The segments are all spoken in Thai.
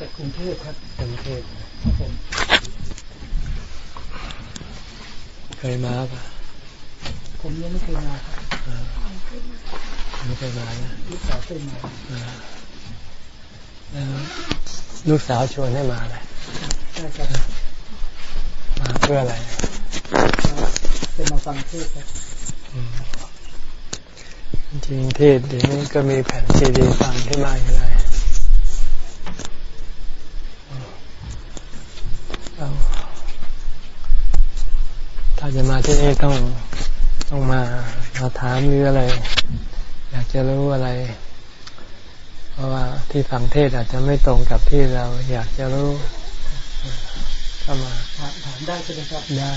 จากกรุงเทพครับกรุงเทพครับผมเคยมาปะผมยังไม่เคยมาครับไม่เคยมานะลูกสาวเคยมาลูกสาวชวนให้มาเลยใช่ครับมาเพื่ออะไรจะมาฟังเทศครับจริงเทศเดี๋ยวนี้ก็มีแผ่นซีดีฟังที่มาอยู่เลยถ้า จะมาที่นี่ต้องต้องมามาถามหรืออะไร อยากจะรู้อะไร เพราะว่าที่ฟังเทศอาจจะไม่ตรงกับที่เราอยากจะรู้ก็มาถามได้ใช่ไหมครับได้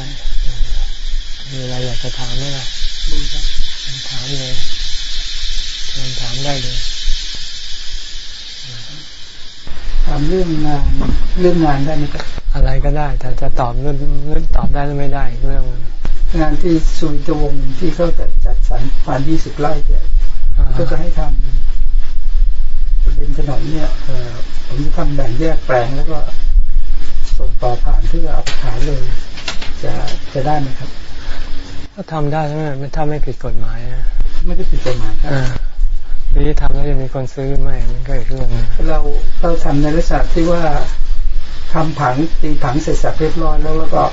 มีอะไรอยากจะถามไหมล่ะมีครับถามเลยเชิญถามได้เลยถามเรื่องงานเรื่องงานได้ไหมครับ อะไรก็ได้ แต่จะตอบเรื่องเรื่องตอบได้หรือไม่ได้เรื่องงานที่สุวิตวงที่เขาจัดจัดสรรผ่านยี่สิบไร่เนี่ยก็จะให้ทำเป็นถนนเนี่ยผมจะทำแบ่งแยกแปลงแล้วก็ส่งต่อผ่านเพื่อเอาไปขายเลย จะจะได้ไหมครับก็ทำได้ใช่ไหมไม่ถ้าไม่ผิดกฎหมายนะไม่ได้ผิดกฎหมายครับวิธีทำแล้วจะมีคนซื้อไหมมันก็อีกเรื่องเราเราทำในลักษณะที่ว่า ทำผังตีผังเสร็จสับเรียบร้อยแล้วแล้วก็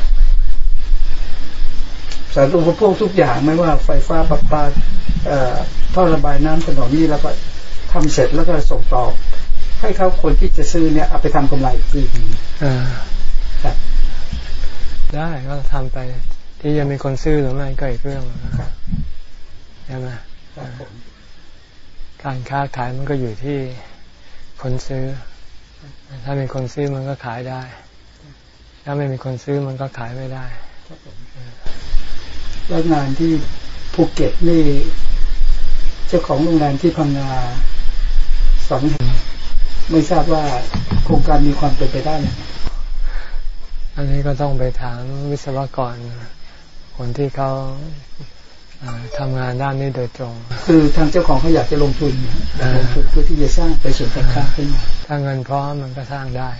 สารอุปโภคทุกอย่างไม่ว่าไฟฟ้าประปาท่อระบายน้ำถนนนี่แล้วก็ทำเสร็จแล้วก็ส่งต่อ ให้เขาคนที่จะซื้อเนี่ยเอาไปทำกำไรอีกทีนึงครับได้ก็ทำไป ที่จะมีคนซื้อหรือไม่ก็อีกเรื่องใช่ไหมการค้าขายมันก็อยู่ที่คนซื้อ ถ้ามีคนซื้อมันก็ขายได้ ถ้าไม่มีคนซื้อมันก็ขายไม่ได้แล้วงานที่ภูเก็ตนี่ เจ้าของโรงแรมที่พังงาสองแห่งไม่ทราบว่าโครงการมีความเป็นไปได้ไหมอันนี้ก็ต้องไปถามวิศวกร คนที่เขา ทำงานด้านนี้โดยตรง คือทางเจ้าของเขาอยากจะลงทุนลงทุนเพื่อที่จะสร้างไปส่วนการค้าขึ้นมาถ้าเงินพร้อมมันก็สร้างได้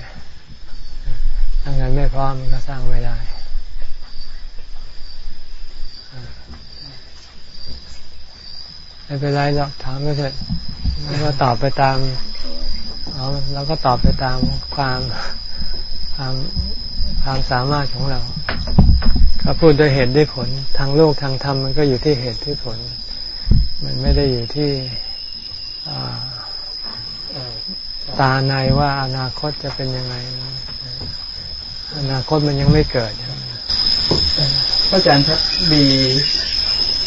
ถ้าเงินไม่พร้อมมันก็สร้างไม่ได้ไม่เป็นไรหรอกถามไม่เสร็จแล้วก็ตอบไปตามเราเราก็ตอบไปตามความความ ความสามารถของเราก็พูดด้วยเหตุด้วยผล ทางโลกทางธรรมมันก็อยู่ที่เหตุที่ผล มันไม่ได้อยู่ที่ตาในว่าอนาคตจะเป็นยังไง อนาคตมันยังไม่เกิดพระอาจารย์ครับมี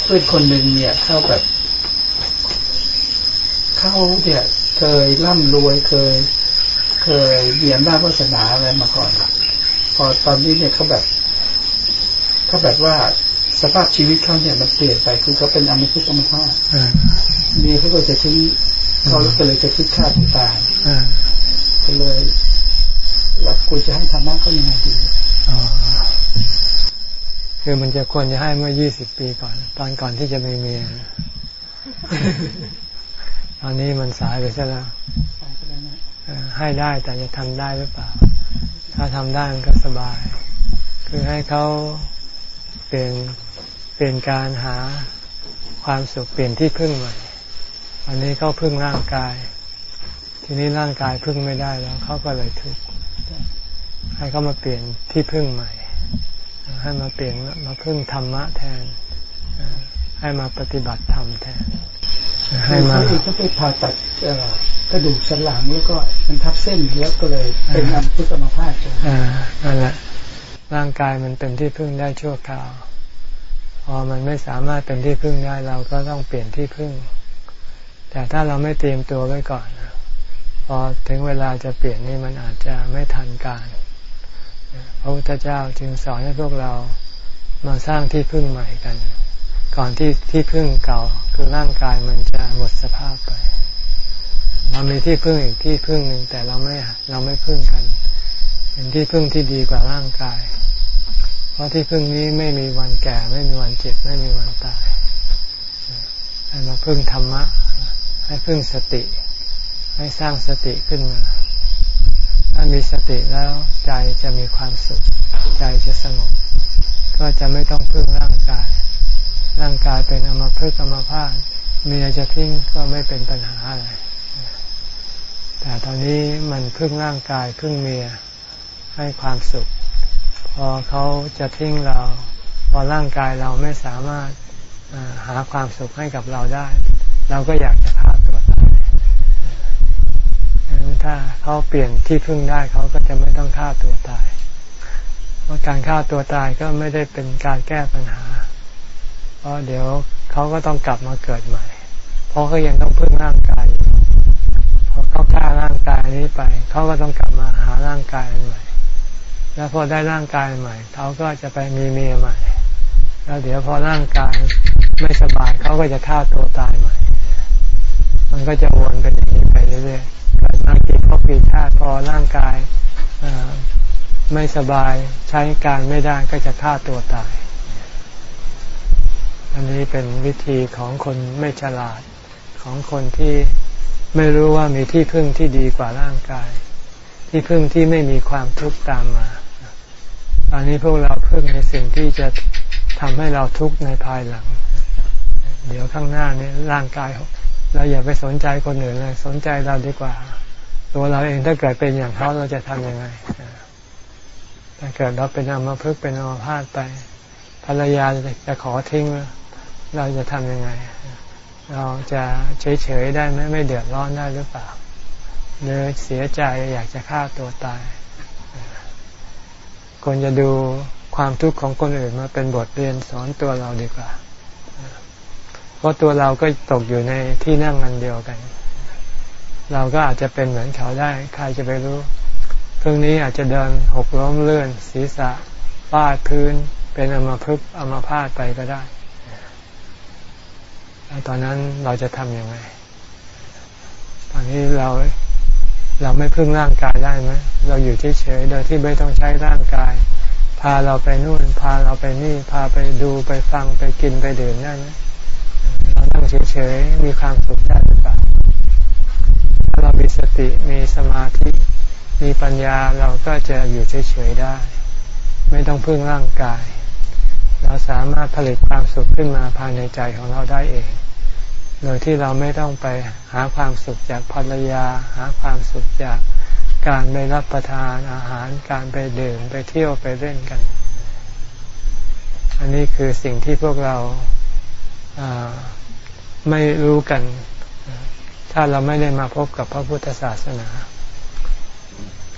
เพื่อนคนหนึ่งเนี่ยเข้าแบบเข้าเนี่ยเคยร่ำรวยเคย เคยเรียนด้านวาสนาอะไรมาก่อน พอตอนนี้เนี่ยเขาแบบเขาแบบว่าสภาพชีวิตเขาเนี่ยมันเปลี่ยนไปคือเขาเป็นอมตะอมตะมีเขาก็จะทิ้งเขาก็เลยจะคิดฆ่าตัวตายก็เลยเราควรจะให้ธรรมะเขายังไงดีคือมันจะควรจะให้เมื่อยี่สิบปีก่อน ตอนก่อนที่จะมีเมียตอนนี้มันสายไปซะแล้วให้ได้แต่จะทำได้หรือเปล่า ถ้าทำได้มันก็สบาย คือให้เขาเปลี่ยนเปลี่ยนการหาความสุขเปลี่ยนที่พึ่งใหม่อันนี้เขาพึ่งร่างกาย ทีนี้ร่างกายพึ่งไม่ได้แล้วเขาก็เลยทุกข์ให้เขามาเปลี่ยนที่พึ่งใหม่ ให้มาเปลี่ยนมาพึ่งธรรมะแทน ให้มาปฏิบัติธรรมแทน ให้มาเขาไปผ่าตัดกระดูกสันหลังแล้วก็มันทับเส้นแล้วก็เลยเป็นอัมพุตมาพาดอ่านั่นแหละร่างกายมันเป็นที่พึ่งได้ชั่วคราว พอมันไม่สามารถเป็นที่พึ่งได้เราก็ต้องเปลี่ยนที่พึ่ง แต่ถ้าเราไม่เตรียมตัวไว้ก่อนพอถึงเวลาจะเปลี่ยนนี่มันอาจจะไม่ทันการพระพุทธเจ้าจึงสอนให้พวกเรามาสร้างที่พึ่งใหม่กัน ก่อนที่ที่พึ่งเก่าคือร่างกายมันจะหมดสภาพไป เรามีที่พึ่งอีกที่พึ่งหนึ่งแต่เราไม่เราไม่พึ่งกัน เป็นที่พึ่งที่ดีกว่าร่างกาย เพราะที่พึ่งนี้ไม่มีวันแก่ ไม่มีวันเจ็บ ไม่มีวันตายให้มาพึ่งธรรมะ ให้พึ่งสติ ให้สร้างสติขึ้นมา ถ้ามีสติแล้วใจจะมีความสุข ใจจะสงบ ก็จะไม่ต้องพึ่งร่างกาย ร่างกายเป็นอมภพอมภาพเมียจะทิ้งก็ไม่เป็นปัญหาอะไร แต่ตอนนี้มันพึ่งร่างกายพึ่งเมียให้ความสุข พอเขาจะทิ้งเรา พอร่างกายเราไม่สามารถหาความสุขให้กับเราได้ เราก็อยากจะฆ่าตัวตายถ้าเขาเปลี่ยนที่พึ่งได้เขาก็จะไม่ต้องฆ่าตัวตาย เพราะการฆ่าตัวตายก็ไม่ได้เป็นการแก้ปัญหา เพราะเดี๋ยวเขาก็ต้องกลับมาเกิดใหม่ เพราะเขายังต้องพึ่งร่างกายพอเขาฆ่าร่างกายนี้ไป เขาก็ต้องกลับมาหาร่างกายใหม่ แล้วพอได้ร่างกายใหม่ เขาก็จะไปมีเมียใหม่ แล้วเดี๋ยวพอร่างกายไม่สบายเขาก็จะฆ่าตัวตายใหม่ มันก็จะวนเป็นอย่างนี้ไปเรื่อยๆเกิดมากี่พบกี่ชาติพอร่างกายไม่สบายใช้การไม่ได้ก็จะฆ่าตัวตาย อันนี้เป็นวิธีของคนไม่ฉลาดของคนที่ไม่รู้ว่ามีที่พึ่งที่ดีกว่าร่างกาย ที่พึ่งที่ไม่มีความทุกข์ตามมาตอนนี้พวกเราพึ่งในสิ่งที่จะทำให้เราทุกข์ในภายหลัง เดี๋ยวข้างหน้านี้ร่างกายเราอย่าไปสนใจคนอื่นเลยสนใจเราดีกว่า ตัวเราเองถ้าเกิดเป็นอย่างเขาเราจะทำยังไงถ้าเกิดเราเป็นอัมพฤกเป็นอมพาตไปภรรยาจะขอทิ้ง เราจะทำยังไง เราจะเฉยๆได้ไหมไม่เดือดร้อนได้หรือเปล่าหรือเสียใจอยากจะฆ่าตัวตายควรจะดูความทุกข์ของคนอื่นมาเป็นบทเรียนสอนตัวเราดีกว่า เพราะตัวเราก็ตกอยู่ในที่นั่งอันเดียวกัน เราก็อาจจะเป็นเหมือนเขาได้ ใครจะไปรู้พรุ่งนี้อาจจะเดินหกล้มเลื่อน ศีรษะฟาดพื้น เป็นอมาพึกอมาพาดไปก็ได้ ตอนนั้นเราจะทำยังไง ตอนนี้เราเราไม่พึ่งร่างกายได้ไหมเราอยู่เฉยๆโดยที่ไม่ต้องใช้ร่างกาย พาเราไปนู่น พาเราไปนี่ พาไปดูไปฟังไปกินไปดื่มได้ไหมเรานั่งเฉยๆมีความสุขได้หรือเปล่าถ้าเรามีสติมีสมาธิ มีปัญญาเราก็จะอยู่เฉยๆได้ ไม่ต้องพึ่งร่างกาย เราสามารถผลิตความสุขขึ้นมาภายในใจของเราได้เอง โดยที่เราไม่ต้องไปหาความสุขจากภรรยา หาความสุขจากการไปรับประทานอาหารการไปดื่มไปเที่ยวไปเล่นกัน อันนี้คือสิ่งที่พวกเราไม่รู้กัน ถ้าเราไม่ได้มาพบกับพระพุทธศาสนา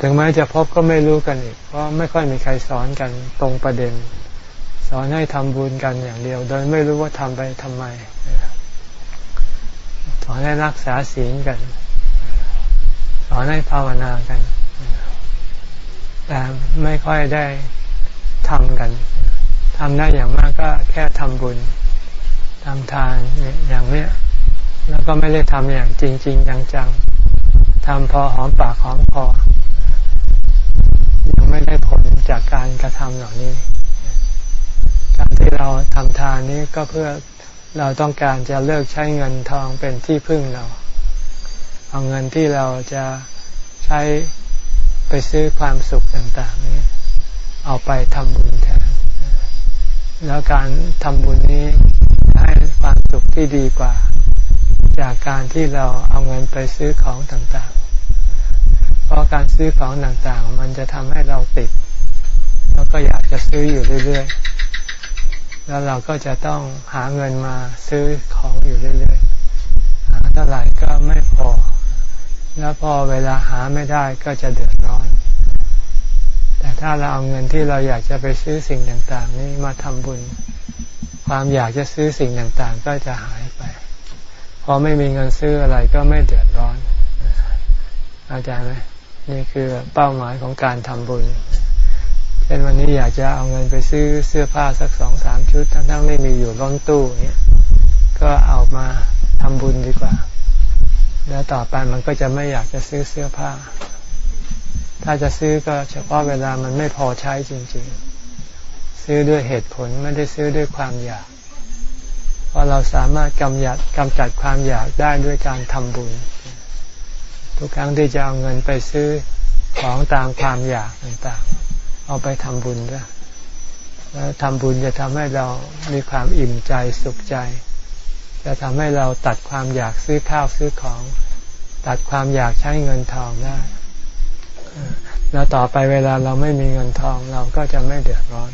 ถึงแม้จะพบก็ไม่รู้กันอีก เพราะไม่ค่อยมีใครสอนกันตรงประเด็น สอนให้ทำบุญกันอย่างเดียว โดยไม่รู้ว่าทำไปทำไมสอนให้รักษาศีลกัน สอนให้ภาวนากัน แต่ไม่ค่อยได้ทำกันทำได้อย่างมากก็แค่ทำบุญทำทานอย่างเนี้ย แล้วก็ไม่ได้ทำอย่างจริงจริงจังๆทำพอหอมปากหอมคอยังไม่ได้ผลจากการกระทำเหล่านี้ การที่เราทำทานนี้ก็เพื่อเราต้องการจะเลิกใช้เงินทองเป็นที่พึ่งเรา เอาเงินที่เราจะใช้ไปซื้อความสุขต่างๆนี้ เอาไปทำบุญแทน แล้วการทำบุญนี้ให้ความสุขที่ดีกว่า จากการที่เราเอาเงินไปซื้อของต่างๆ เพราะการซื้อของต่างๆ มันจะทำให้เราติด แล้วก็อยากจะซื้ออยู่เรื่อยๆ แล้วเราก็จะต้องหาเงินมาซื้อของอยู่เรื่อยๆ หาเท่าไหร่ก็ไม่พอ แล้วพอเวลาหาไม่ได้ก็จะเดือดร้อน แต่ถ้าเราเอาเงินที่เราอยากจะไปซื้อสิ่งต่างๆ นี้มาทำบุญ ความอยากจะซื้อสิ่งต่างๆ ก็จะหายไป พอไม่มีเงินซื้ออะไรก็ไม่เดือดร้อนอาจารย์ไหมนี่คือเป้าหมายของการทำบุญ เช่นวันนี้อยากจะเอาเงินไปซื้อเสื้อผ้าสักสองสามชุด ทั้งๆไม่มีอยู่ล้นตู้เนี่ยก็เอามาทำบุญดีกว่า แล้วต่อไปมันก็จะไม่อยากจะซื้อเสื้อผ้า ถ้าจะซื้อก็เฉพาะเวลามันไม่พอใช้จริง ๆ ซื้อด้วยเหตุผลไม่ได้ซื้อด้วยความอยาก เพราะเราสามารถกำจัดกำจัดความอยากได้ด้วยการทำบุญ ทุกครั้งที่จะเอาเงินไปซื้อของตามความอยากต่างๆ เอาไปทำบุญด้วยแล้วทำบุญจะทำให้เรามีความอิ่มใจสุขใจ จะทำให้เราตัดความอยากซื้อข้าวซื้อของ ตัดความอยากใช้เงินทองได้แล้วต่อไปเวลาเราไม่มีเงินทองเราก็จะไม่เดือดร้อน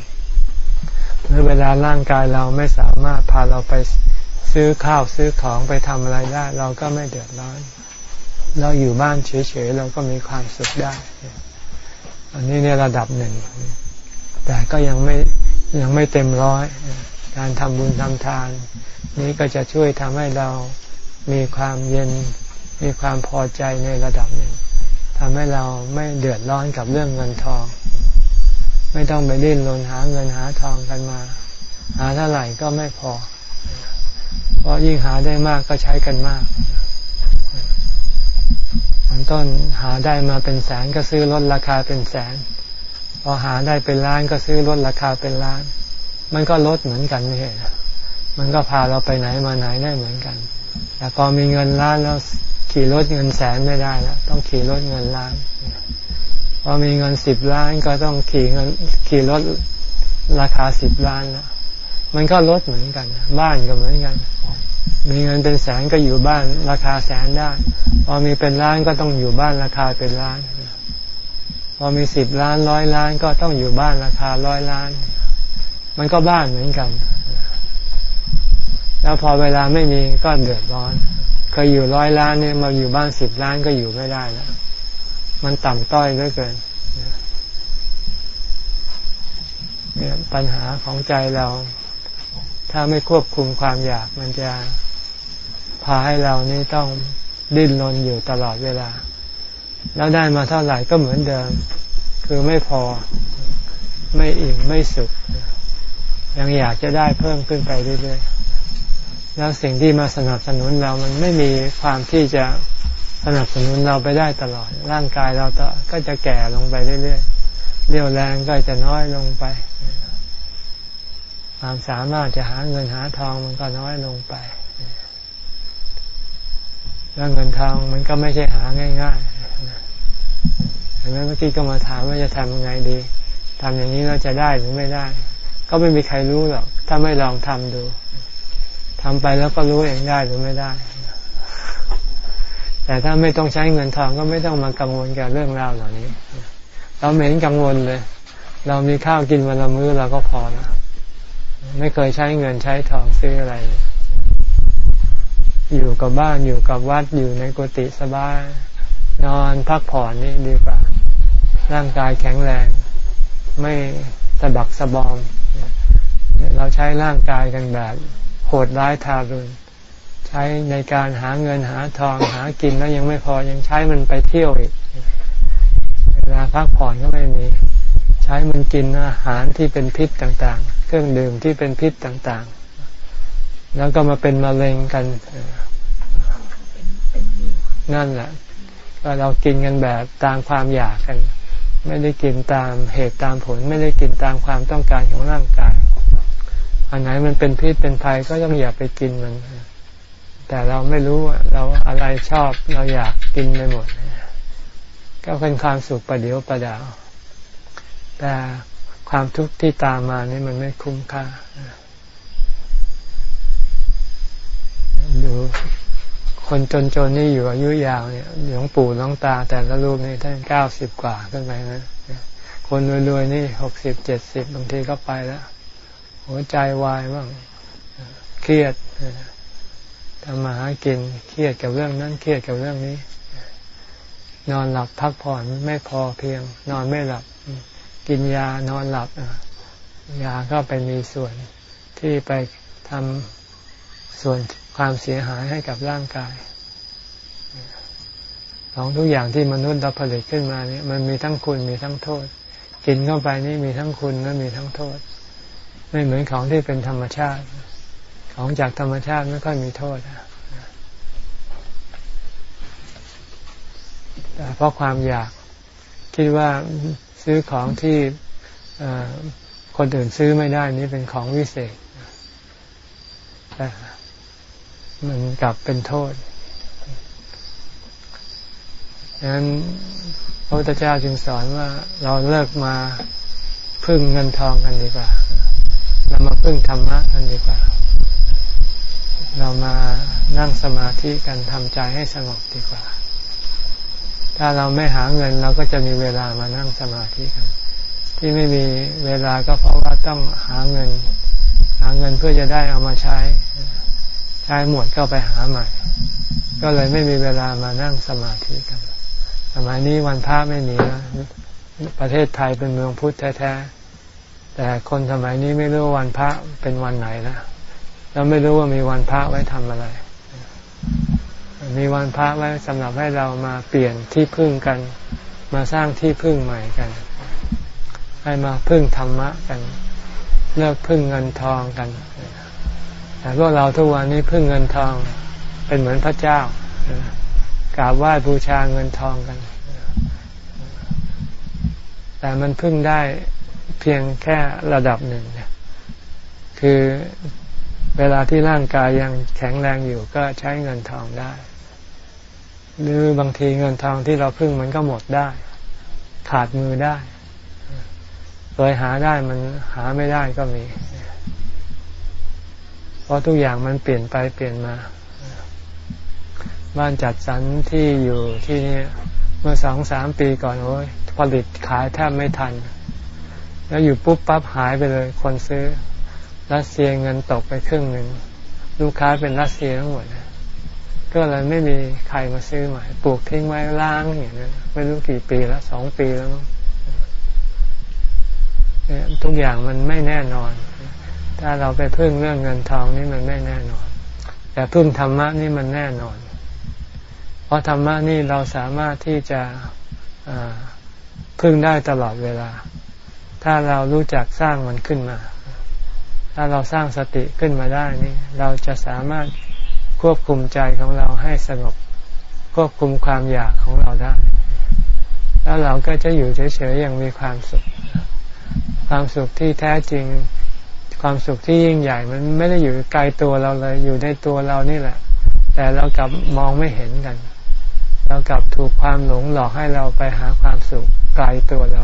หรือเวลาร่างกายเราไม่สามารถพาเราไปซื้อข้าวซื้อของไปทำอะไรได้ เราก็ไม่เดือดร้อน เราอยู่บ้านเฉยๆเราก็มีความสุขได้ อันนี้ในระดับหนึ่ง แต่ก็ยังไม่ยังไม่เต็มร้อย การทำบุญทำทาน นี้ก็จะช่วยทำให้เรามีความเย็นมีความพอใจในระดับหนึ่งทำให้เราไม่เดือดร้อนกับเรื่องเงินทอง ไม่ต้องไปดิ้นรนหาเงินหาทองกันมา หาเท่าไหร่ก็ไม่พอ เพราะยิ่งหาได้มากก็ใช้กันมาก ตอนต้นหาได้มาเป็นแสนก็ซื้อลดราคาเป็นแสน พอหาได้เป็นล้านก็ซื้อลดราคาเป็นล้าน มันก็ลดเหมือนกันไม่ใช่มันก็พาเราไปไหนมาไหนได้เหมือนกัน แต่พอมีเงินล้านแล้วขี่รถเงินแสนไม่ได้แล้วต้องขี่รถเงินล้านพอมีเงินสิบล้านก็ต้องขี่เงินขี่รถราคาสิบล้านแล้ว มันก็ลดเหมือนกัน บ้านก็เหมือนกัน มีเงินเป็นแสนก็อยู่บ้านราคาแสนได้ พอมีเป็นล้านก็ต้องอยู่บ้านราคาเป็นล้าน พอมีสิบล้านร้อยล้านก็ต้องอยู่บ้านราคาร้อยล้าน มันก็บ้านเหมือนกัน แล้วพอเวลาไม่มีก็เดือดร้อนเคยอยู่ร้อยล้านเนี่ยมาอยู่บ้านสิบล้านก็อยู่ไม่ได้แล้วมันต่ำต้อยเหลือเกินเนี่ยปัญหาของใจเรา ถ้าไม่ควบคุมความอยากมันจะพาให้เรานี่ต้องดิ้นรนอยู่ตลอดเวลา แล้วได้มาเท่าไหร่ก็เหมือนเดิม คือไม่พอไม่อิ่มไม่สุข ยังอยากจะได้เพิ่มขึ้นไปเรื่อยๆแล้วสิ่งที่มาสนับสนุนเรามันไม่มีความที่จะสนับสนุนเราไปได้ตลอด ร่างกายเราก็จะแก่ลงไปเรื่อยๆเรี่ยวแรงก็จะน้อยลงไป ความสามารถจะหาเงินหาทองมันก็น้อยลงไป แล้วเงินทองมันก็ไม่ใช่หาง่ายๆเห็นไหมเมื่อกี้ก็มาถามว่าจะทำยังไงดีทำอย่างนี้เราจะได้หรือไม่ได้ ก็ไม่มีใครรู้หรอก ถ้าไม่ลองทำดูทำไปแล้วก็รู้เองได้หรือไม่ได้ แต่ถ้าไม่ต้องใช้เงินทองก็ไม่ต้องมากังวลกับเรื่องราวเหล่านี้ เราไม่เห็นกังวลเลย เรามีข้าวกินวันละมื้อเราก็พอแล้ว ไม่เคยใช้เงินใช้ทองซื้ออะไร อยู่กับบ้านอยู่กับวัดอยู่ในกุฏิสบายนอนพักผ่อนนี่ดีกว่า ร่างกายแข็งแรง ไม่สะบักสะบอมเราใช้ร่างกายกันแบบโหดร้ายทารุณใช้ในการหาเงินหาทองหากินแล้วยังไม่พอยังใช้มันไปเที่ยวอีกเวลาพักผ่อนก็ไม่มี ใช้มันกินอาหารที่เป็นพิษต่างๆ เครื่องดื่มที่เป็นพิษต่างๆ แล้วก็มาเป็นมะเร็งกันนั่นแหละก็เรากินกันแบบตามความอยากกัน ไม่ได้กินตามเหตุตามผล ไม่ได้กินตามความต้องการของร่างกาย อันไหนมันเป็นพิษเป็นภัยก็ต้องอย่าไปกินมัน แต่เราไม่รู้เราอะไรชอบเราอยากกินไปหมด ก็เป็นความสุขประเดียวประดาว แต่ ความทุกข์ที่ตามมานี่มันไม่คุ้มค่าดูคนจนๆนี่อยู่อายุยาวเนี่ยหลวงปู่หลวงตาแต่ละรูปนี่ท่านเก้าสิบกว่าขึ้นไปนะคนรวยๆนี่หกสิบเจ็ดสิบบางทีก็ไปแล้ว หัวใจวายบ้างเครียดทำมาหากินเครียดกับเรื่องนั้นเครียดกับเรื่องนี้ นอนหลับพักผ่อนไม่พอเพียง นอนไม่หลับ กินยานอนหลับยาก็ไปมีส่วนที่ไปทำส่วนความเสียหายให้กับร่างกาย ของทุกอย่างที่มนุษย์เราผลิตขึ้นมาเนี่ยมันมีทั้งคุณมีทั้งโทษ กินเข้าไปนี่มีทั้งคุณและมีทั้งโทษ ไม่เหมือนของที่เป็นธรรมชาติ ของจากธรรมชาติไม่ค่อยมีโทษแต่เพราะความอยากคิดว่า ซื้อของที่คนอื่นซื้อไม่ได้นี้เป็นของวิเศษแต่มันกลับเป็นโทษดังนั้นพระพุทธเจ้าจึงสอนว่าเราเลิกมาพึ่งเงินทองกันดีกว่า เรามาพึ่งธรรมะกันดีกว่า เรามานั่งสมาธิกันทำใจให้สงบดีกว่า ถ้าเราไม่หาเงินเราก็จะมีเวลามานั่งสมาธิกัน ที่ไม่มีเวลาก็เพราะว่าต้องหาเงิน หาเงินเพื่อจะได้เอามาใช้ ใช้หมดก็ไปหาใหม่ ก็เลยไม่มีเวลามานั่งสมาธิกัน สมัยนี้วันพระไม่มีนะประเทศไทยเป็นเมืองพุทธแท้ๆแต่คนสมัยนี้ไม่รู้วันพระเป็นวันไหนนะเราไม่รู้ว่ามีวันพระไว้ทำอะไร มีวันพระไว้สำหรับให้เรามาเปลี่ยนที่พึ่งกัน มาสร้างที่พึ่งใหม่กัน ให้มาพึ่งธรรมะกัน เลิกพึ่งเงินทองกัน แต่พวกเราทุกวันนี้พึ่งเงินทองเป็นเหมือนพระเจ้ากราบไหว้บูชาเงินทองกัน แต่มันพึ่งได้เพียงแค่ระดับหนึ่งคือเวลาที่ร่างกายยังแข็งแรงอยู่ก็ใช้เงินทองได้ หรือบางทีเงินทองที่เราพึ่งมันก็หมดได้ ขาดมือได้เคยหาได้มันหาไม่ได้ก็มี เพราะทุกอย่างมันเปลี่ยนไปเปลี่ยนมา บ้านจัดสรรที่อยู่ที่นี่เมื่อสองสามปีก่อนโอ้ยผลิตขายแทบไม่ทัน แล้วอยู่ปุ๊บปั๊บหายไปเลย คนซื้อรัสเซียเงินตกไปครึ่งหนึ่งลูกค้าเป็นรัสเซียทั้งหมด ก็เลยไม่มีใครมาซื้อใหม่ ปลูกทิ้งไว้ล้างอย่างนี้ไม่รู้กี่ปีแล้วสองปีแล้วทุกอย่างมันไม่แน่นอน ถ้าเราไปพึ่งเรื่องเงินทองนี่มันไม่แน่นอน แต่พึ่งธรรมะนี่มันแน่นอน เพราะธรรมะนี่เราสามารถที่จะพึ่งได้ตลอดเวลา ถ้าเรารู้จักสร้างมันขึ้นมา ถ้าเราสร้างสติขึ้นมาได้นี่ เราจะสามารถ ควบคุมใจของเราให้สงบ ควบคุมความอยากของเราได้ แล้วเราก็จะอยู่เฉยๆอย่างมีความสุข ความสุขที่แท้จริง ความสุขที่ยิ่งใหญ่มันไม่ได้อยู่ไกลตัวเราเลยอยู่ในตัวเรานี่แหละ แต่เรากลับมองไม่เห็นกัน เรากลับถูกความหลงหลอกให้เราไปหาความสุขไกลตัวเรา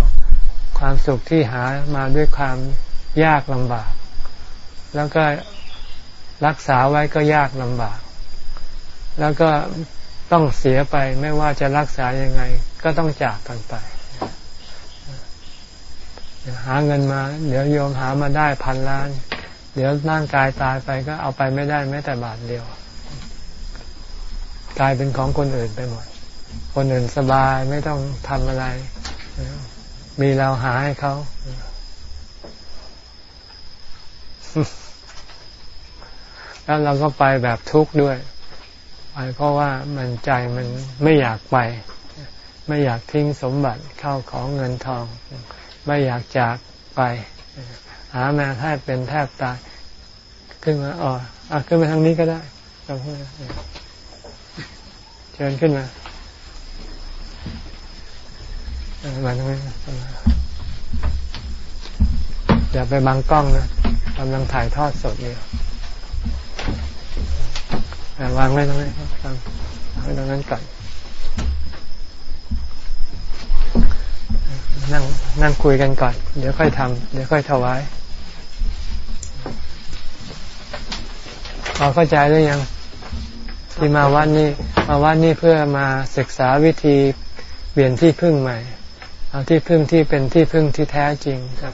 ความสุขที่หามาด้วยความยากลำบาก แล้วก็รักษาไว้ก็ยากลำบาก แล้วก็ต้องเสียไปไม่ว่าจะรักษายังไง ก็ต้องจากกันไป หาเงินมา เดี๋ยวโยมหามาได้พันล้าน เดี๋ยวร่างกายตายไปก็เอาไปไม่ได้แม้แต่บาทเดียว กลายเป็นของคนอื่นไปหมด คนอื่นสบายไม่ต้องทำอะไร มีเราหาให้เขาแล้วเราก็ไปแบบทุกข์ด้วย ไปเพราะว่ามันใจมันไม่อยากไป ไม่อยากทิ้งสมบัติเข้าของเงินทอง ไม่อยากจากไป หามาแทบเป็นแทบตายขึ้นมาอ๋ออะขึ้นมาทางนี้ก็ได้เชิญขึ้นมามาตรงนี้อย่าไปบังกล้องนะกำลังถ่ายทอดสดอยู่ วางไว้ตรงนี้วางไว้ตรงนั้นก่อนนั่งนั่งคุยกันก่อน เดี๋ยวค่อยทำเดี๋ยวค่อยถวายพอเข้าใจหรือยังที่มาวัดนี้มาวัดนี้เพื่อมาศึกษาวิธีเปลี่ยนที่พึ่งใหม่ เอาที่พึ่งที่เป็นที่พึ่งที่แท้จริงครับ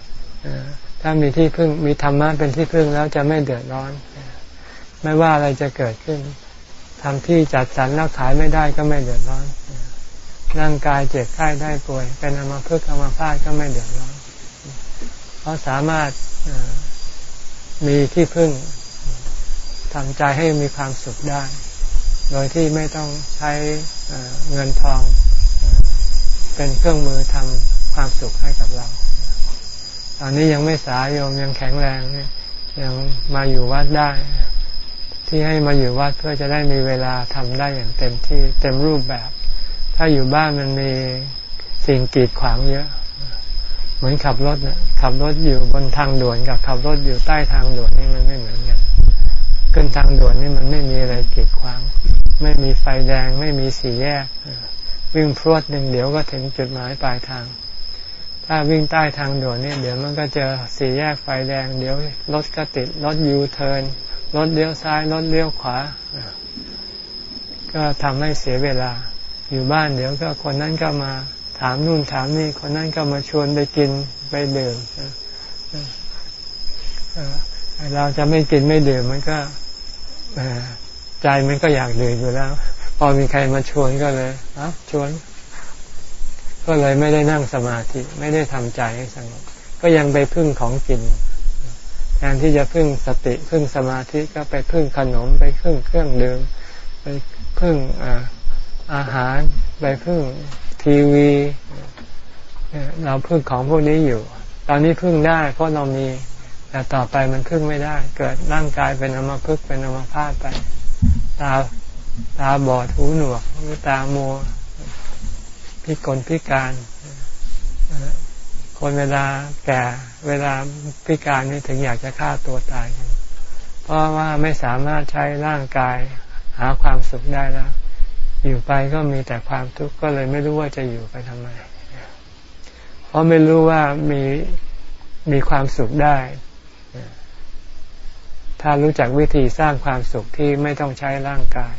ถ้ามีที่พึ่งมีธรรมะเป็นที่พึ่งแล้วจะไม่เดือดร้อน ไม่ว่าอะไรจะเกิดขึ้นทำที่จัดสรรแล้วขายไม่ได้ก็ไม่เดือดร้อน ร่างกายเจ็บไข้ได้ป่วย เป็นอมาพึกอมาพาดก็ไม่เดือดร้อน เพราะสามารถมีที่พึ่งทำใจให้มีความสุขได้ โดยที่ไม่ต้องใช้เงินทอง เป็นเครื่องมือทำความสุขให้กับเรา ตอนนี้ยังไม่สายโยมยังแข็งแรงยังมาอยู่วัดได้ ที่ให้มาอยู่วัดเพื่อจะได้มีเวลาทำได้อย่างเต็มที่เต็มรูปแบบ ถ้าอยู่บ้านมันมีสิ่งกีดขวางเยอะ เหมือนขับรถเนะขับรถอยู่บนทางด่วนกับขับรถอยู่ใต้ทางด่วนนี่มันไม่เหมือนกันขึ้นทางด่วนนี่มันไม่มีอะไรกีดขวาง ไม่มีไฟแดง ไม่มีสีแยก วิ่งพรวดหนึ่งเดี๋ยวก็ถึงจุดหมายปลายทาง ถ้าวิ่งใต้ทางด่วนนี่เดี๋ยวมันก็เจอสี่แยกไฟแดง เดี๋ยวรถก็ติดรถยูเทิร์น รถเลี้ยวซ้ายรถเลี้ยวขวา ก็ทำให้เสียเวลา อยู่บ้านเดี๋ยวก็คนนั้นก็มาถามนู่นถามนี่ คนนั้นก็มาชวนไปกินไปดื่มเราจะไม่กินไม่ดื่มมันก็ใจมันก็อยากดื่มอยู่แล้ว พอมีใครมาชวนก็เลยอะชวน ก็เลยไม่ได้นั่งสมาธิ ไม่ได้ทำใจให้สงบก็ยังไปพึ่งของกิน ทนที่จะพึ่งสติพึ่งสมาธิก็ไปพึ่งขนมไปพึ่งเครื่องดื่มไปพึ่งอาหารไปพึ่งทีวีเราพึ่งของพวกนี้อยู่ ตอนนี้พึ่งได้เพราะเรามี แต่ต่อไปมันพึ่งไม่ได้ เกิดร่างกายเป็นอมพึกเป็นอมพาตไป ตาตาบอดหูหนวกหรือตาโมพิกลพิการ คนเวลาแก่เวลาพิการนี่ถึงอยากจะฆ่าตัวตายกันเพราะว่าไม่สามารถใช้ร่างกายหาความสุขได้แล้ว อยู่ไปก็มีแต่ความทุกข์ก็เลยไม่รู้ว่าจะอยู่ไปทำไม เพราะไม่รู้ว่ามีมีความสุขได้ ถ้ารู้จักวิธีสร้างความสุขที่ไม่ต้องใช้ร่างกาย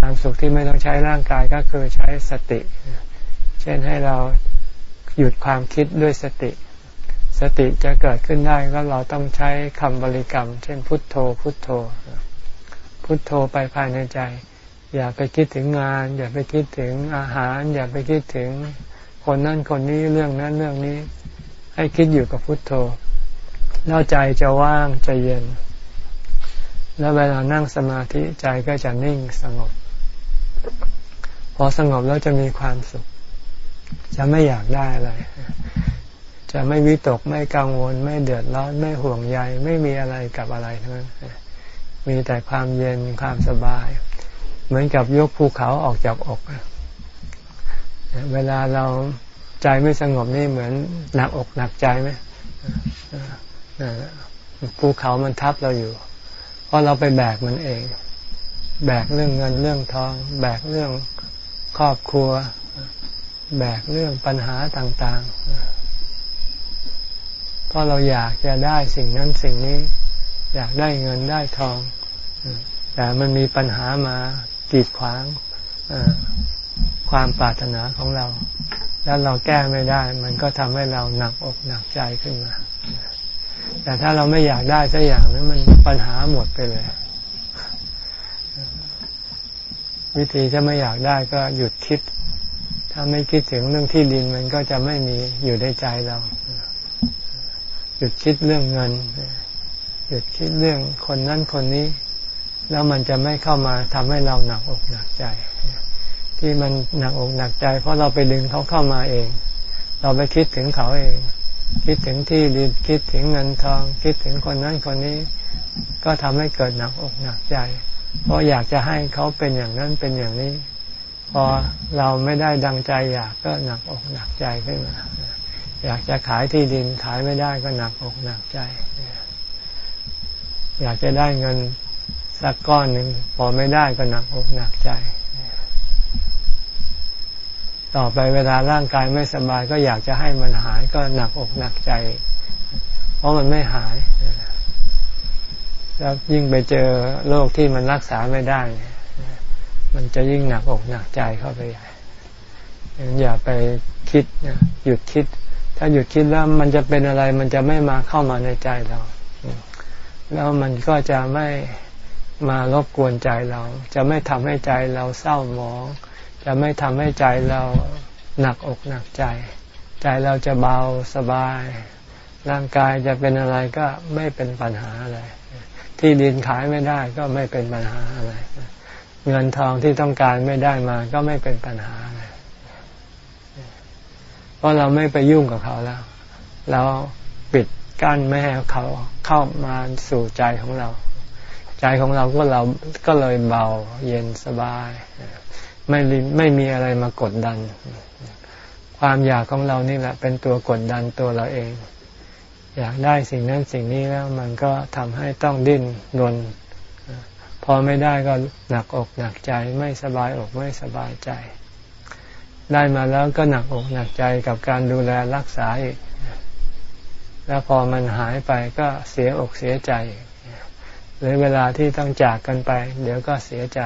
ความสุขที่ไม่ต้องใช้ร่างกายก็คือใช้สติ เช่นให้เรา หยุดความคิดด้วยสติ สติจะเกิดขึ้นได้ก็เราต้องใช้คำบริกรรม เช่นพุทโธ พุทโธ พุทโธไปภายในใจ อย่าไปคิดถึงงาน อย่าไปคิดถึงอาหาร อย่าไปคิดถึงคนนั้นคนนี้เรื่องนั้นเรื่องนี้ ให้คิดอยู่กับพุทโธแล้วใจจะว่างจะเย็น แล้วเวลานั่งสมาธิใจก็จะนิ่งสงบ พอสงบแล้วจะมีความสุข จะไม่อยากได้อะไร จะไม่วิตกไม่กังวล ไม่เดือดร้อนไม่ห่วงใยไม่มีอะไรกับอะไรทั้งนั้นมีแต่ความเย็นความสบาย เหมือนกับยกภูเขาออกจากอกเวลาเราใจไม่สงบนี่เหมือนหนักอกหนักใจไหมภูเขามันทับเราอยู่ เพราะเราไปแบกมันเอง แบกเรื่องเงินเรื่องทอง แบกเรื่องครอบครัว แบกเรื่องปัญหาต่างๆ เพราะเราอยากจะได้สิ่งนั้นสิ่งนี้ อยากได้เงินได้ทอง แต่มันมีปัญหามากีดขวางความปรารถนาของเรา แล้วเราแก้ไม่ได้ มันก็ทำให้เราหนักอกหนักใจขึ้นมา แต่ถ้าเราไม่อยากได้สักอย่างนั้นมันปัญหาหมดไปเลย วิธีจะไม่อยากได้ก็หยุดคิด ถ้าไม่คิดถึงเรื่องที่ดินมันก็จะไม่มีอยู่ในใจเรา หยุดคิดเรื่องเงิน หยุดคิดเรื่องคนนั้นคนนี้ แล้วมันจะไม่เข้ามาทำให้เราหนักอกหนักใจ ที่มันหนักอกหนักใจ เพราะเราไปดึงเขาเข้ามาเอง เราไปคิดถึงเขาเอง คิดถึงที่ดินคิดถึงเงินทอง คิดถึงคนนั้นคนนี้ ก็ทำให้เกิดหนักอกหนักใจ เพราะอยากจะให้เขาเป็นอย่างนั้นเป็นอย่างนี้ อเราไม่ได้ดังใจอยากก็หนักอกหนักใจขึ้นมาอยากจะขายที่ดินขายไม่ได้ก็หนักอกหนักใจ อยากจะได้เงินสักก้อนหนึ่งพอไม่ได้ก็หนักอกหนักใจ ต่อไปเวลาร่างกายไม่สบายก็อยากจะให้มันหายก็หนักอกหนักใจ เพราะมันไม่หาย แล้วยิ่งไปเจอโรคที่มันรักษาไม่ได้ มันจะยิ่งหนักอกหนักใจเข้าไปใหญ่อย่าไปคิดหยุดคิด ถ้าหยุดคิดแล้วมันจะเป็นอะไร มันจะไม่มาเข้ามาในใจเรา แล้วมันก็จะไม่มารบกวนใจเรา จะไม่ทำให้ใจเราเศร้าหมอง จะไม่ทำให้ใจเราหนักอกหนักใจ ใจเราจะเบาสบาย ร่างกายจะเป็นอะไรก็ไม่เป็นปัญหาอะไร ที่ดินขายไม่ได้ก็ไม่เป็นปัญหาอะไร เงินทองที่ต้องการไม่ได้มา ก็ไม่เป็นปัญหาเพราะเราไม่ไปยุ่งกับเขาแล้ว เราปิดกั้นไม่ให้เขาเข้ามาสู่ใจของเรา ใจของเราก็เราก็เลยเบาเย็นสบาย ไม่ไม่มีอะไรมากดดัน ความอยากของเรานี่แหละ เป็นตัวกดดันตัวเราเอง อยากได้สิ่งนั้นสิ่งนี้แล้ว มันก็ทำให้ต้องดิ้นรน พอไม่ได้ก็หนักอกหนักใจไม่สบายอกไม่สบายใจ ได้มาแล้วก็หนักอกหนักใจกับการดูแลรักษาอีก แล้วพอมันหายไปก็เสียอกเสียใจหรือเวลาที่ต้องจากกันไป เดี๋ยวก็เสียใจ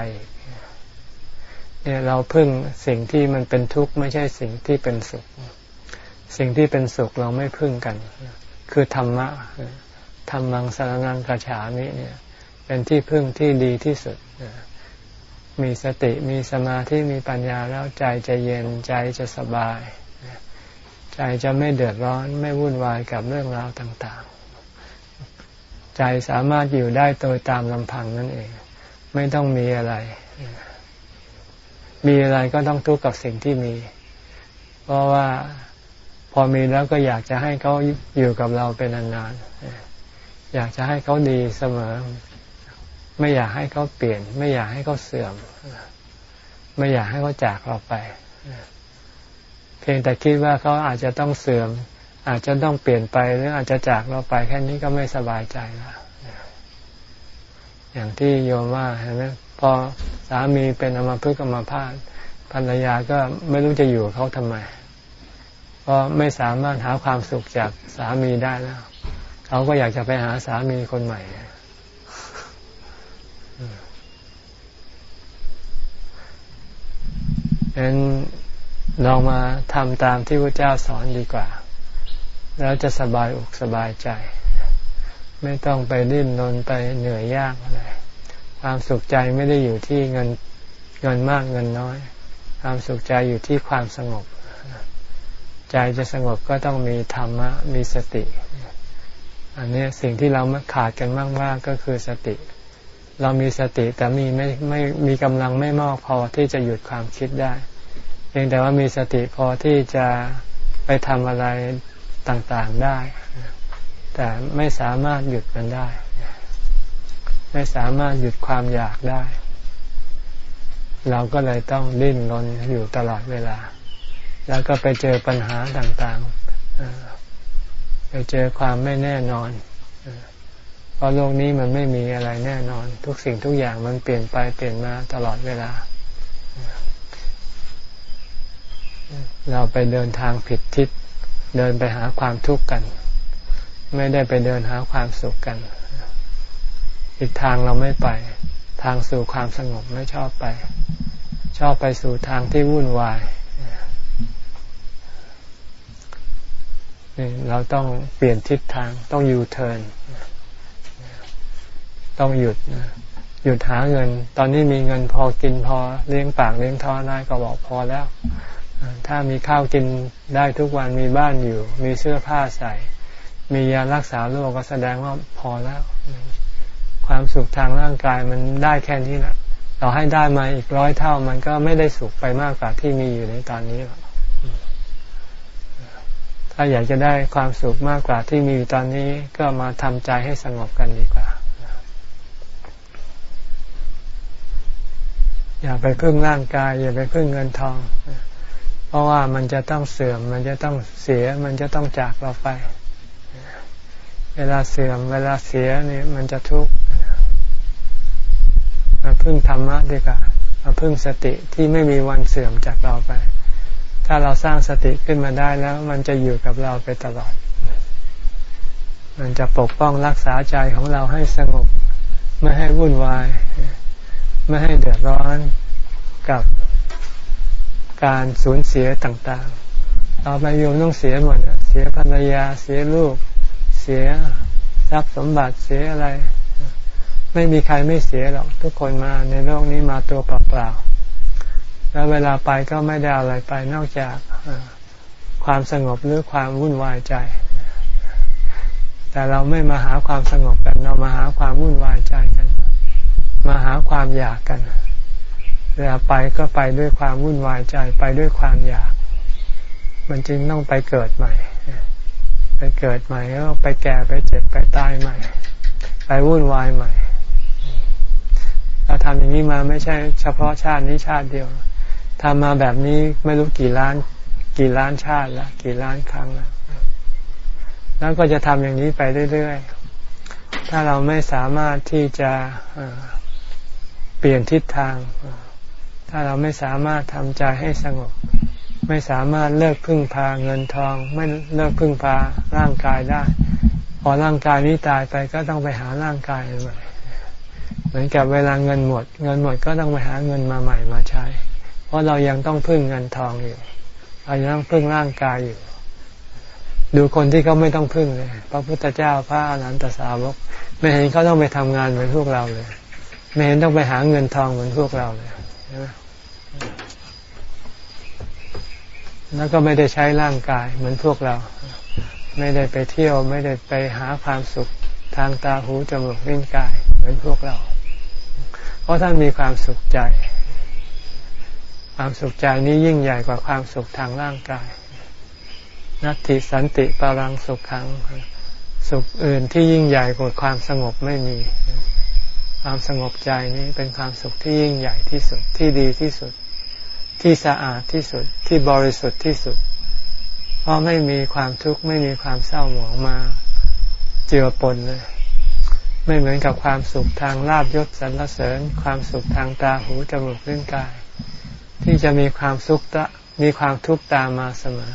เนี่ยเราพึ่งสิ่งที่มันเป็นทุกข์ไม่ใช่สิ่งที่เป็นสุข สิ่งที่เป็นสุขเราไม่พึ่งกัน คือธรรมะธรรมังสารนังกระฉามิเนี่ย เป็นที่พึ่งที่ดีที่สุด มีสติมีสมาธิมีปัญญาแล้วใจจะเย็นใจจะสบาย ใจจะไม่เดือดร้อนไม่วุ่นวายกับเรื่องราวต่างๆ ใจสามารถอยู่ได้โดยตามลำพังนั่นเอง ไม่ต้องมีอะไร มีอะไรก็ต้องทุกข์กับสิ่งที่มี เพราะว่าพอมีแล้วก็อยากจะให้เขาอยู่กับเราเป็นนานๆอยากจะให้เขาดีเสมอ ไม่อยากให้เขาเปลี่ยน ไม่อยากให้เขาเสื่อม ไม่อยากให้เขาจากเราไป เพียงแต่คิดว่าเขาอาจจะต้องเสื่อม อาจจะต้องเปลี่ยนไปหรืออาจจะจากเราไปแค่นี้ก็ไม่สบายใจแล้วอย่างที่โยมว่าเห็นไหมพอสามีเป็นอมาพึกอมาพาตภรรยาก็ไม่รู้จะอยู่เขาทำไม เพราะไม่สามารถหาความสุขจากสามีได้แล้ว เขาก็อยากจะไปหาสามีคนใหม่ ฉะนั้นลองมาทำตามที่พระเจ้าสอนดีกว่า แล้วจะสบายอกสบายใจ ไม่ต้องไปดิ้นรนไปเหนื่อยยากอะไรความสุขใจไม่ได้อยู่ที่เงินเงินมากเงินน้อย ความสุขใจอยู่ที่ความสงบ ใจจะสงบก็ต้องมีธรรมะมีสติ อันนี้สิ่งที่เราขาดกันมาก ๆ ก็คือสติ เรามีสติแต่มีไม่ไม่มีกำลังไม่มากพอที่จะหยุดความคิดได้เพียงแต่ว่ามีสติพอที่จะไปทำอะไรต่างๆได้ แต่ไม่สามารถหยุดมันได้ ไม่สามารถหยุดความอยากได้ เราก็เลยต้องดิ้นรนอยู่ตลอดเวลา แล้วก็ไปเจอปัญหาต่างๆไปเจอความไม่แน่นอน เพราะโลกนี้มันไม่มีอะไรแน่นอน ทุกสิ่งทุกอย่างมันเปลี่ยนไปเปลี่ยนมาตลอดเวลา เราไปเดินทางผิดทิศเดินไปหาความทุกข์กัน ไม่ได้ไปเดินหาความสุขกัน อีกทางเราไม่ไป ทางสู่ความสงบไม่ชอบไป ชอบไปสู่ทางที่วุ่นวายเราต้องเปลี่ยนทิศทางต้องยูเทิร์น ต้องหยุดหยุดหาเงิน ตอนนี้มีเงินพอกินพอเลี้ยงปากเลี้ยงท้องได้ก็บอกพอแล้ว ถ้ามีข้าวกินได้ทุกวันมีบ้านอยู่ มีเสื้อผ้าใส่ มียารักษาโรคก็แสดงว่าพอแล้ว ความสุขทางร่างกายมันได้แค่นี้แหละเราให้ได้มาอีกร้อยเท่ามันก็ไม่ได้สุขไปมากกว่าที่มีอยู่ในตอนนี้หรอกถ้าอยากจะได้ความสุขมากกว่าที่มีอยู่ตอนนี้ก็มาทำใจให้สงบกันดีกว่า อย่าไปพึ่งร่างกาย อย่าไปพึ่งเงินทอง เพราะว่ามันจะต้องเสื่อม มันจะต้องเสีย มันจะต้องจากเราไป เวลาเสื่อม เวลาเสียนี่มันจะทุกข์มาพึ่งธรรมะดีกว่ามาพึ่งสติที่ไม่มีวันเสื่อมจากเราไป ถ้าเราสร้างสติขึ้นมาได้แล้ว มันจะอยู่กับเราไปตลอด มันจะปกป้องรักษาใจของเราให้สงบ ไม่ให้วุ่นวาย ไม่ให้เดือดร้อนกับการสูญเสียต่างๆ ต่อไปโยมต้องเสียหมดเสียภรรยา เสียลูก เสียทรัพย์สมบัติ เสียอะไร ไม่มีใครไม่เสียหรอก ทุกคนมาในโลกนี้มาตัวเปล่าๆ แล้วเวลาไปก็ไม่ได้อะไรไปนอกจากความสงบหรือความวุ่นวายใจ แต่เราไม่มาหาความสงบกัน เรามาหาความวุ่นวายใจกัน มาหาความอยากกัน เวลาไปก็ไปด้วยความวุ่นวายใจไปด้วยความอยาก มันจึงต้องไปเกิดใหม่ ไปเกิดใหม่แล้วไปแก่ไปเจ็บไปตายใหม่ ไปวุ่นวายใหม่ เราทำอย่างนี้มาไม่ใช่เฉพาะชาตินี้ชาติเดียวทำมาแบบนี้ไม่รู้กี่ล้าน กี่ล้านชาติล้วกี่ล้านครั้งล้วแล้วก็จะทำอย่างนี้ไปเรื่อยๆ ถ้าเราไม่สามารถที่จะ เปลี่ยนทิศทาง ถ้าเราไม่สามารถทำใจให้สงบ ไม่สามารถเลิกพึ่งพาเงินทอง ไม่เลิกพึ่งพาร่างกายได้ พอร่างกายนี้ตายไปก็ต้องไปหาร่างกายใหม่เหมือนกับเวลาเงินหมด เงินหมดก็ต้องไปหาเงินมาใหม่มาใช้ เพราะเรายังต้องพึ่งเงินทองอยู่เรายังต้องพึ่งร่างกายอยู่ ดูคนที่เขาไม่ต้องพึ่งเลย พระพุทธเจ้าพระอรหันตสาวก ไม่เห็นเขาต้องไปทำงานเหมือนพวกเราเลย ไม่เห็นต้องไปหาเงินทองเหมือนพวกเราเลยใช่ไหมแล้วก็ไม่ได้ใช้ร่างกายเหมือนพวกเรา ไม่ได้ไปเที่ยว ไม่ได้ไปหาความสุขทางตาหูจมูกลิ้นกาย เหมือนพวกเรา เพราะท่านมีความสุขใจ ความสุขใจนี้ยิ่งใหญ่กว่าความสุขทางร่างกาย นัตติสันติปรังสุขขัง สุขอื่นที่ยิ่งใหญ่กว่าความสงบไม่มี ความสงบใจนี้เป็นความสุขที่ยิ่งใหญ่ที่สุดที่ดีที่สุด ที่สะอาดที่สุดที่บริสุทธิ์ที่สุด เพราะไม่มีความทุกข์ไม่มีความเศร้าหมองมาเจือปนเลย ไม่เหมือนกับความสุขทางลาบยศสรรเสริญ ความสุขทางตาหูจมูกลิ้นกาย ที่จะมีความสุขะมีความทุกข์ตามมาเสมอ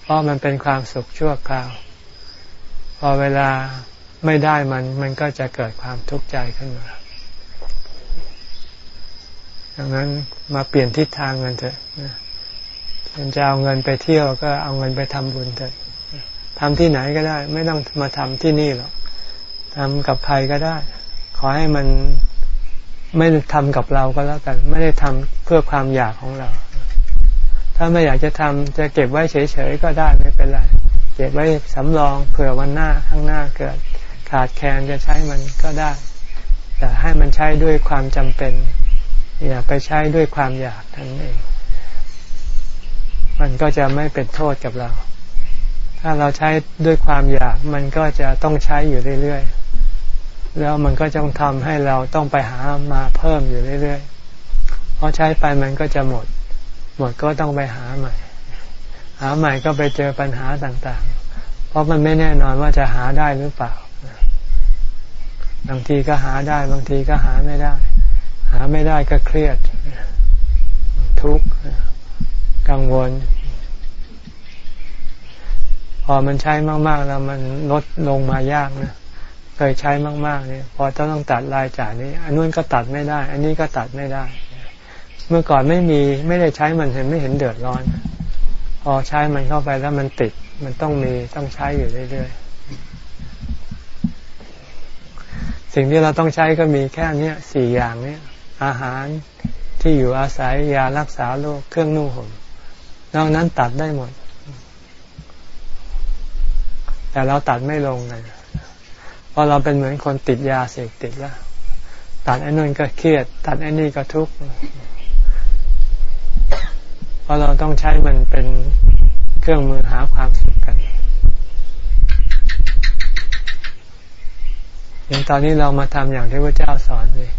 เพราะมันเป็นความสุขชั่วคราว พอเวลา ไม่ได้มันมันก็จะเกิดความทุกข์ใจขึ้นมา ดังนั้นมาเปลี่ยนทิศทางกันเถอะจะเอาเงินไปเที่ยวก็เอาเงินไปทำบุญเถอะทำที่ไหนก็ได้ ไม่ต้องมาทำที่นี่หรอกทำกับใครก็ได้ ขอให้มันไม่ทำกับเราก็แล้วกัน ไม่ได้ทำเพื่อความอยากของเรา ถ้าไม่อยากจะทำจะเก็บไว้เฉยๆก็ได้ไม่เป็นไร เก็บไว้สำรองเผื่อวันหน้าข้างหน้าเกิด ขาดแคลนจะใช้มันก็ได้ แต่ให้มันใช้ด้วยความจำเป็น อย่าไปใช้ด้วยความอยากทั้นเอง มันก็จะไม่เป็นโทษกับเรา ถ้าเราใช้ด้วยความอยากมันก็จะต้องใช้อยู่เรื่อยๆ แล้วมันก็จะทำให้เราต้องไปหามาเพิ่มอยู่เรื่อยๆ เพราะใช้ไปมันก็จะหมด หมดก็ต้องไปหาใหม่ หาใหม่ก็ไปเจอปัญหาต่างๆเพราะมันไม่แน่นอนว่าจะหาได้หรือเปล่า บางทีก็หาได้ บางทีก็หาไม่ได้ หาไม่ได้ก็เครียด ทุกข์กังวล พอมันใช้มาก ๆ แล้วมันลดลงมายากนะเคยใช้มาก ๆ เนี่ย พอจะต้องตัดรายจ่ายนี้ อันนู้นก็ตัดไม่ได้ อันนี้ก็ตัดไม่ได้ เมื่อก่อนไม่มีไม่ได้ใช้มันเห็นไม่เห็นเดือดร้อน พอใช้มันเข้าไปแล้วมันติด มันต้องมีต้องใช้อยู่เรื่อยๆ สิ่งที่เราต้องใช้ก็มีแค่นี้สี่อย่างนี้อาหารที่อยู่อาศัยยารักษาโรคเครื่องนุ่งห่มนอกนั้นตัดได้หมด แต่เราตัดไม่ลงไงเพราะเราเป็นเหมือนคนติดยาเสพติดแล้ว ตัดไอ้นู่นก็เครียด ตัดไอ้นี่ก็ทุกข์เพราะเราต้องใช้มันเป็นเครื่องมือหาความสุขกัน อย่างตอนนี้เรามาทำอย่างที่พระเจ้าสอนเลย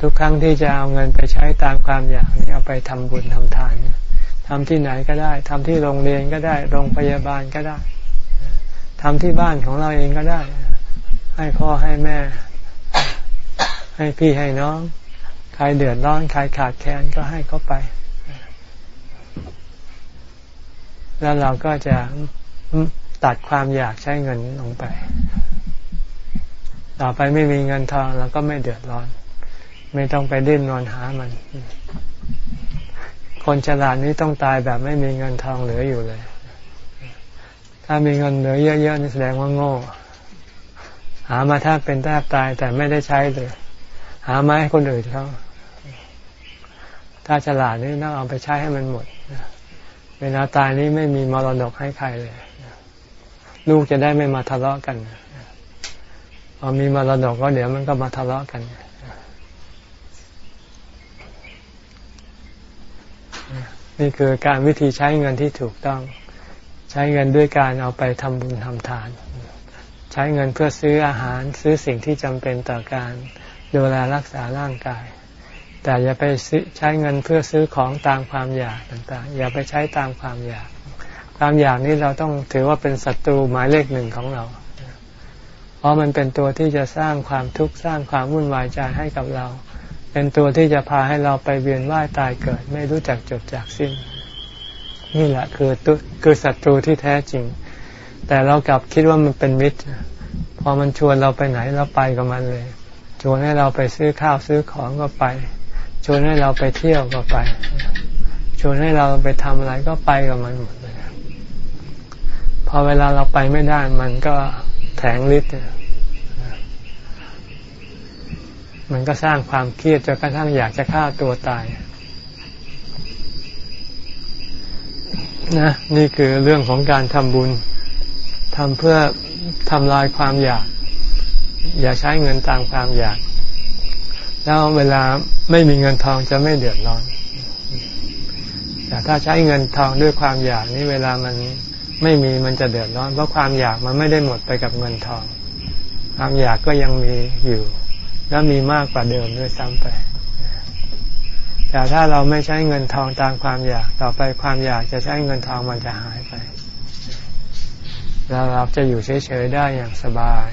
ทุกครั้งที่จะเอาเงินไปใช้ตามความอยากนี่เอาไปทำบุญทำทานทำที่ไหนก็ได้ทำที่โรงเรียนก็ได้ โรงพยาบาลก็ได้ทำที่บ้านของเราเองก็ได้ ให้พ่อให้แม่ ให้พี่ให้น้อง ใครเดือดร้อนใครขาดแคลนก็ให้เขาไป แล้วเราก็จะตัดความอยากใช้เงินลงไป ต่อไปไม่มีเงินทองเราก็ไม่เดือดร้อน ไม่ต้องไปดิ้นรนหามัน คนฉลาดนี้ต้องตายแบบไม่มีเงินทองเหลืออยู่เลย ถ้ามีเงินเหลือเยอะๆนี่แสดงว่าโง่ หามาถ้าเป็นแทบตายแต่ไม่ได้ใช้เลย หามาให้คนอื่นเขาถ้าฉลาดนี่ต้องเอาไปใช้ให้มันหมด เวลาตายนี้ไม่มีมรดกให้ใครเลย ลูกจะได้ไม่มาทะเลาะกัน พอมีมรดกก็เดี๋ยวมันก็มาทะเลาะกันนี่คือการวิธีใช้เงินที่ถูกต้องใช้เงินด้วยการเอาไปทำบุญทำทาน ใช้เงินเพื่อซื้ออาหารซื้อสิ่งที่จำเป็นต่อการดูแลรักษาร่างกาย แต่อย่าไปใช้เงินเพื่อซื้อของตามความอยากต่างๆ อย่าไปใช้ตามความอยาก ความอยากนี้เราต้องถือว่าเป็นศัตรูหมายเลขหนึ่งของเรา เพราะมันเป็นตัวที่จะสร้างความทุกข์สร้างความวุ่นวายใจให้กับเรา เป็นตัวที่จะพาให้เราไปเวียนว่ายตายเกิด ไม่รู้จักจบจากสิ้น นี่แหละคือตัวคือศัตรูที่แท้จริง แต่เรากลับคิดว่ามันเป็นมิตร พอมันชวนเราไปไหนเราไปกับมันเลย ชวนให้เราไปซื้อข้าวซื้อของก็ไป ชวนให้เราไปเที่ยวก็ไป ชวนให้เราไปทำอะไรก็ไปกับมันหมดเลยพอเวลาเราไปไม่ได้มันก็ แถงฤทธิ์มันก็สร้างความเครียดจนกระทั่งอยากจะฆ่าตัวตายนะนี่คือเรื่องของการทำบุญทำเพื่อทำลายความอยาก อย่าใช้เงินตามความอยาก แล้วเวลาไม่มีเงินทองจะไม่เดือดร้อนแต่ถ้าใช้เงินทองด้วยความอยากนี่เวลามัน ไม่มีมันจะเดือดร้อน เพราะความอยากมันไม่ได้หมดไปกับเงินทอง ความอยากก็ยังมีอยู่ แล้วมีมากกว่าเดิมด้วยซ้ำไป แต่ถ้าเราไม่ใช้เงินทองตามความอยากต่อไปความอยากจะใช้เงินทองมันจะหายไป แล้วเราจะอยู่เฉยๆได้อย่างสบาย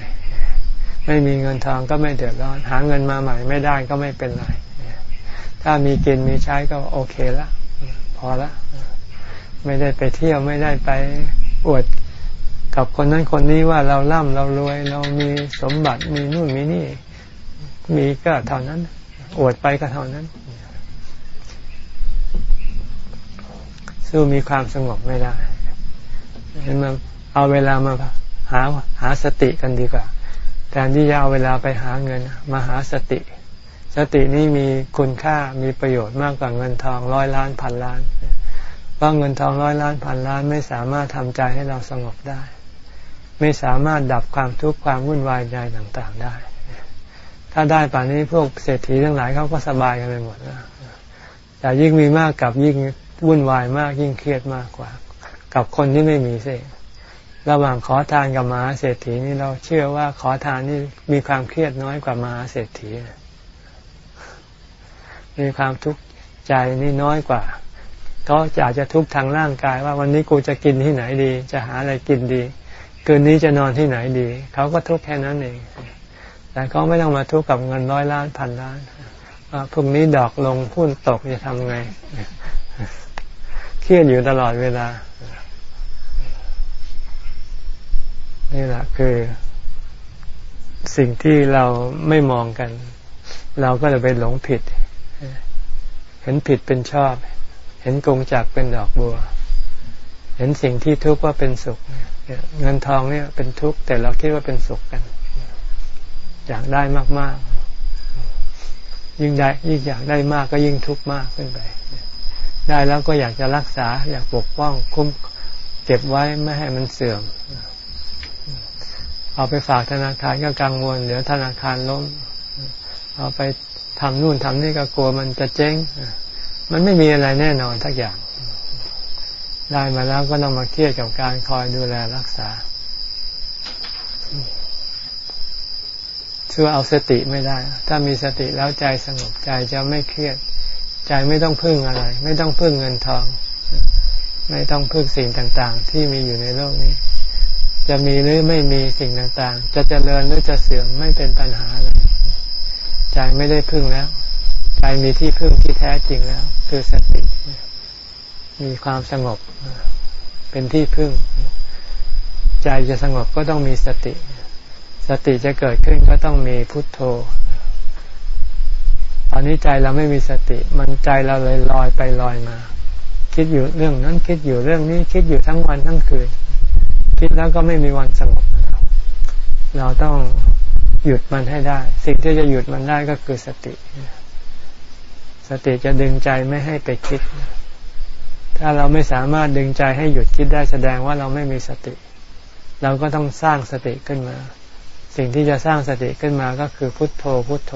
ไม่มีเงินทองก็ไม่เดือดร้อน หาเงินมาใหม่ไม่ได้ก็ไม่เป็นไรถ้ามีกินมีใช้ก็โอเคละพอละ ไม่ได้ไปเที่ยวไม่ได้ไปอวดกับคนนั้นคนนี้ว่าเราล่ำเรารวย เรามีสมบัติมีนู่นมีนี่ มีก็เท่านั้น อวดไปก็เท่านั้น สู้มีความสงบไม่ได้เห็นมาเอาเวลามาหาหาสติกันดีกว่าแทนที่จะเอาเวลาไปหาเงินมาหาสติ สตินี้มีคุณค่ามีประโยชน์มากกว่าเงินทองร้อยล้านพันล้านเพราเงินทองร้อยล้านพันล้านไม่สามารถทำใจให้เราสงบได้ ไม่สามารถดับความทุกข์ความวุ่นวายใจต่างๆได้ ถ้าได้ป่านนี้พวกเศรษฐีทั้งหลายเขาก็สบายกันไปหมดแล้วแต่ยิ่งมีมากกับยิ่งวุ่นวายมากยิ่งเครียดมากกว่า กับคนที่ไม่มีเศษระหว่างขอทานกับมหาเศรษฐีนี่เราเชื่อว่าขอทานนี่มีความเครียดน้อยกว่ามหาเศรษฐี มีความทุกข์ใจนี่น้อยกว่า เขาอาจจะทุกข์ทางร่างกายว่าวันนี้กูจะกินที่ไหนดี จะหาอะไรกินดี คืนนี้จะนอนที่ไหนดี เขาก็ทุกข์แค่นั้นเอง แต่เขาไม่ต้องมาทุกข์กับเงินร้อยล้านพันล้านพรุ่งนี้ดอกลงพุ่นตกจะทำไง เครียดอยู่ตลอดเวลา นี่แหละคือ สิ่งที่เราไม่มองกัน เราก็จะไปหลงผิด เห็นผิดเป็นชอบ ห็นกงจักเป็นดอกบัว เห็นสิ่งที่ทุกข์ว่าเป็นสุขเงินทองเนี่ยเป็นทุกข์แต่เราคิดว่าเป็นสุขกัน อยากได้มาก ๆ ยิ่งได้ยิ่งอยากได้มากก็ยิ่งทุกข์มากขึ้นไป ได้แล้วก็อยากจะรักษา อยากปกป้องคุ้มเก็บไว้ไม่ให้มันเสื่อม เอาไปฝากธนาคารก็กังวลเดี๋ยวธนาคารล้ม เอาไปทำนู่นทำนี่ก็กลัวมันจะเจ๊ง มันไม่มีอะไรแน่นอนทักอย่าง ได้มาแล้วก็ต้องมาเครียดกับการคอยดูแลรักษาคือเอาสติไม่ได้ ถ้ามีสติแล้วใจสงบใจจะไม่เครียด ใจไม่ต้องพึ่งอะไร ไม่ต้องพึ่งเงินทอง ไม่ต้องพึ่งสิ่งต่างๆ ที่มีอยู่ในโลกนี้ จะมีหรือไม่มีสิ่งต่างๆ จะเจริญหรือจะเสื่อมไม่เป็นปัญหาเลยใจไม่ได้พึ่งแล้ว ใจมีที่พึ่งที่แท้จริงแล้ว คือสติ มีความสงบ เป็นที่พึ่ง ใจจะสงบก็ต้องมีสติ สติจะเกิดขึ้นก็ต้องมีพุทโธ ตอนนี้ใจเราไม่มีสติ มันใจเราเลยลอยไปลอยมา คิดอยู่เรื่องนั้น คิดอยู่เรื่องนี้ คิดอยู่ทั้งวันทั้งคืน คิดแล้วก็ไม่มีวันสงบ เราต้องหยุดมันให้ได้ สิ่งที่จะหยุดมันได้ก็คือสติ สติจะดึงใจไม่ให้ไปคิด ถ้าเราไม่สามารถดึงใจให้หยุดคิดได้แสดงว่าเราไม่มีสติ เราก็ต้องสร้างสติขึ้นมา สิ่งที่จะสร้างสติขึ้นมาก็คือพุทโธพุทโธ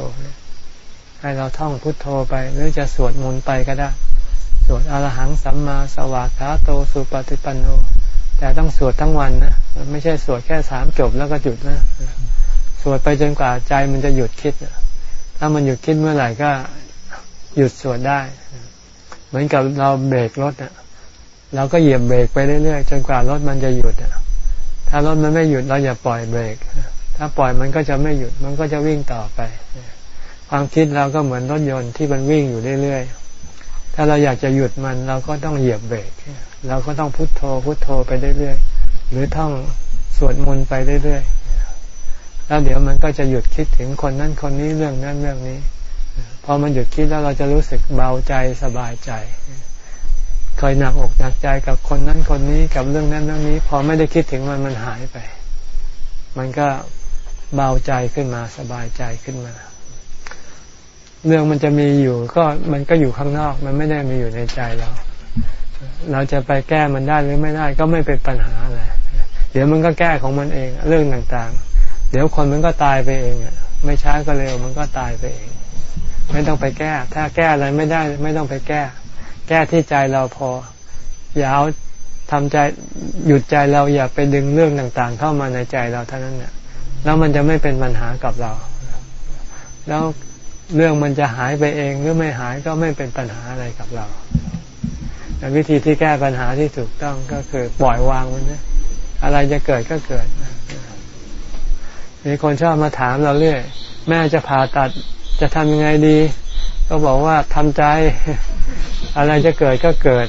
ให้เราท่องพุทโธไป หรือจะสวดมนต์ไปก็ได้ สวดอรหังสัมมาสวากขาโตสุปฏิปันโน แต่ต้องสวดทั้งวันนะไม่ใช่สวดแค่สามจบแล้วก็หยุดนะสวดไปจนกว่าใจมันจะหยุดคิดถ้ามันหยุดคิดเมื่อไหร่ก็ หยุดสวดได้ เหมือนกับเราเบรกรถอะเราก็เหยียบเบรกไปเรื่อยๆจนกว่ารถมันจะหยุดอะถ้ารถมันไม่หยุดเราอย่าปล่อยเบรก ถ้าปล่อยมันก็จะไม่หยุดมันก็จะวิ่งต่อไป ความคิดเราก็เหมือนรถยนต์ที่มันวิ่งอยู่เรื่อยๆ ถ้าเราอยากจะหยุดมันเราก็ต้องเหยียบเบรก เราก็ต้องพุโทโธพุโทโธไปเรื่อยๆ หรือท่องสวดมนต์ไปเรื่อยๆ แล้วเดี๋ยวมันก็จะหยุดคิดถึงคนนั้นคนนี้เรื่องนั้นเรื่องนี้ พอมันหยุดคิดแล้วเราจะรู้สึกเบาใจสบายใจเคยหนักอกหนักใจกับคนนั้นคนนี้กับเรื่องนั้นเรื่องนี้ พอไม่ได้คิดถึงมันมันหายไป มันก็เบาใจขึ้นมาสบายใจขึ้นมา เรื่องมันจะมีอยู่ ก็มันก็อยู่ข้างนอก มันไม่ได้มีอยู่ในใจเรา เราจะไปแก้มันได้หรือไม่ได้ก็ไม่เป็นปัญหาอะไรเดี๋ยวมันก็แก้ของมันเองเรื่องต่างๆ เดี๋ยวคนมันก็ตายไปเองไม่ช้าก็เร็วมันก็ตายไปเอง ไม่ต้องไปแก้ ถ้าแก้อะไรไม่ได้ไม่ต้องไปแก้ แก้ที่ใจเราพอ อย่าเอาทำใจหยุดใจเราอย่าไปดึงเรื่องต่างๆ เข้ามาในใจเราเท่านั้นเนี่ยแล้วมันจะไม่เป็นปัญหากับเรา แล้วเรื่องมันจะหายไปเองหรือไม่หายก็ไม่เป็นปัญหาอะไรกับเราแต่วิธีที่แก้ปัญหาที่ถูกต้องก็คือปล่อยวางมันนะอะไรจะเกิดก็เกิด มีคนชอบมาถามเราเรื่อย แม่จะผ่าตัด จะทำยังไงดี ก็บอกว่าทำใจ อะไรจะเกิดก็เกิด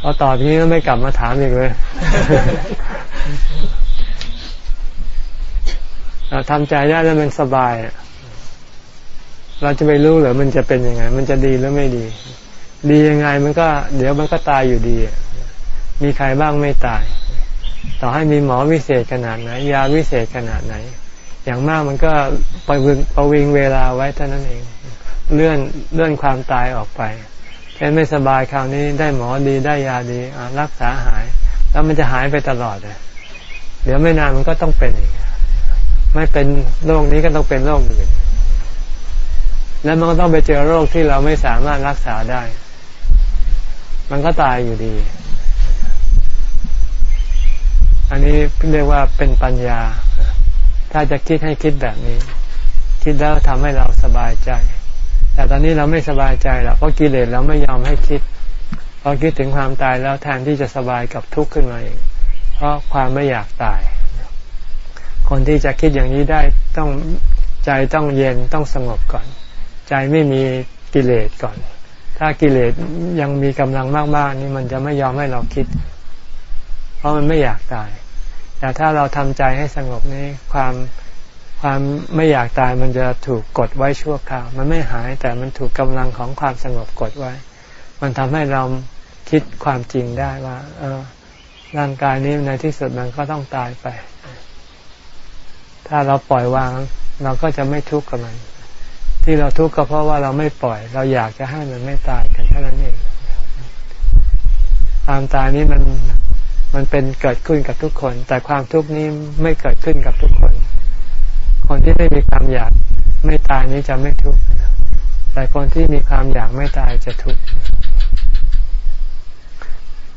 พอตอบนี้แล้วไม่กลับมาถามอีกเลยทำใจได้แล้วมันสบาย เราจะไปรู้หรือมันจะเป็นยังไง มันจะดีหรือไม่ดี ดียังไงมันก็ เดี๋ยวมันก็ตายอยู่ดี มีใครบ้างไม่ตาย ต่อให้มีหมอวิเศษขนาดไหน ยาวิเศษขนาดไหน อย่างมากมันก็ไปวิงประวิงเวลาไว้เท่านั้นเอง เลื่อนเลื่อนความตายออกไปแค่ไม่สบายคราวนี้ได้หมอดีได้ยาดีรักษาหาย แล้วมันจะหายไปตลอดเลยเดี๋ยวไม่นานมันก็ต้องเป็นอีก ไม่เป็นโรคนี้ก็ต้องเป็นโรคอื่น แล้วมันก็ต้องไปเจอโรคที่เราไม่สามารถรักษาได้ มันก็ตายอยู่ดี อันนี้เรียกว่าเป็นปัญญา ถ้าจะคิดให้คิดแบบนี้ คิดแล้วทำให้เราสบายใจ แต่ตอนนี้เราไม่สบายใจหรอกเพราะกิเลสเราไม่ยอมให้คิดพอคิดถึงความตายแล้วแทนที่จะสบายกับทุกข์ขึ้นมาเองเพราะความไม่อยากตาย คนที่จะคิดอย่างนี้ได้ต้องใจต้องเย็นต้องสงบก่อน ใจไม่มีกิเลสก่อน ถ้ากิเลสยังมีกำลังมากๆนี่มันจะไม่ยอมให้เราคิด เพราะมันไม่อยากตาย แต่ถ้าเราทำใจให้สงบนี้ความความไม่อยากตายมันจะถูกกดไว้ชั่วคราว มันไม่หายแต่มันถูกกำลังของความสงบกดไว้ มันทำให้เราคิดความจริงได้ว่า เออ ร่างกายนี้ในที่สุดมันก็ต้องตายไป ถ้าเราปล่อยวาง เราก็จะไม่ทุกข์กับมัน ที่เราทุกข์ก็เพราะว่าเราไม่ปล่อย เราอยากจะให้มันไม่ตายกันเท่านั้นเองความตายนี้มัน มันเป็นเกิดขึ้นกับทุกคน แต่ความทุกข์นี้ไม่เกิดขึ้นกับทุกคน คนที่ไม่มีความอยากไม่ตายนี้จะไม่ทุกข์แต่คนที่มีความอยากไม่ตายจะทุกข์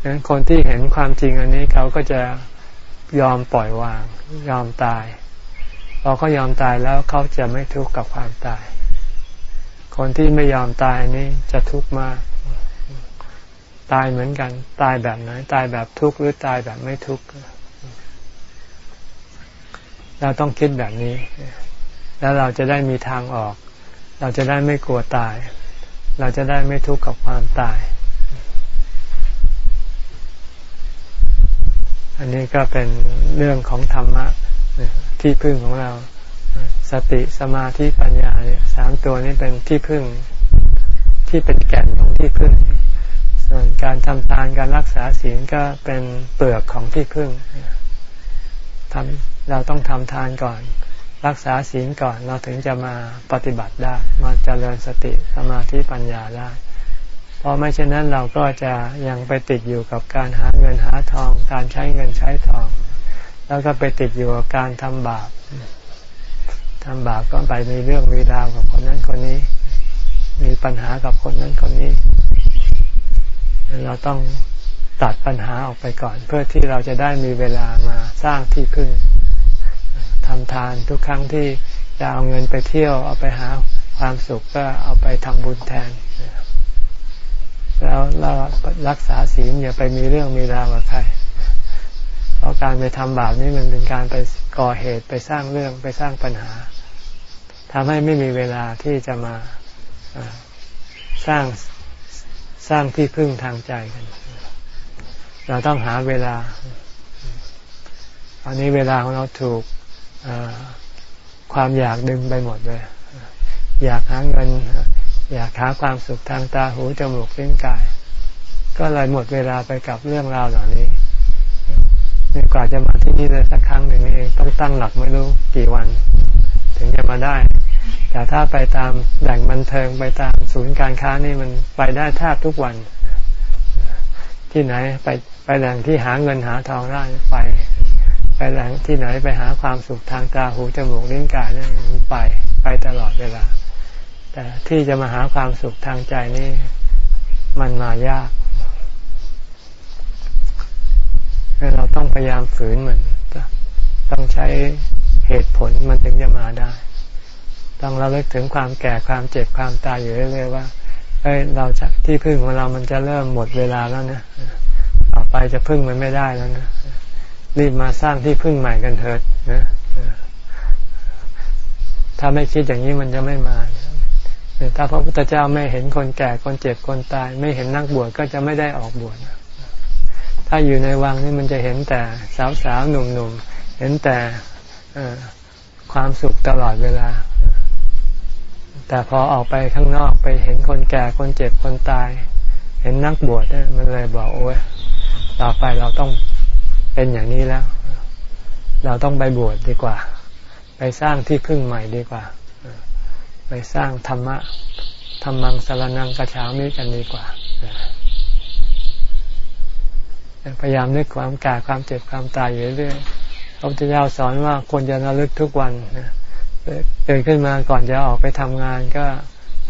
ดังนั้นคนที่เห็นความจริงอันนี้เขาก็จะยอมปล่อยวาง ยอมตายพอเขายอมตายแล้วเขาจะไม่ทุกข์กับความตาย คนที่ไม่ยอมตายนี้จะทุกข์มาก ตายเหมือนกัน ตายแบบไหน ตายแบบทุกข์หรือตายแบบไม่ทุกข์เราต้องคิดแบบนี้ แล้วเราจะได้มีทางออก เราจะได้ไม่กลัวตาย เราจะได้ไม่ทุกข์กับความตาย อันนี้ก็เป็นเรื่องของธรรมะที่พึ่งของเรา สติสมาธิปัญญาเนี่ยสามตัวนี้เป็นที่พึ่งที่เป็นแก่นของที่พึ่ง ส่วนการทำทานการรักษาศีลก็เป็นเปลือกของที่พึ่งทำเราต้องทำทานก่อน รักษาศีลก่อนเราถึงจะมาปฏิบัติได้ มาเจริญสติสมาธิปัญญาได้เพราะไม่เช่นนั้นเราก็จะยังไปติดอยู่กับการหาเงินหาทอง การใช้เงินใช้ทอง แล้วก็ไปติดอยู่กับการทำบาปทำบาปก็ไปมีเรื่องมีราวกับคนนั้นคนนี้ มีปัญหากับคนนั้นคนนี้ เราต้องตัดปัญหาออกไปก่อน เพื่อที่เราจะได้มีเวลามาสร้างที่พึ่งทำทานทุกครั้งที่จะเอาเงินไปเที่ยวเอาไปหาความสุขก็เอาไปทำบุญแทน แล้วเรารักษาศีลอย่าไปมีเรื่องมีราวกับใคร เพราะการไปทำบาปนี่มันเป็นการไปก่อเหตุไปสร้างเรื่องไปสร้างปัญหาทำให้ไม่มีเวลาที่จะมาสร้าง สร้างที่พึ่งทางใจกัน เราต้องหาเวลา ตอนนี้เวลาของเราถูกความอยากดึงไปหมดเลย อยากหาเงิน อยากหาความสุขทางตาหูจมูกลิ้นกาย ก็เลยหมดเวลาไปกับเรื่องราวเหล่านี้นี่กว่าจะมาที่นี่เลยสักครั้งหนึ่งเองต้องตั้งหลักไม่รู้กี่วัน ถึงจะมาได้ แต่ถ้าไปตามแหล่งบันเทิงไปตามศูนย์การค้านี่มันไปได้แทบทุกวัน ที่ไหนไปไปแหล่งที่หาเงินหาทองได้ไป ไปแหล่งที่ไหนไปหาความสุขทางตาหูจมูกลิ้นกายนี่ไปไปตลอดเวลา แต่ที่จะมาหาความสุขทางใจนี่มันมายากเราต้องพยายามฝืนมันต้องใช้เหตุผลมันถึงจะมาได้ ต้องเราเลิกถึงความแก่ความเจ็บความตายอยู่เรื่อยๆว่าเอ้ยเราจะที่พึ่งของเรามันจะเริ่มหมดเวลาแล้วนะต่อไปจะพึ่งมันไม่ได้แล้วนะรีบมาสร้างที่พึ่งใหม่กันเถิดนะถ้าไม่คิดอย่างนี้มันจะไม่มาถ้าพระพุทธเจ้าไม่เห็นคนแก่คนเจ็บคนตาย ไม่เห็นนักบวชก็จะไม่ได้ออกบวชถ้าอยู่ในวังนี่มันจะเห็นแต่สาวๆหนุ่มๆเห็นแต่ความสุขตลอดเวลา แต่พอออกไปข้างนอกไปเห็นคนแก่คนเจ็บคนตาย เห็นนักบวชเนี่ยมันเลยบอกโอ้ยต่อไปเราต้องเป็นอย่างนี้แล้ว เราต้องไปบวชดดีกว่า ไปสร้างที่พึ่งใหม่ดีกว่า ไปสร้างธรรมะธรรมังสารนังกระฉามิกันดีกว่าพยายามนึกความแก่ความเจ็บความตายอยู่เรื่อยพระพุทธเจ้าสอนว่าควรจะระลึกทุกวันเกิดขึ้นมาก่อนจะออกไปทำงานก็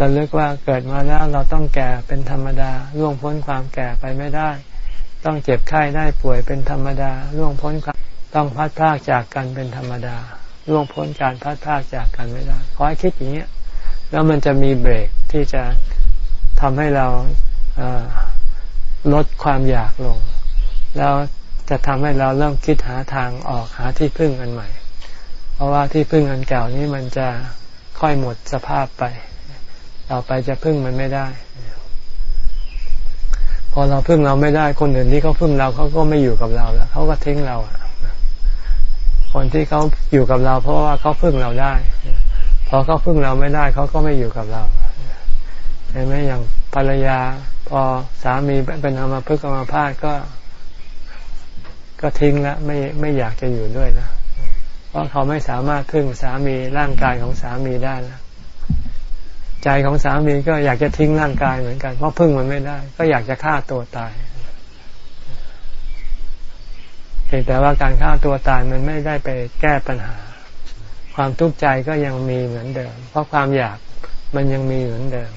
ระลึกว่าเกิดมาแล้วเราต้องแก่เป็นธรรมดาล่วงพ้นความแก่ไปไม่ได้ ต้องเจ็บไข้ได้ป่วยเป็นธรรมดาล่วงพ้นต้องพัดพากจากกันเป็นธรรมดาล่วงพ้นการพัดพากจากกันไม่ได้ขอให้คิดอย่างนี้แล้วมันจะมีเบรกที่จะทำให้เราลดความอยากลง แล้วจะทำให้เราเริ่มคิดหาทางออกหาที่พึ่งอันใหม่ เพราะว่าที่พึ่งอันเก่านี้มันจะค่อยหมดสภาพไป ต่อไปจะพึ่งมันไม่ได้ พอเราพึ่งเราไม่ได้คนอื่นที่เขาพึ่งเราเขาก็ไม่อยู่กับเราแล้วเขาก็ทิ้งเราอะคนที่เขาอยู่กับเรา เพราะว่าเขาพึ่งเราได้พอเขาพึ่งเราไม่ได้เขาก็ไม่อยู่กับเราเห็นไหมอย่างภรรยา พอสามีเป็นอามาพึ่งอามาพาดก็ ก็ทิ้งแล้วไม่ไม่อยากจะอยู่ด้วยแล้ว เพราะเขาไม่สามารถพึ่งสามีร่างกายของสามีได้แล้วใจของสามีก็อยากจะทิ้งร่างกายเหมือนกัน เพราะพึ่งมันไม่ได้ ก็อยากจะฆ่าตัวตายเพียงแต่ว่าการฆ่าตัวตายมันไม่ได้ไปแก้ปัญหา ความทุกข์ใจก็ยังมีเหมือนเดิม เพราะความอยากมันยังมีเหมือนเดิม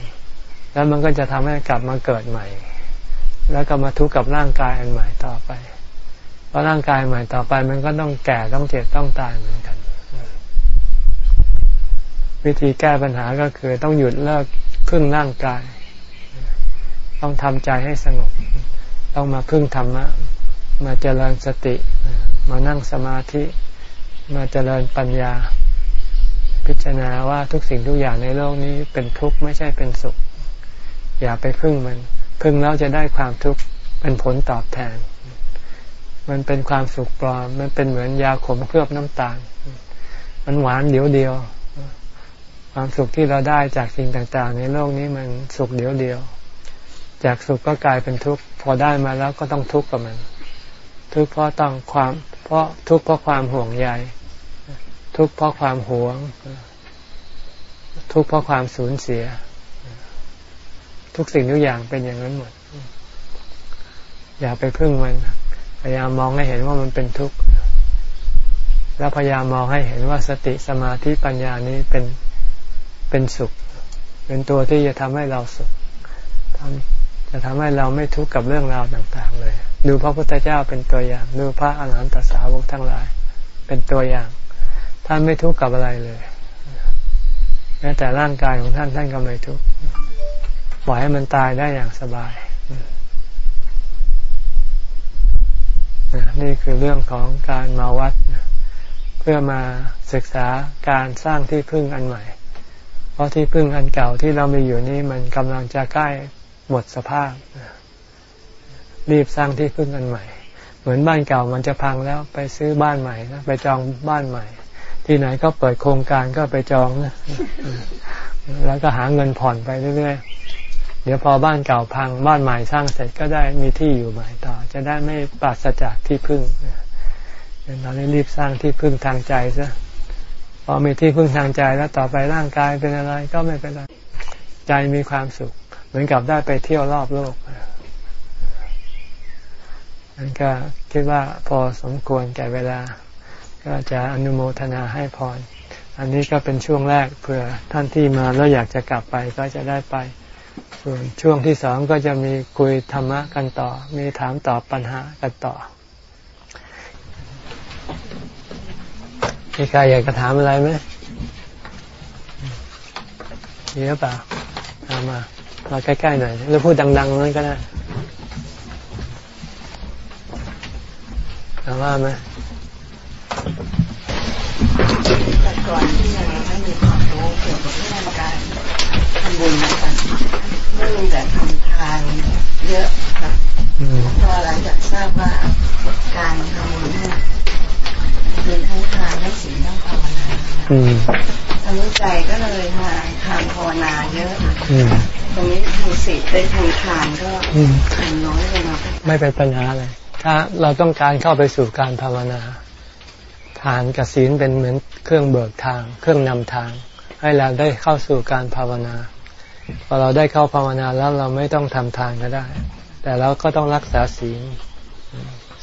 แล้วมันก็จะทำให้กลับมาเกิดใหม่ แล้วก็มาทุกข์กับร่างกายอันใหม่ต่อไป เพราะร่างกายใหม่ต่อไป มันก็ต้องแก่ต้องเจ็บต้องตายเหมือนกัน วิธีแก้ปัญหาก็คือ ต้องหยุดเลิกพึ่งร่างกาย ต้องทำใจให้สงบ ต้องมาพึ่งธรรมะ มาเจริญสติ มานั่งสมาธิ มาเจริญปัญญา พิจารณาว่าทุกสิ่งทุกอย่างในโลกนี้เป็นทุกข์ไม่ใช่เป็นสุข อย่าไปพึ่งมัน พึ่งแล้วจะได้ความทุกข์เป็นผลตอบแทน มันเป็นความสุขปลอม มันเป็นเหมือนยาขมเคลือบน้ำตาล มันหวานเดียวเดียว ความสุขที่เราได้จากสิ่งต่าง ๆ ในโลกนี้มันสุขเดียวเดียว จากสุขก็กลายเป็นทุกข์ พอได้มาแล้วก็ต้องทุกข์กับมัน ทุกข์เพราะต้องความ เพราะทุกข์เพราะความห่วงใย ทุกข์เพราะความหวง ทุกข์เพราะความสูญเสีย ทุกสิ่งทุกอย่างเป็นอย่างนั้นหมด อย่าไปพึ่งมัน พยายามมองให้เห็นว่ามันเป็นทุกข์แล้วพยายามมองให้เห็นว่าสติสมาธิปัญญานี้เป็นเป็นสุข เป็นตัวที่จะทำให้เราสุขทำจะทำให้เราไม่ทุกข์กับเรื่องราวต่าง ๆ เลย ดูพระพุทธเจ้าเป็นตัวอย่าง ดูพระอาหารหันตสาวกทั้งหลาย เป็นตัวอย่าง ท่านไม่ทุกข์กับอะไรเลยแม้แต่ร่างกายของท่านท่านก็ไม่ทุกข์ปล่อยให้มันตายได้อย่างสบาย นี่คือเรื่องของการมาวัด เพื่อมาศึกษาการสร้างที่พึ่งอันใหม่ เพราะที่พึ่งอันเก่าที่เรามีอยู่นี้มันกำลังจะใกล้หมดสภาพ รีบสร้างที่พึ่งอันใหม่ เหมือนบ้านเก่ามันจะพังแล้วไปซื้อบ้านใหม่นะไปจองบ้านใหม่ ที่ไหนก็เปิดโครงการก็ไปจองนะแล้วก็หาเงินผ่อนไปเรื่อย เดี๋ยวพอบ้านเก่าพังบ้านใหม่สร้างเสร็จก็ได้มีที่อยู่ใหม่ต่อ จะได้ไม่ปราศจากที่พึ่งเราได้รีบสร้างที่พึ่งทางใจซะพอมีที่พึ่งทางใจแล้วต่อไปร่างกายเป็นอะไรก็ไม่เป็นไรใจมีความสุข เหมือนกับได้ไปเที่ยวรอบโลกนั้นก็คิดว่าพอสมควรแก่เวลา ก็จะอนุโมทนาให้พรอันนี้ก็เป็นช่วงแรกเพื่อท่านที่มาแล้วอยากจะกลับไปก็จะได้ไป ส่วนช่วงที่สองก็จะมีคุยธรรมะกันต่อ มีถามตอบปัญหากันต่อมีใครอยากจะถามอะไรไหมมีหรือเปล่าถามมามาใกล้ๆหน่อยหรือพูดดังๆนั้นก็ได้ถามว่าไหมแต่ก่อนที่ยังไม่มีความรู้เกี่ยวกับเรื่องการำบุญนะคะไม่มีแต่ทำทานเยอะค่ะพอหลังจากทราบว่าการทำบุญเนี่ยมีทั้งทานและศีลทั้งภาวนาทำวิจัยก็เลยมาทานภาวนาเยอะตรงนี้ทำศีลได้ทำทานก็ทำน้อยลงมาไม่เป็นปัญหาเลยถ้าเราต้องการเข้าไปสู่การภาวนา ทานกับศีลเป็นเหมือนเครื่องเบิกทาง เครื่องนำทาง ให้เราได้เข้าสู่การภาวนา พอเราได้เข้าภาวนาแล้วเราไม่ต้องทำทานก็ได้ แต่เราก็ต้องรักษาศีล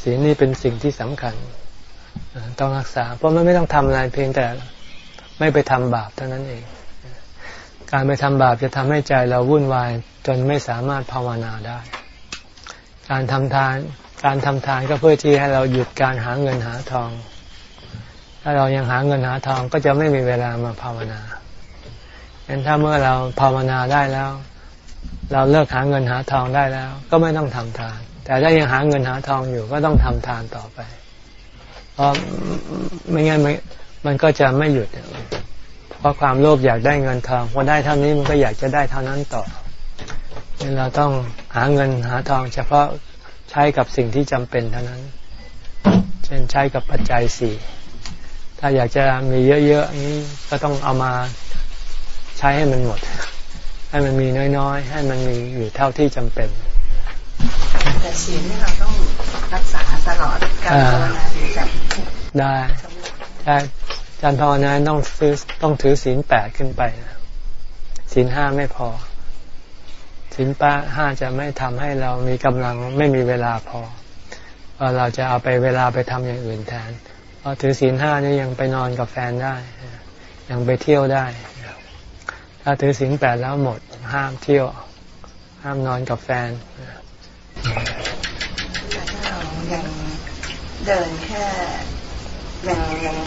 ศีลนี่เป็นสิ่งที่สำคัญ ต้องรักษา เพราะมันไม่ต้องทำอะไรเพียงแต่ไม่ไปทำบาปเท่านั้นเอง การไปทำบาปจะทำให้ใจเราวุ่นวายจนไม่สามารถภาวนาได้ การทำทาน การทำทานก็เพื่อที่ให้เราหยุดการหาเงินหาทอง ถ้าเรายังหาเงินหาทองก็จะไม่มีเวลามาภาวนา เห็นถ้าเมื่อเราภาวนาได้แล้ว เราเลิกหาเงินหาทองได้แล้ว ก็ไม่ต้องทำทาน แต่ถ้ายังหาเงินหาทองอยู่ก็ต้องทำทานต่อไป เพราะไม่งั้นมันมันก็จะไม่หยุด เพราะความโลภอยากได้เงินทองพอได้เท่านี้มันก็อยากจะได้เท่านั้นต่อเราต้องหาเงินหาทอง เฉพาะใช้กับสิ่งที่จำเป็นเท่านั้น เช่นใช้กับปัจจัยสี่ถ้าอยากจะมีเยอะๆนี้ก็ต้องเอามา ใช้ให้มันหมด ให้มันมีน้อยๆ ให้มันมีอยู่เท่าที่จำเป็น แต่ศีลนี่เราต้องรักษาตลอดการภาวนาถึงจะได้ใช่การภาวนาต้องซื้อต้องถือศีลแปดขึ้นไปศีลห้าไม่พอศีลป้าห้าจะไม่ทำให้เรามีกำลังไม่มีเวลาพอเพราะเราจะเอาไปเวลาไปทำอย่างอื่นแทนเพราะถือศีลห้านี่ยังไปนอนกับแฟนได้ ยังไปเที่ยวได้ ถ้าถือศีลแปดแล้วหมด ห้ามเที่ยว ห้ามนอนกับแฟนถ้าเรายังเดินแค่ยังยัง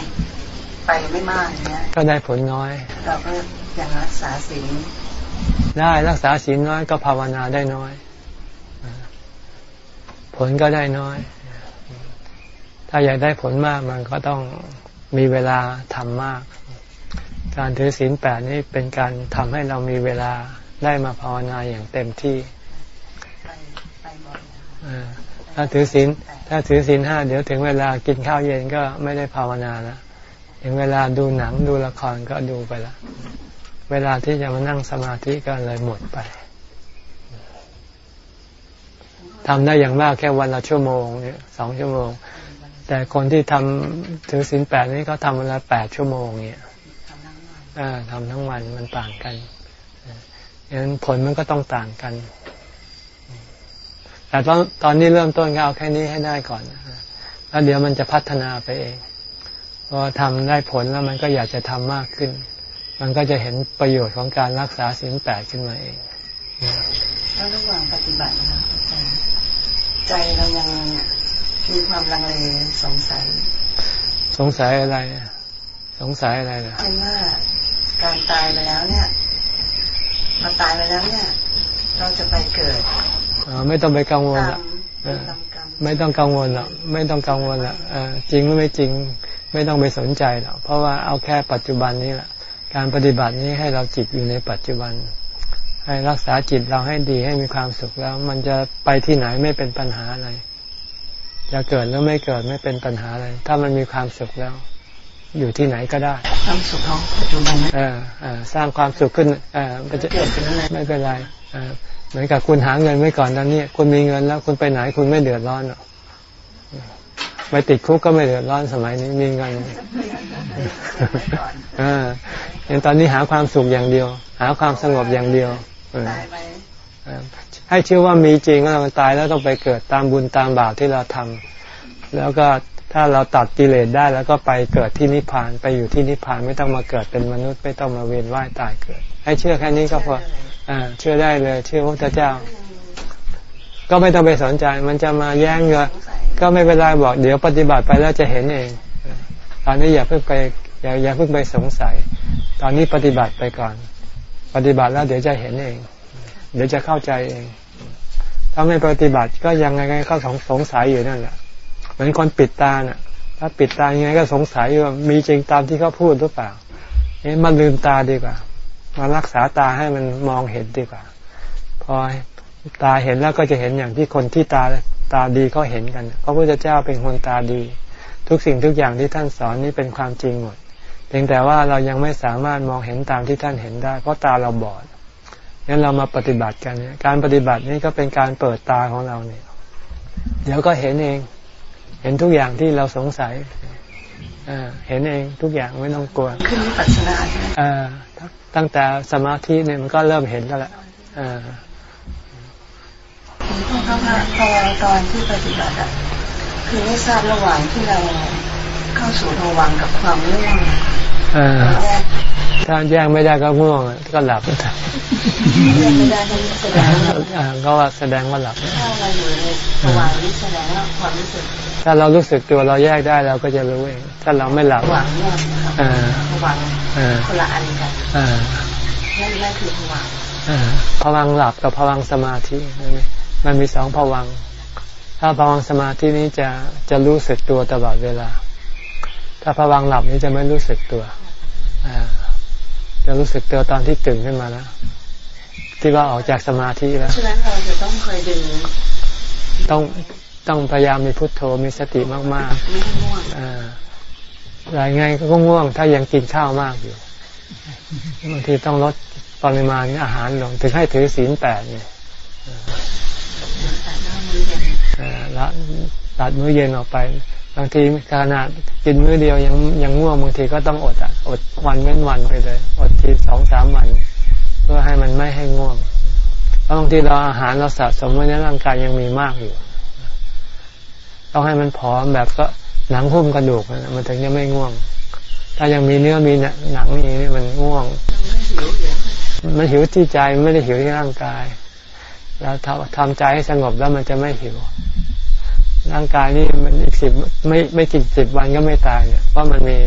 ไปไม่มากเนี้ย ก็ได้ผลน้อย เราก็ยังรักษาศีลได้รักษาศีลน้อยก็ภาวนาได้น้อย ผลก็ได้น้อย ถ้าอยากได้ผลมากมันก็ต้องมีเวลาทำมาก การถือศีลแปดนี่เป็นการทำให้เรามีเวลาได้มาภาวนาอย่างเต็มที่ถ้าถือศีลถ้าถือศีลห้าเดี๋ยวถึงเวลากินข้าวเย็นก็ไม่ได้ภาวนาแล้วถึงเวลาดูหนังดูละครก็ดูไปละเวลาที่จะมานั่งสมาธิก็เลยหมดไปทำได้อย่างมากแค่วันละชั่วโมงเนี่ยสองชั่วโมง แต่คนที่ทำถือศีลแปดนี่เขาทำเวลาแปดชั่วโมงเนี่ย ทำทั้งวันมันต่างกันดังนั้นผลมันก็ต้องต่างกัน แต่ตอนตอนนี้เริ่มต้นก็เอาแค่นี้ให้ได้ก่อน แล้วเดี๋ยวมันจะพัฒนาไปเองพอทำได้ผลแล้วมันก็อยากจะทำมากขึ้น มันก็จะเห็นประโยชน์ของการรักษาศีลแปดขึ้นมาเองแล้วระหว่างปฏิบัตินะคะใจเรายังมีความลังเลสงสัย สงสัยอะไร สงสัยอะไรล่ะเช่นว่า การตายไปแล้วเนี่ยมาตายไปแล้วเนี่ย เราจะไปเกิดไม่ต้องไปกังวลละไม่ต้องกังวลหรอกไม่ต้องกังวลละจริงหรือไม่จริง ไม่ต้องไปสนใจหรอกเพราะว่าเอาแค่ปัจจุบันนี้แหละการปฏิบัตินี้ให้เราจิตอยู่ในปัจจุบัน ให้รักษาจิตเราให้ดีให้มีความสุขแล้ว มันจะไปที่ไหนไม่เป็นปัญหาอะไรจะเกิดหรือไม่เกิดไม่เป็นปัญหาอะไร ถ้ามันมีความสุขแล้ว อยู่ที่ไหนก็ได้ความสุขของปัจจุบันเออเออสร้างความสุขขึ้นเออมันจะไม่เป็นไรเออเหมือนกับคุณหาเงินไว้ก่อนตอนนี้คุณมีเงินแล้วคุณไปไหนคุณไม่เดือดร้อนหรอกไปติดคุกก็ไม่เดือดร้อนสมัยนี้มีเงินอ่าอย่างตอนนี้หาความสุขอย่างเดียว หาความสงบอย่างเดียวให้เชื่อว่ามีจริงเราตายแล้วต้องไปเกิดตามบุญตามบาปที่เราทำแล้วก็ ถ้าเราตัดกิเลสได้แล้วก็ไปเกิดที่นิพพานไปอยู่ที่นิพพานไม่ต้องมาเกิดเป็นมนุษย์ไม่ต้องมาเวียนว่ายตายเกิด ให้เชื่อแค่นี้ก็พออ่าเชื่อได้เลย เชื่อพระเจ้า ก็ไม่ต้องไปสนใจ มันจะมาแย่งเงยก็ไม่เป็นไรบอกเดี๋ยวปฏิบัติไปแล้วจะเห็นเองตอนนี้อย่าเพิ่งไปอย่าอย่าเพิ่งไปสงสัย ตอนนี้ปฏิบัติไปก่อน ปฏิบัติแล้วเดี๋ยวจะเห็นเอง เดี๋ยวจะเข้าใจเอง ถ้าไม่ปฏิบัติก็ยังไงก็สงสงสัยอยู่นั่นแหละ มือนคนปิดตาเน่ะ ถ้าปิดตายังไงก็สงสัยว่ามีจริงตามที่เขาพูดหรือเปล่าเอ๊ะมันลืมตาดีกว่า มารักษาตาให้มันมองเห็นดีกว่า พอตาเห็นแล้วก็จะเห็นอย่างที่คนที่ตาตาดีเขาเห็นกันพระพุทธเจ้าเป็นคนตาดี ทุกสิ่งทุกอย่างที่ท่านสอนนี่เป็นความจริงหมดเพียงแต่ว่าเรายังไม่สามารถมองเห็นตามที่ท่านเห็นได้ เพราะตาเราบอดงั้นเรามาปฏิบัติกันเนี่ยการปฏิบัตินี่ก็เป็นการเปิดตาของเราเนี่ย เดี๋ยวก็เห็นเอง เห็นทุกอย่างที่เราสงสัยเห็นเองทุกอย่างไม่ต้องกลัว ขึ้นปัจจุบันตั้งแต่สมาธิเนี่ยมันก็เริ่มเห็นแล้วแหละพ่อครับพอตอนที่ปฏิบัติคือไม่ทราบระหว่างที่เราเข้าสู่ระวังกับความง่วงถ้าแยกไม่ได้ก็ง่วงก็หลับก็ว่าแสดงว่าหลับถ้าเราอยู่ในระหว่างนี้แสดงว่าความรู้สึกถ้าเรารู้สึกตัวเราแยกได้เราก็จะรู้เอง ถ้าเราไม่หลับหวังเนี่ยหวังคนละอันกันนั่นนั่นคือผวังผวังหลับกับผวังสมาธิมันมีสองผวัง ถ้าผวังสมาธินี้จะจะรู้สึกตัวตลอดเวลา ถ้าผวังหลับนี้จะไม่รู้สึกตัว จะรู้สึกตัวตอนที่ตื่นขึ้นมาแล้วที่ว่าออกจากสมาธิแล้วฉะนั้นเราจะต้องคอยดึงต้องต้องพยายามมีพุทโธมีสติมากๆไม่ง่วงอ่าอะไรไงก็ง่วง ถ้ายังกินข้าวมากอยู่บางทีต้องลดปริมาณอาหารลง ถึงให้ถือศีลแปดเนี่ยละตัดมื้อเย็นออกไป บางทีขนาดกินมื้อเดียวยังยังง่วงบางทีก็ต้องอดอะอดวันเว้นวันไปเลย อดทีสองสามวัน เพื่อให้มันไม่ให้ง่วงเพราะบางทีเราอาหารเราสะสมไว้ในร่างกายยังมีมากอยู่ต้องให้มันผอมแบบก็หนังหุ้มกระดูกมันถึงจะไม่ง่วง ถ้ายังมีเนื้อมีหนังนี่มันง่วง มันหิวที่ใจไม่ได้หิวที่ร่างกายแล้วทำใจให้สงบแล้วมันจะไม่หิว ร่างกายนี่มันอีกสิบไม่ไม่กี่สิบวันก็ไม่ตายเนี่ยเพราะมันมี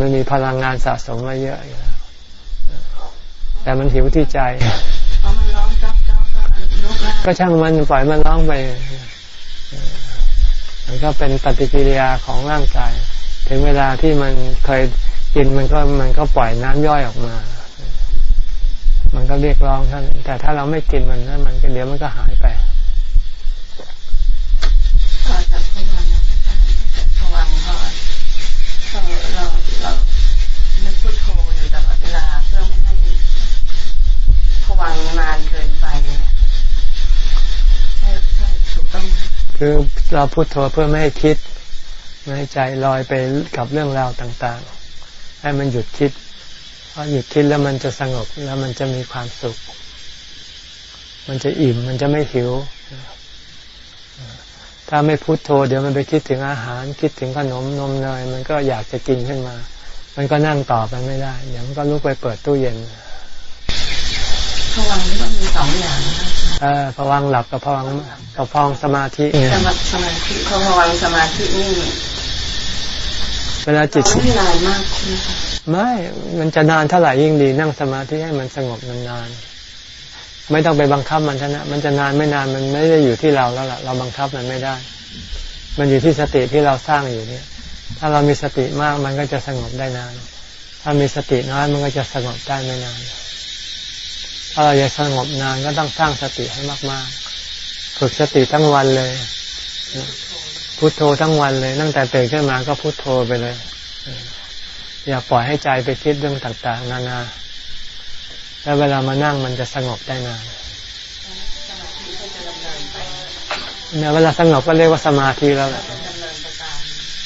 มันมีพลังงานสะสมมาเยอะอยู่แล้วแต่มันหิวที่ใจก็ช่างมันปล่อยมันร้องไปมันก็เป็นปฏิกิริยาของร่างกาย ถึงเวลาที่มันเคยกินมันก็มันก็ปล่อยน้ำย่อยออกมา มันก็เรียกร้องท่านแต่ถ้าเราไม่กินมันนั้นมันก็เดี๋ยวมันก็หายไปพ อจากพวังนะพวังพอเราเรานึกพุทโธอยู่ตลอดเวลาเพื่อไม่ให้พวังนานเกินไปใช่ใช่ถูกต้องคือเราพุทโธเพื่อไม่ให้คิดไม่ให้ใจลอยไปกับเรื่องราวต่างๆ ให้มันหยุดคิดพอหยุดคิดแล้วมันจะสงบแล้วมันจะมีความสุข มันจะอิ่มมันจะไม่หิว ถ้าไม่พุโทโธเดี๋ยวมันไปคิดถึงอาหารคิดถึงขนมนมเนยมันก็อยากจะกินขึ้นมา มันก็นั่งต่อไปไม่ได้ เดี๋ยวมันก็ลุกไปเปิดตู้เย็นพวังนี่ก็มีสองอย่างเออพวังหลับกับพวังกับพวังสมาธิสมาธิพวังสมาธินี่เวลาจิตไม่นานมากใช่ไหมไม่ มันจะนานเท่าไหร่ยิ่งดีนั่งสมาธิให้มันสงบนานๆ ไม่ต้องไปบังคับมันชนะ มันจะนานไม่นานมันไม่ได้อยู่ที่เราแล้วล่ะ เราบังคับมันไม่ได้ มันอยู่ที่สติที่เราสร้างอยู่เนี่ย ถ้าเรามีสติมากมันก็จะสงบได้นาน ถ้ามีสติน้อยมันก็จะสงบได้ไม่นาน ถ้าเราจะสงบนานก็ต้องสร้างสติให้มากๆ ฝึกสติทั้งวันเลยพุโทโธทั้งวันเลยตั้งแต่ตื่นขึ้นมาก็พุโทโธไปเลย อย่าปล่อยให้ใจไปคิดเรื่องต่าง ๆ นานา แล้วเวลามานั่งมันจะสงบได้นานเนี่ยเวลาสงบก็เรียกว่าสมาธิแล้วแหละ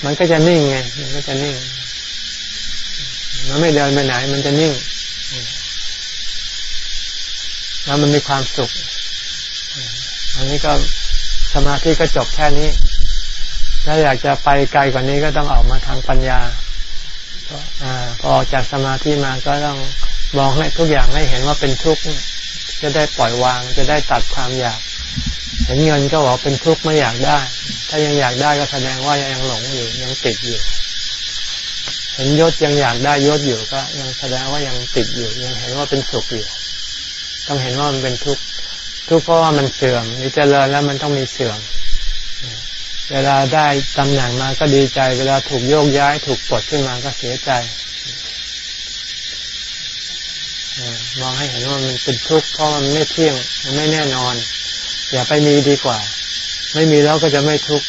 มันก็จะนิ่งไง มันก็จะนิ่ง มันไม่เดินไปไหน มันจะนิ่ง แล้วมันมีความสุข อันนี้ก็สมาธิก็จบแค่นี้ ถ้าอยากจะไปไกลกว่านี้ก็ต้องออกมาทางปัญญา พอออกจากสมาธิมาก็ต้อง มองให้ทุกอย่างให้เห็นว่าเป็นทุกข์จะได้ปล่อยวาง จะได้ตัดความอยาก เห็นเงินก็บอกเป็นทุกข์ไม่อยากได้ ถ้ายังอยากได้ก็แสดงว่ายังหลงอยู่ยังติดอยู่ เห็นยศยังอยากได้ยศอยู่ก็ ยังแสดงว่ายังติดอยู่ ยังเห็นว่าเป็นสุขอยู่ ต้องเห็นว่ามันเป็นทุกข์ทุกข์เพราะว่ามันเสื่อมหรือเจริญแล้วมันต้องมีเสื่อมเวลาได้ตำแหน่งมาก็ดีใจ เวลาถูกโยกย้ายถูกปลดขึ้นมาก็เสียใจ มองให้เห็นว่ามันเป็นทุกข์เพราะมันไม่เที่ยงมันไม่แน่นอน อย่าไปมีดีกว่า ไม่มีแล้วก็จะไม่ทุกข์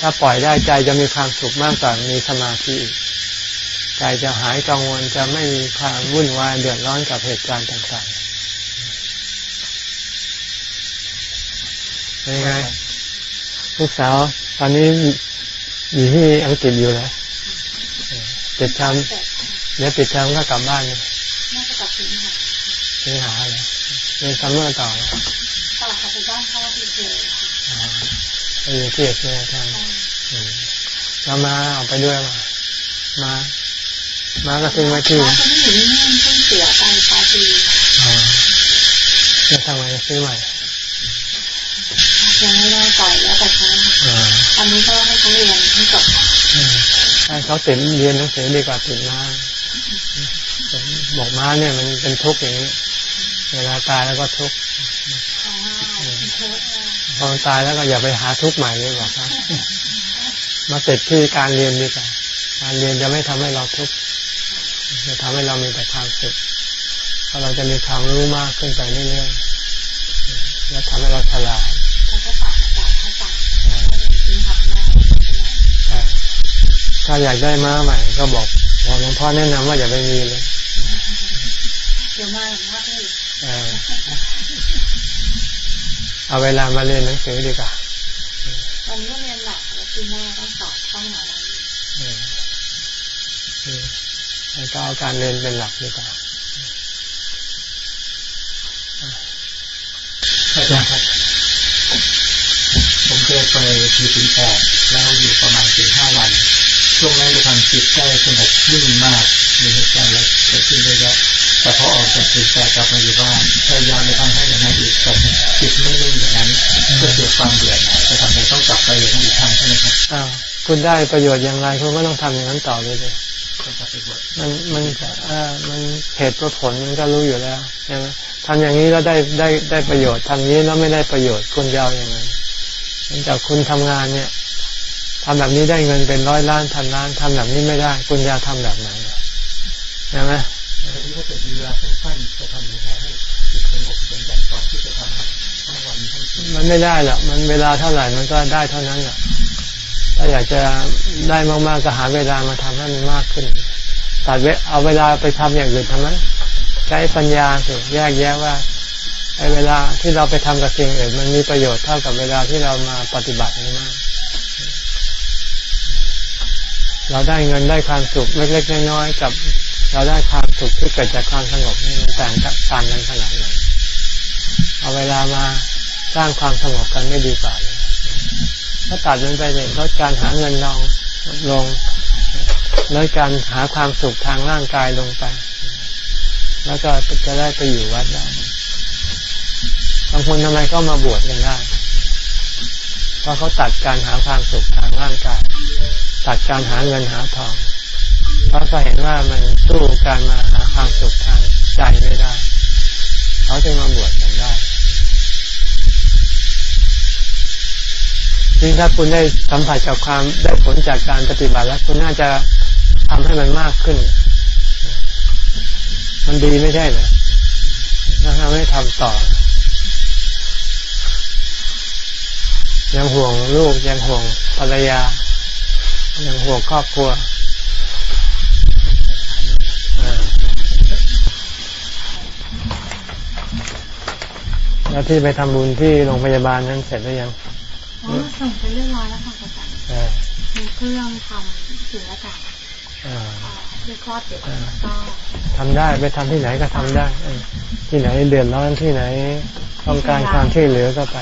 ถ้าปล่อยได้ใจจะมีความสุขมากกว่ามีสมาธิใจจะหายกังวลจะไม่มีความวุ่นวายเดือดร้อนกับเหตุการณ์ต่างๆเป็นไงลูกสาว ตอนนี้อยู่ที่อังกฤษอยู่แล้วปิดเทอม เดี๋ยวปิดเทอมก็กลับบ้านเลยน่าจะกลับสิงหาสิงหาเลยเรียน summer ต่อต่อค่ะไปบ้านพ่อที่เจอค่ะไปอยู่ที่เจอท่านเรามาเอาไปด้วยมามามาก็ซื้อมาที่มาตอนนี้อยู่นี่เพิ่งเสียไปปลายปีจะทำไมซื้อใหม่ยังไม่ได้ใจแล้วแต่เขาอันนี้ก็ให้เขาเรียนให้จบให้เขาติดเรียนหนังสือดีกว่าติดมา บอกมาเนี่ยมันเป็นทุกข์อย่างนี้ เวลาตายแล้วก็ทุกข์พอตายแล้วก็อย่าไปหาทุกข์ใหม่เลยบอกครับมาติดที่การเรียนดีกว่าการเรียนจะไม่ทำให้เราทุกข์จะทำให้เรามีแต่ความสุขเพราะเราจะมีความรู้มากขึ้นไปเรื่อยๆแล้วทำให้เราฉลาดถ้าอยากได้ม้าใหม่ก็บอกบอก หลวงพ่อแนะนำว่าอย่าไปมีเลยเดี๋ยวมาหลวงพ่อที่เอาเวลามาเรียนหนังสือดีกว่าตอนนี้ก็เรียนหลักแล้วปีหน้าต้องสอบเข้ามหาลัยแล้วก็เอาการเรียนเป็นหลักดีกว่าอาจารย์ครับผมเคยไปทีสินแปดแล้วอยู่ประมาณสี่ห้าวัน ช่วงนั้นจะทำจิตใจสงบนิ่งมากมีเหตุการณ์อะไรเกิดขึ้นเยอะแต่พอออกจากสินแปดกลับมาอยู่บ้านพยายามในทำให้อย่างนั้นอีกแต่จิตไม่นิ่งอย่างนั้นก็เกิดความเบื่อหน่ายจะทำให้ต้องกลับไปอย่างนั้นอีกครั้งใช่ไหมครับอ้าวคุณได้ประโยชน์อย่างไรคุณก็ต้องทำอย่างนั้นต่อเลยเลยมันมันอ่ามันเหตุผลมันก็รู้อยู่แล้วใช่ไหมทำอย่างนี้แล้วได้ได้ได้ประโยชน์ทำนี้แล้วไม่ได้ประโยชน์คุณยาวอย่างไรจากคุณทำงานเนี่ย ทำแบบนี้ได้เงินเป็นร้อยล้านพันล้านทำแบบนี้ไม่ได้ คุณจะทำแบบไหนใช่ไหมถ้าเกิดเวลาสั้นๆจะทำยังไงให้จิตสงบเหมือนอย่างตอนที่จะทำทั้งวันทั้งคืนมันไม่ได้หรอกมันเวลาเท่าไหร่มันก็ได้เท่านั้นแหละถ้าอยากจะได้มากๆก็หาเวลามาทำให้มันมากขึ้นตัดเวเอาเวลาไปทำอย่างอื่นทำไมใช้ปัญญาสิแยกแยะว่าไอ้เวลาที่เราไปทำกับสิ่งอื่นมันมีประโยชน์เท่ากับเวลาที่เรามาปฏิบัตินี้มาก เราได้เงินได้ความสุขเล็กๆน้อยๆกับ เราได้ความสุขที่เกิดจากความสงบนี่มันต่างต่างกันขนาดไหนเอาเวลามาสร้างความสงบกันไม่ดีกว่าเลยถ้าตัดมันไปเลยลดการหาเงินลองลงลดการหาความสุขทางร่างกายลงไป แล้วก็จะได้ไปอยู่วัดได้บางคนทำไมก็มาบวชกันได้เพราะเขาตัดการหาความสุขทางร่างกาย ตัดการหาเงินหาทอง เพราะเขาเห็นว่ามันสู้การมาหาความสุขทางใจไม่ได้ เขาจึงมาบวชกันได้ยิ่งถ้าคุณได้สัมผัสกับความได้ผลจากการปฏิบัติแล้วคุณน่าจะทำให้มันมากขึ้น มันดีไม่ใช่เหรอถ้าทำให้ทำต่อ ยังห่วงลูกยังห่วงภรรยา ยังห่วงครอบครัวแล้วที่ไปทำบุญที่โรงพยาบาลนั้นเสร็จหรือยังอ๋อส่งไปเรียบร้อยแล้วค่ะอาจารย์มีเครื่องทำสุญญากาศเพื่อคลอดเด็กก็ทำได้ไปทำที่ไหนก็ทำได้ ที่ไหนเดือดร้อนที่ไหน ต้องการความช่วยเหลือก็ไป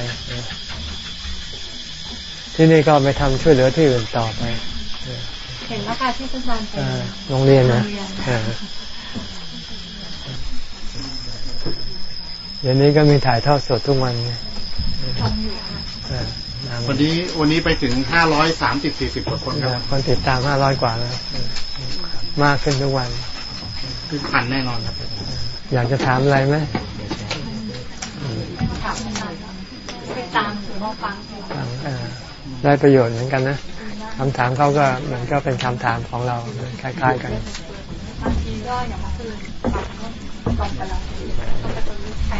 ที่นี่ก็ไปทำช่วยเหลือที่อื่นต่อไป เห็นว่าการที่อาจารย์ไปโรงเรียนนะเดี๋ยวนี้ก็มีถ่ายทอดสดทุกวันวันนี้วันนี้ไปถึงห้าร้อยสามสิบสี่สิบกว่าคนครับคนติดตามห้าร้อยกว่าแล้วมากขึ้นทุกวันคือพันแน่นอนครับ อยากจะถามอะไรไหมไปตามหรือว่าฟังได้ประโยชน์เหมือนกันนะ คำถามเขาก็เหมือนก็เป็นคำถามของเราคล้ายๆกันบางทีก็อย่างเมื่อคืนฟังก็ตรงกันแล้วต้องไปตรงนี้ใคร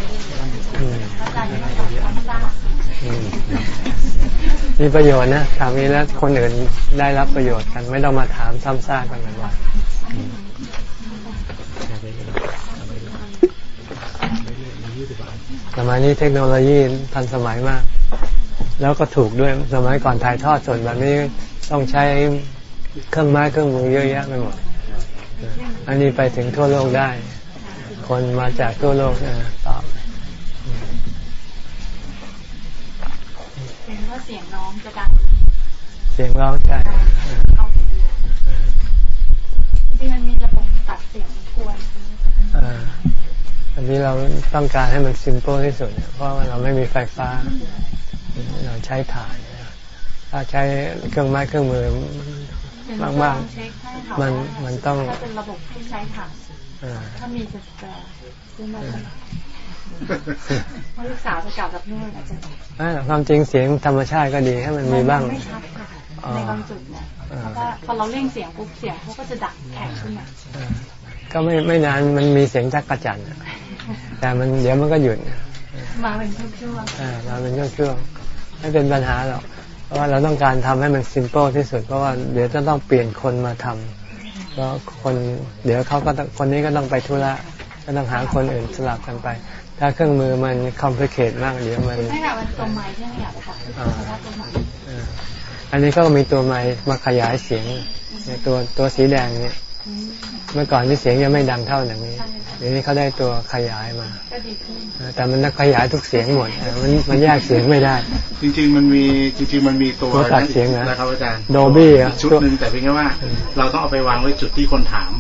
อาจารย์ไม่ต้องสอนทมีประโยชน์นะถามนี้แล้วคนอื่นได้รับประโยชน์กัน ไม่ต้องมาถามซ้ำซากกันเลยว่าสมัยนี้เทคโนโลยีทันสมัยมาก แล้วก็ถูกด้วยสมัยก่อนถ่ายทอดสดแบบนี้ ต้องใช้เครื่องไม้เครื่องมือเยอะแยะไปหมด อันนี้ไปถึงทั่วโลกได้ คนมาจากทั่วโลกตอบเป็นว่าเสียงน้องจะดัง เสียงร้องใช่จริงมันมีระบบตัดเสียงกวนอันนี้เราต้องการให้มันซิมเปิลที่สุด เพราะว่าเราไม่มีไฟฟ้า เราใช้ถ่าน ถ้าใช้เครื่องไม้เครื่องมือมากๆมันมันต้องเป็นระบบที่ใช้ถ่านถ้ามีจะจะซื้อมาลูกสาวจะกลับกับนู่นอาจารย์ความจริงเสียงธรรมชาติก็ดีให้มันมีบ้างไม่ชัดค่ะในบางจุดเนี่ยเพราะว่าพอเราเร่งเสียงปุ๊บเสียงเขาก็จะดังแข็งขึ้นมาก็ไม่ไม่นานมันมีเสียงจักกระจันแต่มันเดี๋ยวมันก็หยุดมาเป็นช่วงๆมาเป็นช่วงๆไม่เป็นปัญหาหรอก เพราะว่าเราต้องการทำให้มัน simple ที่สุดเพราะว่าเดี๋ยวจะต้องเปลี่ยนคนมาทำแล้วคนเดี๋ยวเขาก็คนนี้ก็ต้องไปธุระก็ต้องหาคนอื่นสลับกันไป ถ้าเครื่องมือมัน complicate มากเดี๋ยวมันไม่ค่ะมันตัวไมค์ใช่ไหมคะอันนี้ก็มีตัวไมค์มาขยายเสียงตัวตัวสีแดงเนี่ย เมื่อก่อนที่เสียงยังไม่ดังเท่าอย่างนี้เดี๋ยวนี้เขาได้ตัวขยายมาแต่มันขยายทุกเสียงหมด มันมันแยกเสียงไม่ได้ จริง ๆ มันมีจริง ๆ มันมีตัวตัดเสียงนะครับอาจารย์โดบี้ชุดหนึ่งแต่เพียงแค่ว่า เราต้องเอาไปวางไว้จุดที่คนถาม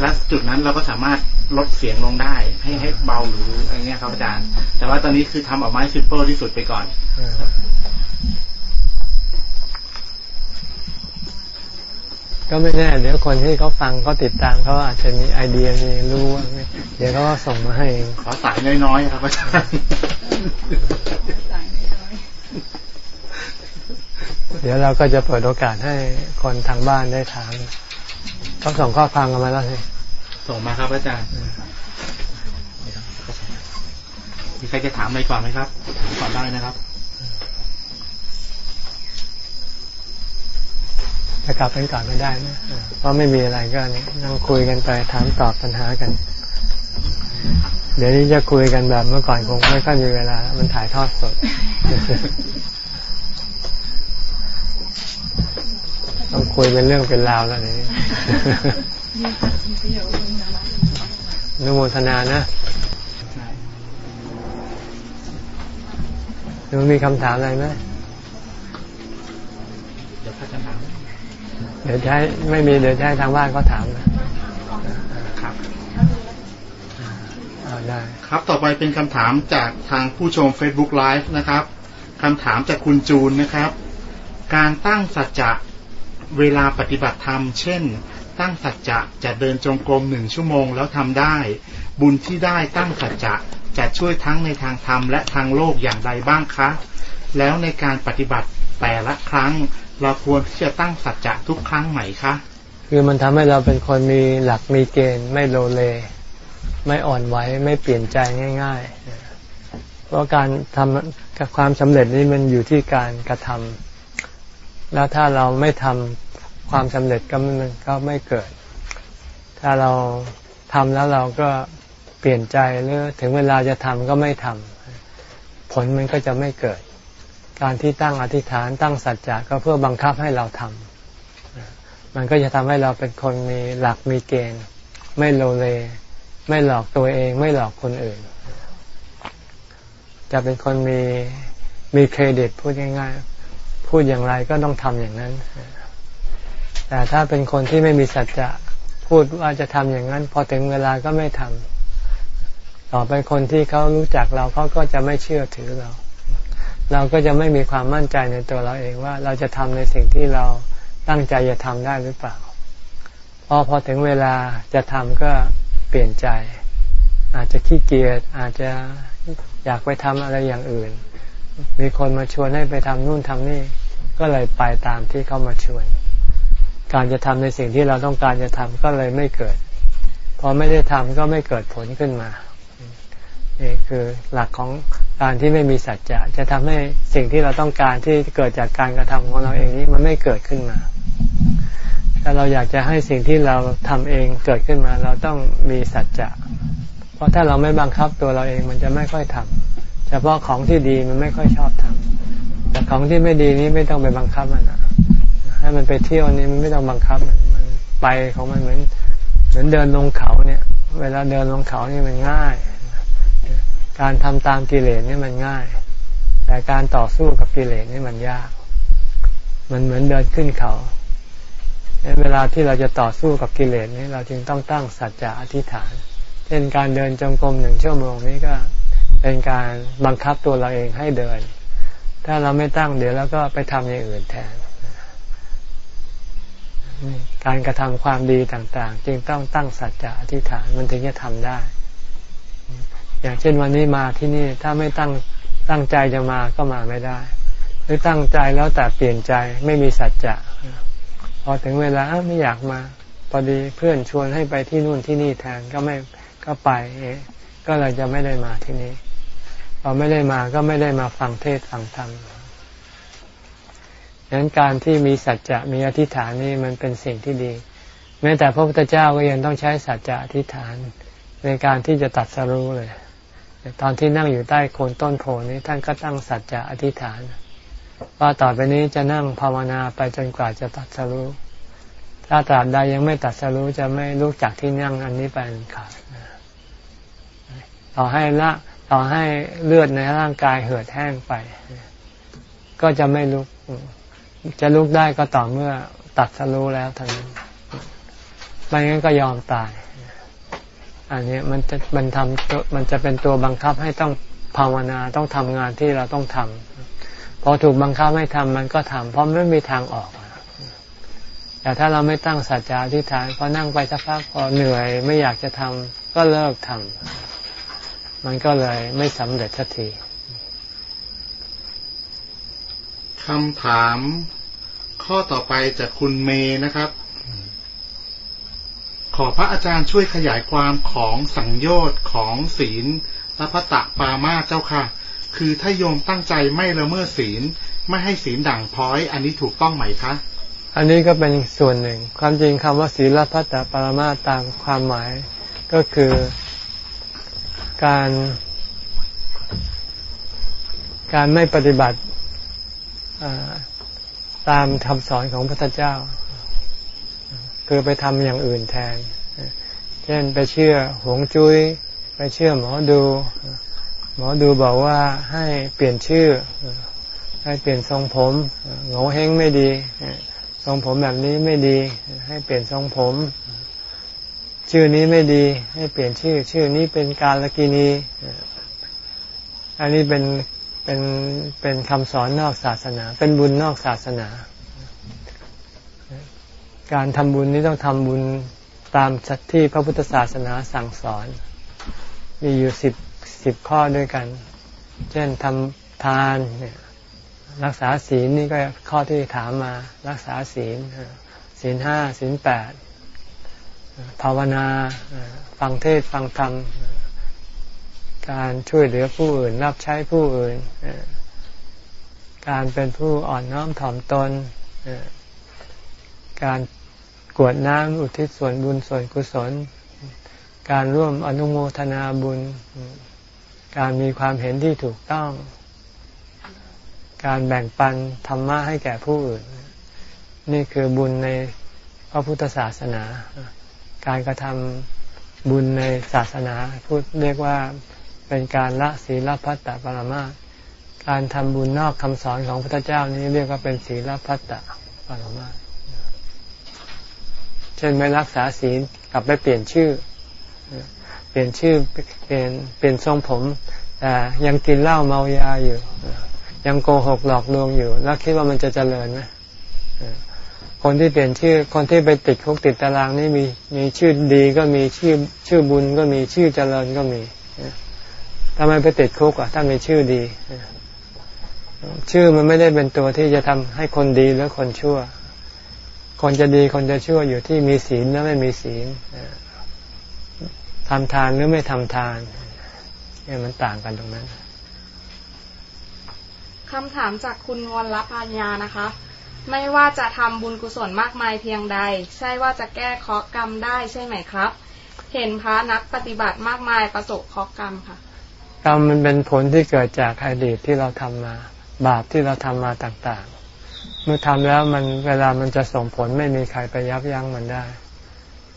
และจุดนั้นเราก็สามารถลดเสียงลงได้ ให้ให้เบาหรืออะไรเงี้ยครับอาจารย์ แต่ว่าตอนนี้คือทำออกมาให้ซิมเปิลที่สุดไปก่อน ก็ไม่แน่เดี๋ยวคนที่เขาฟังเขาติดตามเขาอาจจะมีไอเดียมีรู้เดี๋ยวเขาก็ส่งมาให้ขอสายน้อยๆครับอาจารย์เดี๋ยวเราก็จะเปิดโอกาสให้คนทางบ้านได้ถามเขาส่งข้อความกันมาแล้วสิส่งมาครับอาจารย์มีใครจะถามอะไรก่อนไหมครับก่อนได้นะครับ จะกลับไปก่อนไม่ได้นะเพราะไม่มีอะไรก็นั่งคุยกันไปถามตอบปัญหากัน เดี๋ยวนี้จะคุยกันแบบเมื่อก่อนคงไม่ค่อยมีเวลา มันถ่ายทอดสด ต้องคุยเป็นเรื่องเป็นราวแล้วนี่นุโมทนานะหนูมีคำถามอะไรไหม เดี๋ยวให้ไม่มีเดี๋ยวให้ทางบ้านก็ถามนะครับได้ครับต่อไปเป็นคำถามจากทางผู้ชม Facebook Live นะครับคำถามจากคุณจูนนะครับ การตั้งสัจจะเวลาปฏิบัติธรรม เช่น ตั้งสัจจะจะเดินจงกรมหนึ่งชั่วโมงแล้วทำได้ บุญที่ได้ตั้งสัจจะจะช่วยทั้งในทางธรรมและทางโลกอย่างไรบ้างคะ แล้วในการปฏิบัติแต่ละครั้ง เราควรที่จะตั้งสัจจะทุกครั้งไหมคะคือมันทำให้เราเป็นคนมีหลักมีเกณฑ์ ไม่โลเล ไม่อ่อนไหวไม่เปลี่ยนใจง่าย ๆ เพราะการทำความสำเร็จนี้มันอยู่ที่การกระทำแล้วถ้าเราไม่ทำความสำเร็จก็มันก็ไม่เกิด ถ้าเราทำแล้วเราก็เปลี่ยนใจหรือถึงเวลาจะทำก็ไม่ทำผลมันก็จะไม่เกิด การที่ตั้งอธิษฐานตั้งสัจจะก็เพื่อบังคับให้เราทำมันก็จะทำให้เราเป็นคนมีหลักมีเกณฑ์ ไม่โลเล ไม่หลอกตัวเอง ไม่หลอกคนอื่น จะเป็นคนมีมีเครดิตพูดง่ายๆ พูดอย่างไรก็ต้องทำอย่างนั้น แต่ถ้าเป็นคนที่ไม่มีสัจจะพูดว่าจะทำอย่างนั้น พอถึงเวลาก็ไม่ทำต่อไปคนที่เขารู้จักเราเขาก็จะไม่เชื่อถือเรา เราก็จะไม่มีความมั่นใจในตัวเราเองว่าเราจะทำในสิ่งที่เราตั้งใจจะทำได้หรือเปล่า พอพอถึงเวลาจะทำก็เปลี่ยนใจ อาจจะขี้เกียจอาจจะอยากไปทำอะไรอย่างอื่น มีคนมาชวนให้ไปทำนู่นทำนี่ ก็เลยไปตามที่เขามาชวน การจะทำในสิ่งที่เราต้องการจะทำก็เลยไม่เกิด พอไม่ได้ทำก็ไม่เกิดผลขึ้นมา นี่คือหลักของ การที่ไม่มีสัจจะจะทำให้สิ่งที่เราต้องการที่เกิดจากการกระทำของเราเองนี้มันไม่เกิดขึ้นมา ถ้าเราอยากจะให้สิ่งที่เราทำเองเกิดขึ้นมา เราต้องมีสัจจะ เพราะถ้าเราไม่บังคับตัวเราเองมันจะไม่ค่อยทำเฉพาะของที่ดีมันไม่ค่อยชอบทำแต่ของที่ไม่ดีนี้ไม่ต้องไปบังคับมันนะให้มันไปเที่ยวนี่มันไม่ต้องบังคับมันมันไปของมันเหมือน เหมือนเดินลงเขาเนี่ย เวลาเดินลงเขานี่มันง่าย การทำตามกิเลสนี่มันง่าย แต่การต่อสู้กับกิเลสนี่มันยาก มันเหมือนเดินขึ้นเขาเวลาที่เราจะต่อสู้กับกิเลสนี้เราจึงต้องตั้งสัจจะอธิษฐาน เช่นการเดินจงกรมหนึ่งชั่วโมงนี้ก็เป็นการบังคับตัวเราเองให้เดิน ถ้าเราไม่ตั้งเดี๋ยวแล้วก็ไปทำอย่างอื่นแทน การกระทำความดีต่าง ๆ จึงต้องตั้งสัจจะอธิษฐานมันถึงจะทำได้ อย่างเช่นวันนี้มาที่นี่ถ้าไม่ตั้งตั้งใจจะมาก็มาไม่ได้ หรือตั้งใจแล้วแต่เปลี่ยนใจไม่มีสัจจะพอถึงเวลาไม่อยากมาพอดีเพื่อนชวนให้ไปที่นู่นที่นี่แทนก็ไม่ก็ไปเอก็เลยจะไม่ได้มาที่นี่พอไม่ได้มาก็ไม่ได้มาฟังเทศฟังธรรมดังนั้นการที่มีสัจจะมีอธิษฐานนี่มันเป็นสิ่งที่ดี แม้แต่พระพุทธเจ้าก็ยังต้องใช้สัจจะอธิษฐานในการที่จะตัดสรู้เลย ตอนที่นั่งอยู่ใต้โคนต้นโพนี้ท่านก็ตั้งสัจจะอธิษฐาน ว่าต่อไปนี้จะนั่งภาวนาไปจนกว่าจะตัดสรู้ถ้าตราบใดยังไม่ตัดสรู้จะไม่ลุกจากที่นั่งอันนี้ไปขาดต่อให้ละต่อให้เลือดในร่างกายเหือดแห้งไป ก็จะไม่ลุก จะลุกได้ก็ต่อเมื่อตัดสรู้แล้วท่านั้นไม่งั้นก็ยอมตาย อันนี้มันจะมันทำมันจะเป็นตัวบังคับให้ต้องภาวนาต้องทำงานที่เราต้องทำพอถูกบังคับให้ทำมันก็ทำเพราะไม่มีทางออกแต่ถ้าเราไม่ตั้งสัจจะที่ฐานพอนั่งไปสักพักพอเหนื่อยไม่อยากจะทำก็เลิกทำมันก็เลยไม่สำเร็จทันทีคำถามข้อต่อไปจากคุณเมย์นะครับ ขอพระอาจารย์ช่วยขยายความของสังโยชน์ของศีลและพระตะปามาเจ้าค่ะ คือถ้าโยมตั้งใจไม่ละเมิดศีลไม่ให้ศีลด่างพ้อย อันนี้ถูกต้องไหมคะ อันนี้ก็เป็นส่วนหนึ่ง ความจริงคำว่าศีลพัตตปามาตามความหมาย ก็คือการการไม่ปฏิบัติตามคำสอนของพระพุทธเจ้า คือไปทำอย่างอื่นแทน เช่นไปเชื่อหวงจุย้ย ไปเชื่อหมอดู หมอดูบอกว่าให้เปลี่ยนชื่อ ให้เปลี่ยนทรงผมโง่เฮงไม่ดี ทรงผมแบบนี้ไม่ดี ให้เปลี่ยนทรงผม ชื่อนี้ไม่ดี ให้เปลี่ยนชื่อ ชื่อนี้เป็นการลกินี อันนี้เป็นเป็นเป็นคำสอนนอกศาสนา เป็นบุญนอกศาสนา การทำบุญนี้ต้องทำบุญตามที่พระพุทธศาสนาสั่งสอน มีอยู่สิบสิบข้อด้วยกัน เช่นทำทานเนี่ยรักษาศีลนี่ก็ข้อที่ถามมารักษาศีลศีลห้าศีลแปดภาวนาฟังเทศฟังธรรม การช่วยเหลือผู้อื่นรับใช้ผู้อื่น การเป็นผู้อ่อนน้อมถ่อมตนการ กวดน้ำอุทิศส่วนบุญส่วนกุศล การร่วมอนุโมทนาบุญ การมีความเห็นที่ถูกต้อง การแบ่งปันธรรมะให้แก่ผู้อื่น นี่คือบุญในพระพุทธศาสนา การกระทำบุญในศาสนาพูดเรียกว่าเป็นการละศีลพัตตปรมาการทำบุญนอกคำสอนของพระพุทธเจ้านี้เรียกว่าเป็นศีลพัตตปรมา เช่นไม่รักษาศีลกลับไปเปลี่ยนชื่อ เปลี่ยนชื่อเปลี่ยนเปลี่ยนทรงผมแต่ยังกินเหล้าเมายาอยู่ ยังโกหกหลอกลวงอยู่ แล้วคิดว่ามันจะเจริญไหมคนที่เปลี่ยนชื่อ คนที่ไปติดคุกติดตารางนี่มีมีชื่อดีก็มีชื่อชื่อบุญก็มีชื่อเจริญก็มีทำไมไปติดคุกอะถ้ามีชื่อดี ชื่อมันไม่ได้เป็นตัวที่จะทำให้คนดีหรือคนชั่ว คนจะดีคนจะชั่วอยู่ที่มีศีลหรือไม่มีศีลทำทานหรือไม่ทำทานเนี่ยมันต่างกันตรงนั้นคำถามจากคุณวรพัญญานะคะ ไม่ว่าจะทำบุญกุศลมากมายเพียงใด ใช่ว่าจะแก้เคราะห์กรรมได้ใช่ไหมครับ เห็นพระนักปฏิบัติมากมายประสบเคราะห์กรรมค่ะ กรรมมันเป็นผลที่เกิดจากอดีตที่เราทำมา บาปที่เราทำมาต่างๆ เมื่อทำแล้วมันเวลามันจะส่งผลไม่มีใครไปยับยั้งมันได้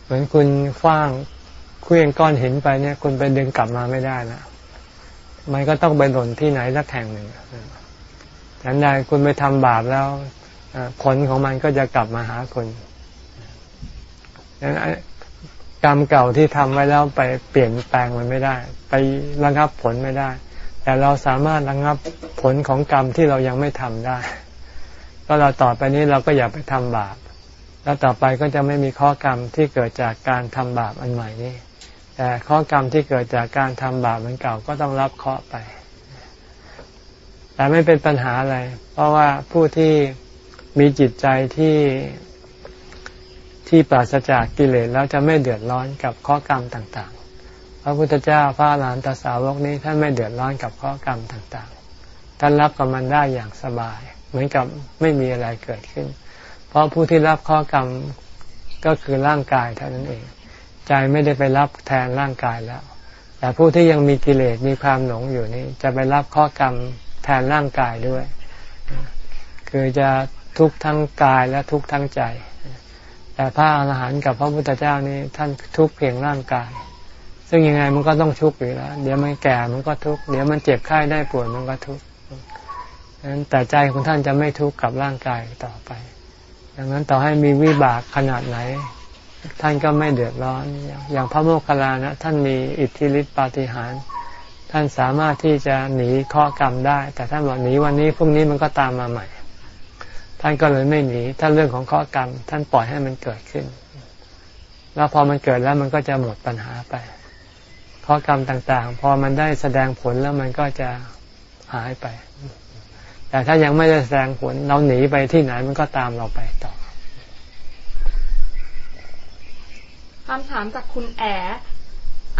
เหมือนคุณคว้างเคลื่องก้อนหินไปเนี่ย คุณไปดึงกลับมาไม่ได้นะมันก็ต้องไปหล่นที่ไหนสักแห่งหนึ่งฉันใดคุณไปทำบาปแล้วผลของมันก็จะกลับมาหาคุณกรรมเก่าที่ทำไว้แล้วไปเปลี่ยนแปลงมันไม่ได้ ไประงับผลไม่ได้ แต่เราสามารถระงับผลของกรรมที่เรายังไม่ทำได้ ก็เราต่อไปนี้เราก็อย่าไปทำบาป แล้วต่อไปก็จะไม่มีข้อกรรมที่เกิดจากการทำบาปอันใหม่นี้ แต่ข้อกรรมที่เกิดจากการทำบาปมันเก่าก็ต้องรับเคราะห์ไป แต่ไม่เป็นปัญหาอะไร เพราะว่าผู้ที่มีจิตใจที่ที่ปราศจากกิเลสแล้วจะไม่เดือดร้อนกับข้อกรรมต่างๆ พระพุทธเจ้าพระหลานตาสาวกนี้ท่านไม่เดือดร้อนกับข้อกรรมต่างๆ ท่านรับกับมันได้อย่างสบาย เหมือนกับไม่มีอะไรเกิดขึ้น เพราะผู้ที่รับข้อกรรมก็คือร่างกายเท่านั้นเอง ใจไม่ได้ไปรับแทนร่างกายแล้ว แต่ผู้ที่ยังมีกิเลสมีความหลงอยู่นี้จะไปรับข้อกรรมแทนร่างกายด้วย คือจะทุกข์ทั้งกายและทุกข์ทั้งใจ แต่พระอรหันต์กับพระพุทธเจ้านี้ท่านทุกข์เพียงร่างกาย ซึ่งยังไงมันก็ต้องทุกข์อยู่แล้ว เดี๋ยวมันแก่มันก็ทุกข์ เดี๋ยวมันเจ็บไข้ได้ป่วยมันก็ทุกข์ นั้นแต่ใจของท่านจะไม่ทุกข์กับร่างกายต่อไป ดังนั้นต่อให้มีวิบากขนาดไหน ท่านก็ไม่เดือดร้อน อย่างพระโมคคัลลานะท่านมีอิทธิฤทธิปาฏิหาริย์ ท่านสามารถที่จะหนีข้อกรรมได้ แต่ท่านบอกหนีวันนี้พรุ่งนี้มันก็ตามมาใหม่ ท่านก็เลยไม่หนี ถ้าเรื่องของข้อกรรม ท่านปล่อยให้มันเกิดขึ้น แล้วพอมันเกิดแล้วมันก็จะหมดปัญหาไป ข้อกรรมต่างๆ พอมันได้แสดงผลแล้วมันก็จะหายไป แต่ถ้ายังไม่ได้แสดงผลเราหนีไปที่ไหนมันก็ตามเราไปต่อคำถามจากคุณแอ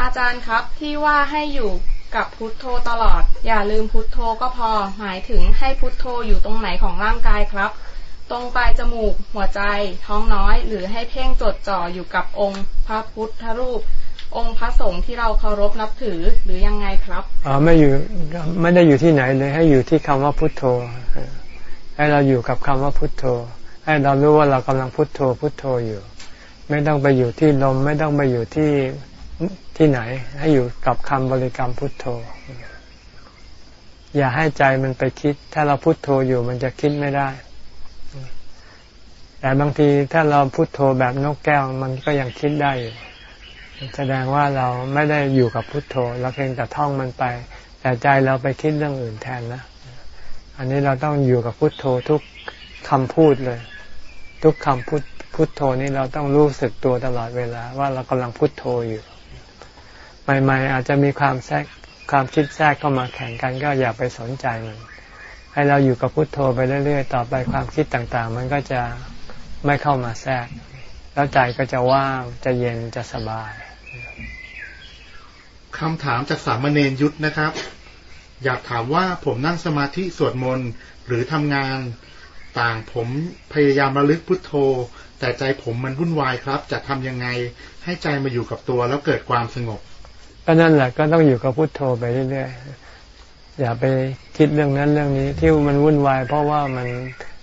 อาจารย์ครับที่ว่าให้อยู่กับพุทโธตลอด อย่าลืมพุทโธก็พอหมายถึงให้พุทโธอยู่ตรงไหนของร่างกายครับ ตรงปลายจมูก หัวใจ ท้องน้อย หรือให้เพ่งจดจ่ออยู่กับองค์ พระพุทธรูป องค์พระสงฆ์ที่เราเคารพนับถือหรือยังไงครับอ๋อไม่อยู่ไม่ได้อยู่ที่ไหนเลย ให้อยู่ที่คำว่าพุทโธ ให้เราอยู่กับคำว่าพุทโธ ให้เรารู้ว่าเรากำลังพุทโธพุทโธอยู่ ไม่ต้องไปอยู่ที่ลมไม่ต้องไปอยู่ที่ที่ไหน ให้อยู่กับคำบริกรรมพุทโธ อย่าให้ใจมันไปคิด ถ้าเราพุทโธอยู่มันจะคิดไม่ได้แต่บางทีถ้าเราพุทโธแบบนกแก้วมันก็ยังคิดได้อยู่ แสดงว่าเราไม่ได้อยู่กับพุทโธเราเพียงแต่ท่องมันไป แต่ใจเราไปคิดเรื่องอื่นแทนนะอันนี้เราต้องอยู่กับพุทโธทุกคำพูดเลย ทุกคำพุทพุทโธนี้เราต้องรู้สึกตัวตลอดเวลา ว่าเรากำลังพุทโธอยู่ ใหม่ ๆ อาจจะมีความแทรกความคิดแทรกเข้ามาแข่งกันก็อย่าไปสนใจมัน ให้เราอยู่กับพุทโธไปเรื่อยๆ ต่อไปความคิดต่างๆ มันก็จะไม่เข้ามาแทรก แล้วใจก็จะว่างจะเย็นจะสบาย คำถามจากสามเณรยุทธนะครับ อยากถามว่าผมนั่งสมาธิสวดมนต์หรือทำงานต่างผมพยายามระลึกพุทโธ แต่ใจผมมันวุ่นวายครับ จะทำยังไงให้ใจมาอยู่กับตัวแล้วเกิดความสงบก็นั่นแหละก็ต้องอยู่กับพุทโธไปเรื่อยๆอย่าไปคิดเรื่องนั้นเรื่องนี้ที่มันวุ่นวาย เพราะว่ามัน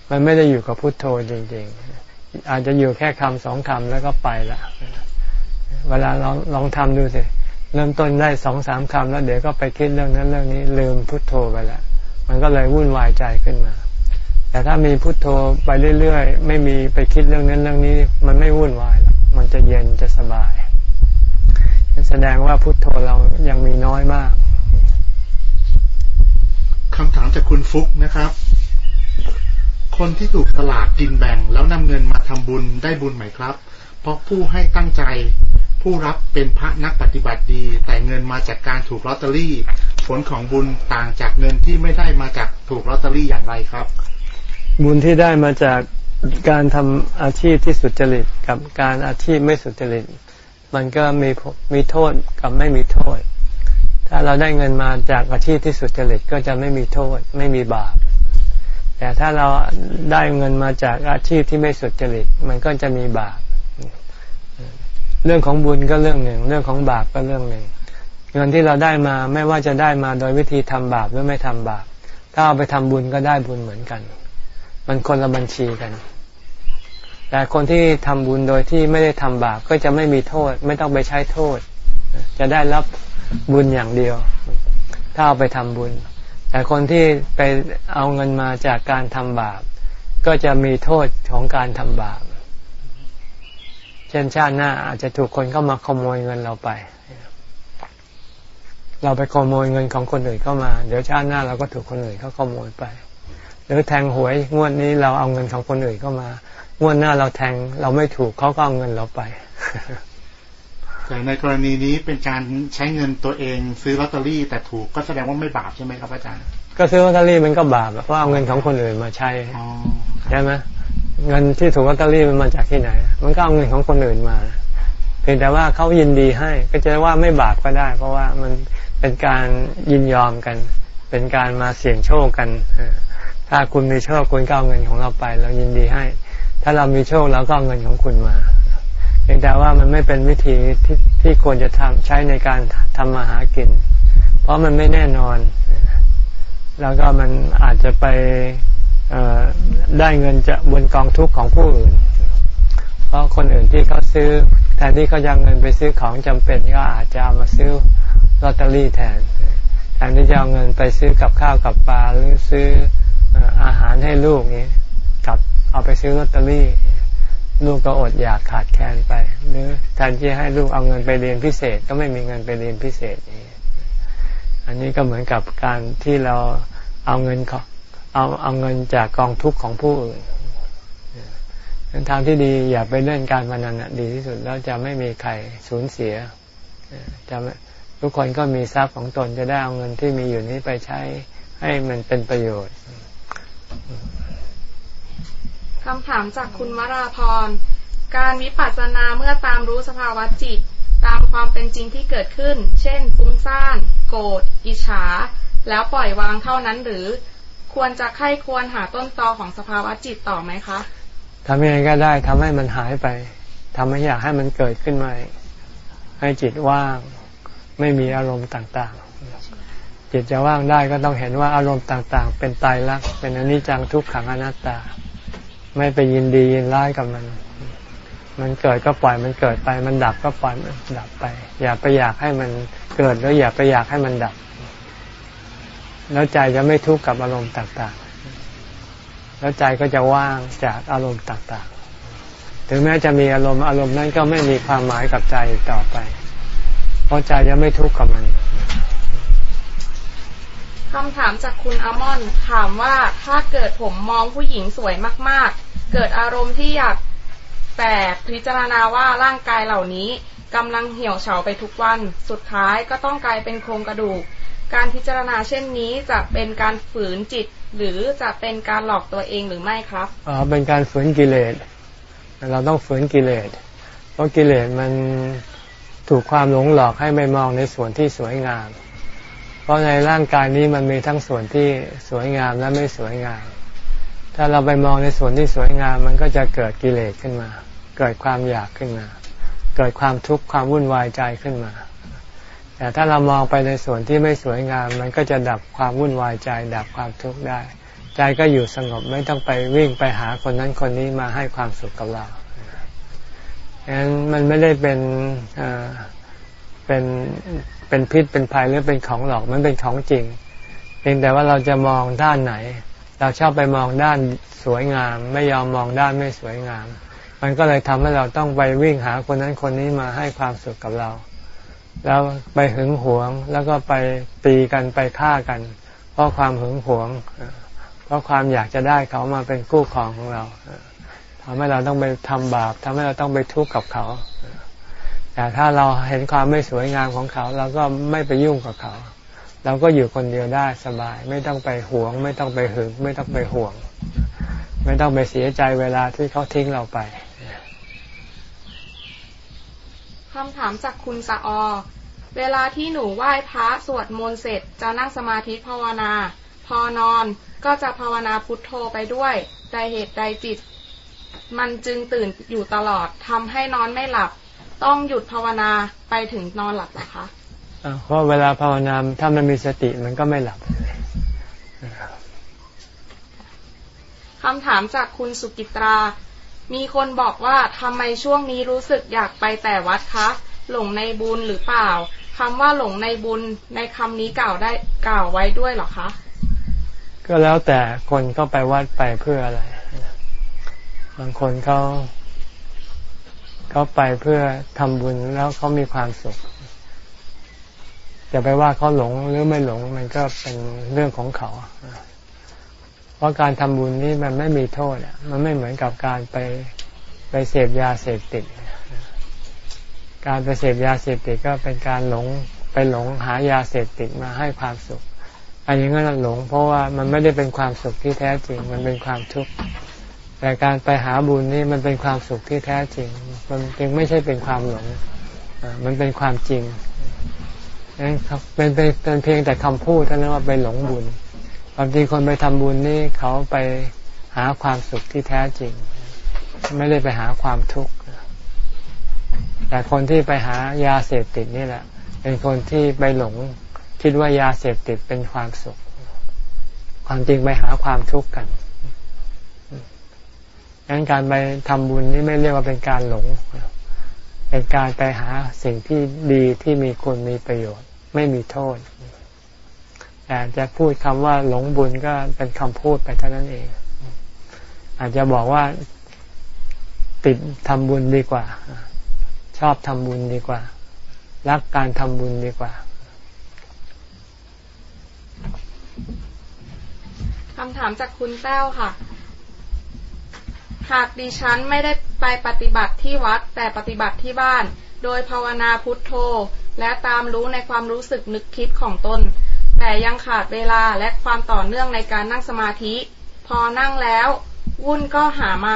มันไม่ได้อยู่กับพุทโธจริง ๆ อาจจะอยู่แค่คำสองคำแล้วก็ไปละ เวลาลองลองทำดูสิเริ่มต้นได้สองสามคำแล้วเดี๋ยวก็ไปคิดเรื่องนั้นเรื่องนี้ลืมพุทโธไปแล้วมันก็เลยวุ่นวายใจขึ้นมา แต่ถ้ามีพุทโธไปเรื่อยๆ ไม่มีไปคิดเรื่องนั้นเรื่องนี้ มันไม่วุ่นวายแล้วมันจะเย็นจะสบายแสดงว่าพุทโธเรายังมีน้อยมากคำถามจากคุณฟุกนะครับ คนที่ถูกตลาดกินแบ่ง แล้วนำเงินมาทำบุญได้บุญไหมครับ เพราะผู้ให้ตั้งใจ ผู้รับเป็นพระนักปฏิบัติดี แต่เงินมาจากการถูกลอตเตอรี่ ผลของบุญต่างจากเงินที่ไม่ได้มาจากถูกลอตเตอรี่อย่างไรครับ บุญที่ได้มาจากการทำอาชีพที่สุจริตกับการอาชีพไม่สุจริต มันก็มีมีโทษกับไม่มีโทษ ถ้าเราได้เงินมาจากอาชีพที่สุจริตก็จะไม่มีโทษ ไม่มีบาปแต่ถ้าเราได้เงินมาจากอาชีพที่ไม่สุจริต มันก็จะมีบาป เรื่องของบุญก็เรื่องหนึ่ง เรื่องของบาปก็เรื่องหนึ่ง เงินที่เราได้มาไม่ว่าจะได้มาโดยวิธีทำบาปหรือไม่ทำบาป ถ้าเอาไปทำบุญก็ได้บุญเหมือนกัน มันคนละบัญชีกัน แต่คนที่ทำบุญโดยที่ไม่ได้ทำบาปก็จะไม่มีโทษ ไม่ต้องไปใช้โทษ จะได้รับบุญอย่างเดียว ถ้าเอาไปทำบุญ แต่คนที่ไปเอาเงินมาจากการทำบาป ก็จะมีโทษของการทำบาป เช่นชาติหน้าอาจจะถูกคนเข้ามาขโมยเงินเราไป เราไปขโมยเงินของคนอื่นเข้ามา เดี๋ยวชาติหน้าเราก็ถูกคนอื่นเขาขโมยไป หรือแทงหวยงวดนี้เราเอาเงินของคนอื่นเข้ามางวดหน้าเราแทงเราไม่ถูกเขาก็เอาเงินเราไปแต่ในกรณีนี้เป็นการใช้เงินตัวเองซื้อลอตเตอรี่ แต่ถูกก็แสดงว่าไม่บาปใช่ไหมครับอาจารย์ ก็ซื้อลอตเตอรี่มันก็บาปเพราะเอาเงินของคนอื่นมาใช้ใช่ไหม เงินที่ถูกลอตเตอรี่มันมาจากที่ไหน มันก็เอาเงินของคนอื่นมาเพียงแต่ว่าเขายินดีให้ ก็จะว่าไม่บาปก็ได้ เพราะว่ามันเป็นการยินยอมกัน เป็นการมาเสี่ยงโชคกัน ถ้าคุณมีโชคคุณก็เอาเงินของเราไป เรายินดีให้ ถ้าเรามีโชคเราก็เอาเงินของคุณมาเพียงแต่ว่ามันไม่เป็นวิธีที่ที่ควรจะทำใช้ในการทำมาหากิน เพราะมันไม่แน่นอน แล้วก็มันอาจจะไป ได้เงินจะบนกองทุกข์ของผู้อื่น เพราะคนอื่นที่เขาซื้อ แทนที่เขาจะเงินไปซื้อของจำเป็นก็อาจจะามาซื้อลอตเตอรี่แทนแทนที่จะเอาเงินไปซื้อกับข้าวกับปลาหรือซื้ออาหารให้ลูกนี้กับเอาไปซื้อลอตเตอรี่ ลูกก็อดอยากขาดแคลนไปหรือแทนที่ให้ลูกเอาเงินไปเรียนพิเศษ ก็ไม่มีเงินไปเรียนพิเศษนี่อันนี้ก็เหมือนกับการที่เราเอาเงิน เอาเอาเงินจากกองทุกข์ของผู้อื่นทางที่ดีอย่าไปเล่นการพนันดีที่สุดแล้วจะไม่มีใครสูญเสียจะทุกคนก็มีทรัพย์ของตนจะได้เอาเงินที่มีอยู่นี้ไปใช้ให้มันเป็นประโยชน์คำถามจากคุณมราพร การวิปัสสนาเมื่อตามรู้สภาวะจิต ตามความเป็นจริงที่เกิดขึ้น เช่นฟุ้งซ่าน โกรธ อิจฉา แล้วปล่อยวางเท่านั้นหรือ ควรจะไข้ควรหาต้นตอของสภาวะจิตต่อไหมคะทำยังไงก็ได้ทำให้มันหายไปทำให้อยากให้มันเกิดขึ้นมาให้จิตว่างไม่มีอารมณ์ต่างๆ จิตจะว่างได้ก็ต้องเห็นว่าอารมณ์ต่างๆ เป็นตายรักเป็นอนิจจังทุกขังอนัตตา ไม่ไปยินดียินร้ายกับมัน มันเกิดก็ปล่อยมันเกิดไป มันดับก็ปล่อยมันดับไป อย่าไปอยากให้มันเกิดแล้วอย่าไปอยากให้มันดับ แล้วใจจะไม่ทุกข์กับอารมณ์ต่างๆ แล้วใจก็จะว่างจากอารมณ์ต่างๆ ถึงแม้จะมีอารมณ์อารมณ์นั้นก็ไม่มีความหมายกับใจต่อไป เพราะใจจะไม่ทุกข์กับมันคำถามจากคุณอมอนถามว่าถ้าเกิดผมมองผู้หญิงสวยมากๆ เกิดอารมณ์ที่อยากแต่พิจารณาว่าร่างกายเหล่านี้กำลังเหี่ยวเฉาไปทุกวัน สุดท้ายก็ต้องกลายเป็นโครงกระดูก การพิจารณาเช่นนี้จะเป็นการฝืนจิต หรือจะเป็นการหลอกตัวเองหรือไม่ครับอ๋อเป็นการฝืนกิเลส เราต้องฝืนกิเลส เพราะกิเลสมันถูกความหลงหลอกให้ไม่มองในส่วนที่สวยงาม เพราะในร่างกายนี้มันมีทั้งส่วนที่สวยงามและไม่สวยงาม ถ้าเราไปมองในส่วนที่สวยงาม มันก็จะเกิดกิเลสขึ้นมา เกิดความอยากขึ้นมา เกิดความทุกข์ความวุ่นวายใจขึ้นมา แต่ถ้าเรามองไปในส่วนที่ไม่สวยงาม มันก็จะดับความวุ่นวายใจ ดับความทุกข์ได้ ใจก็อยู่สงบไม่ต้องไปวิ่งไปหาคนนั้นคนนี้มาให้ความสุขกับเราฉะนั้นมันไม่ได้เป็นเป็นเป็นพิษเป็นภัยหรือเป็นของหลอกมันเป็นของจริงเพียงแต่ว่าเราจะมองด้านไหน เราชอบไปมองด้านสวยงาม ไม่ยอมมองด้านไม่สวยงาม มันก็เลยทำให้เราต้องไปวิ่งหาคนนั้นคนนี้มาให้ความสุขกับเรา แล้วไปหึงหวงแล้วก็ไปตีกันไปฆ่ากัน เพราะความหึงหวง เพราะความอยากจะได้เขามาเป็นคู่ครองของเราทำให้เราต้องไปทำบาปทำให้เราต้องไปทุกข์กับเขา แต่ถ้าเราเห็นความไม่สวยงามของเขา เราก็ไม่ไปยุ่งกับเขา เราก็อยู่คนเดียวได้สบาย ไม่ต้องไปหวง ไม่ต้องไปหึง ไม่ต้องไปห่วง ไม่ต้องไปเสียใจเวลาที่เขาทิ้งเราไป คำถามจากคุณสะอเวลาที่หนูไหว้พระสวดมนต์เสร็จ จะนั่งสมาธิภาวนา พอนอนก็จะภาวนาพุทโธไปด้วยแต่เหตุใดจิต มันจึงตื่นอยู่ตลอดทำให้นอนไม่หลับ ต้องหยุดภาวนาไปถึงนอนหลับนะคะเพราะเวลาภาวนาถ้ามันมีสติมันก็ไม่หลับคำถามจากคุณสุกิตรา มีคนบอกว่าทำไมช่วงนี้รู้สึกอยากไปแต่วัดคะ หลงในบุญหรือเปล่าคำว่าหลงในบุญในคำนี้กล่าวได้กล่าวไว้ด้วยหรอคะ ก็แล้วแต่คนก็ไปวัดไปเพื่ออะไร บางคนเขาเขาไปเพื่อทำบุญแล้วเขามีความสุขจะไปว่าเขาหลงหรือไม่หลงมันก็เป็นเรื่องของเขา เพราะการทำบุญนี่มันไม่มีโทษอะมันไม่เหมือนกับการไปไปเสพยาเสพติด การไปเสพยาเสพติดก็เป็นการหลงไปหลงหายาเสพติดมาให้ความสุข อันนี้ก็หลง เพราะว่ามันไม่ได้เป็นความสุขที่แท้จริง มันเป็นความทุกข์แต่การไปหาบุญนี่มันเป็นความสุขที่แท้จริง มันจึงไม่ใช่เป็นความหลงมันเป็นความจริงนั่นเป็นเป็นเพียงแต่คำพูดเท่านั้นว่าไปหลงบุญ ความจริงคนไปทำบุญนี่เขาไปหาความสุขที่แท้จริง ไม่ได้ไปหาความทุกข์แต่คนที่ไปหายาเสพติดนี่แหละ เป็นคนที่ไปหลงคิดว่ายาเสพติดเป็นความสุข ความจริงไปหาความทุกข์กันงั้นการไปทำบุญนี่ไม่เรียกว่าเป็นการหลง เป็นการไปหาสิ่งที่ดีที่มีคุณมีประโยชน์ ไม่มีโทษ แต่จะพูดคำว่าหลงบุญก็เป็นคำพูดไปเท่านั้นเอง อาจจะบอกว่าติดทำบุญดีกว่า ชอบทำบุญดีกว่า รักการทำบุญดีกว่าคำถามจากคุณแต้วค่ะ หากดิฉันไม่ได้ไปปฏิบัติที่วัด แต่ปฏิบัติที่บ้าน โดยภาวนาพุทโธ และตามรู้ในความรู้สึกนึกคิดของตน แต่ยังขาดเวลาและความต่อเนื่องในการนั่งสมาธิ พอนั่งแล้ว วุ่นก็หามา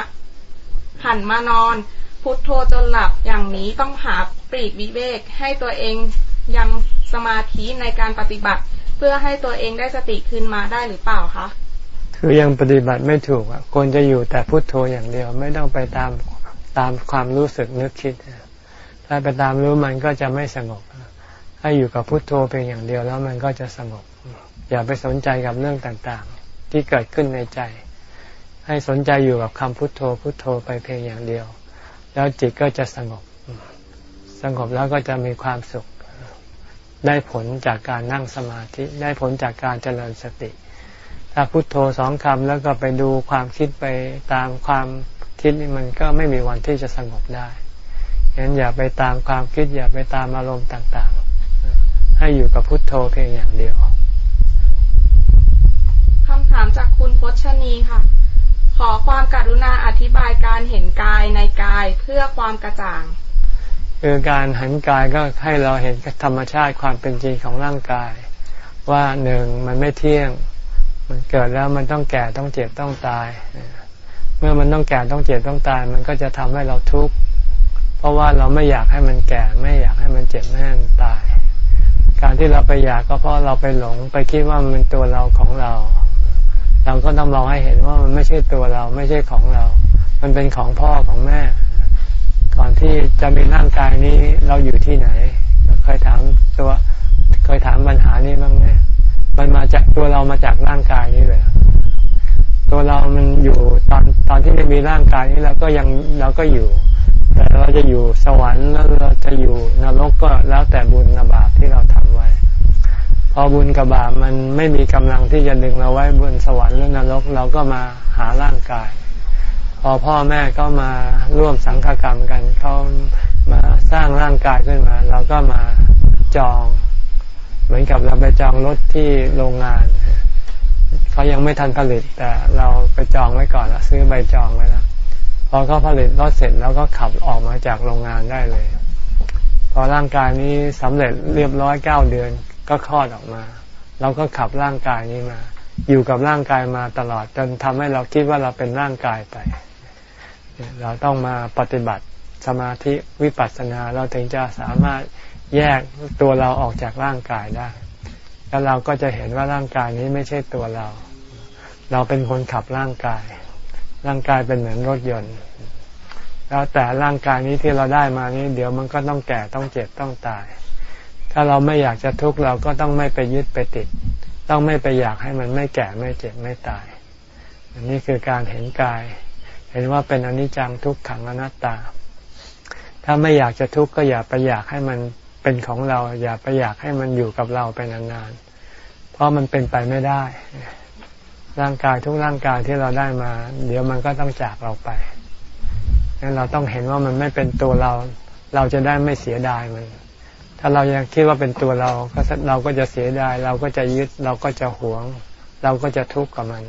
หันมานอน พุทโธจนหลับอย่างนี้ต้องหาปรีกวิเวก ให้ตัวเองยังสมาธิในการปฏิบัติ เพื่อให้ตัวเองได้สติคืนมาได้หรือเปล่าคะคือยังปฏิบัติไม่ถูกอะควรจะอยู่แต่พุทโธอย่างเดียวไม่ต้องไปตามตามความรู้สึกนึกคิด ถ้าไปตามรู้มันก็จะไม่สงบ ให้อยู่กับพุทโธเพียงอย่างเดียวแล้วมันก็จะสงบ อย่าไปสนใจกับเรื่องต่างๆ ที่เกิดขึ้นในใจ ให้สนใจอยู่กับคำพุทโธพุทโธไปเพียงอย่างเดียว แล้วจิตก็จะสงบ สงบแล้วก็จะมีความสุข ได้ผลจากการนั่งสมาธิ ได้ผลจากการเจริญสติ ถ้าพุโทโธสองคำแล้วก็ไปดูความคิดไปตามความคิดมันก็ไม่มีวันที่จะสงบได้ฉะนั้นอย่าไปตามความคิดอย่าไปตามอารมณ์ต่างๆ ให้อยู่กับพุโทโธเพียงอย่างเดียวคำถามจากคุณพชนีค่ะ ขอความกรุณาอธิบายการเห็นกายในกายเพื่อความกระจ่างคือการเห็นกายก็ให้เราเห็นธรรมชาติความเป็นจริงของร่างกาย ว่าหนึ่งมันไม่เที่ยง มันเกิดแล้วมันต้องแก่ต้องเจ็บต้องตายมื่อมันต้องแก่ต้องเจ็บต้องตาย มันก็จะทำให้เราทุกข์เพราะว่าเราไม่อยากให้มันแก่ไม่อยากให้มันเจ็บไม่ให้มันตาย การที่เราไปอยากก็เพราะเราไปหลง ไปคิดว่ามันเป็นตัวเราของเรา เราก็ต้องมองให้เห็นว่ามันไม่ใช่ตัวเราไม่ใช่ของเรา มันเป็นของพ่อของแม่ ก่อนที่จะมีร่างกายนี้เราอยู่ที่ไหน เคยถามตัว เคยถามปัญหานี้บ้างไหมมันมาจากตัวเรามาจากร่างกายนี้เลย ตัวเรามันอยู่ตอนตอนที่ไม่มีร่างกายนี้เราก็ยังเราก็อยู่ แต่เราจะอยู่สวรรค์แล้วเราจะอยู่นรกก็แล้วแต่บุญบาปที่เราทำไว้ พอบุญกับบาปมันไม่มีกำลังที่จะดึงเราไว้บนสวรรค์หรือนรกเราก็มาหาร่างกาย พอพ่อแม่ก็มาร่วมสังฆกรรมกันเขามาสร้างร่างกายขึ้นมา เราก็มาจอง เหมือนกับเราไปจองรถที่โรงงานเขายังไม่ทันผลิตแต่เราไปจองไว้ก่อนแล้วซื้อใบจองไว้แล้ว พอเขาผลิตรถเสร็จแล้วก็ขับออกมาจากโรงงานได้เลย พอร่างกายนี้สำเร็จเรียบร้อยเก้าเดือนก็คลอดออกมาเราก็ขับร่างกายนี้มา อยู่กับร่างกายมาตลอดจนทำให้เราคิดว่าเราเป็นร่างกายไป เราต้องมาปฏิบัติสมาธิวิปัสสนาเราถึงจะสามารถแยกตัวเราออกจากร่างกายได้ แล้วเราก็จะเห็นว่าร่างกายนี้ไม่ใช่ตัวเรา เราเป็นคนขับร่างกาย ร่างกายเป็นเหมือนรถยนต์ แล้วแต่ร่างกายนี้ที่เราได้มานี้ เดี๋ยวมันก็ต้องแก่ต้องเจ็บต้องตาย ถ้าเราไม่อยากจะทุกข์เราก็ต้องไม่ไปยึดไปติด ต้องไม่ไปอยากให้มันไม่แก่ไม่เจ็บไม่ตาย อันนี้คือการเห็นกาย เห็นว่าเป็นอนิจจังทุกขังอนัตตา ถ้าไม่อยากจะทุกข์ก็อย่าไปอยากให้มันเป็นของเรา อย่าไปอยากให้มันอยู่กับเราไปนานๆเพราะมันเป็นไปไม่ได้ ร่างกายทุกร่างกายที่เราได้มา เดี๋ยวมันก็ต้องจากเราไปงั้นเราต้องเห็นว่ามันไม่เป็นตัวเรา เราจะได้ไม่เสียดายมัน ถ้าเรายังคิดว่าเป็นตัวเราก็เราก็จะเสียดาย เราก็จะยึด เราก็จะหวง เราก็จะทุกข์กับมัน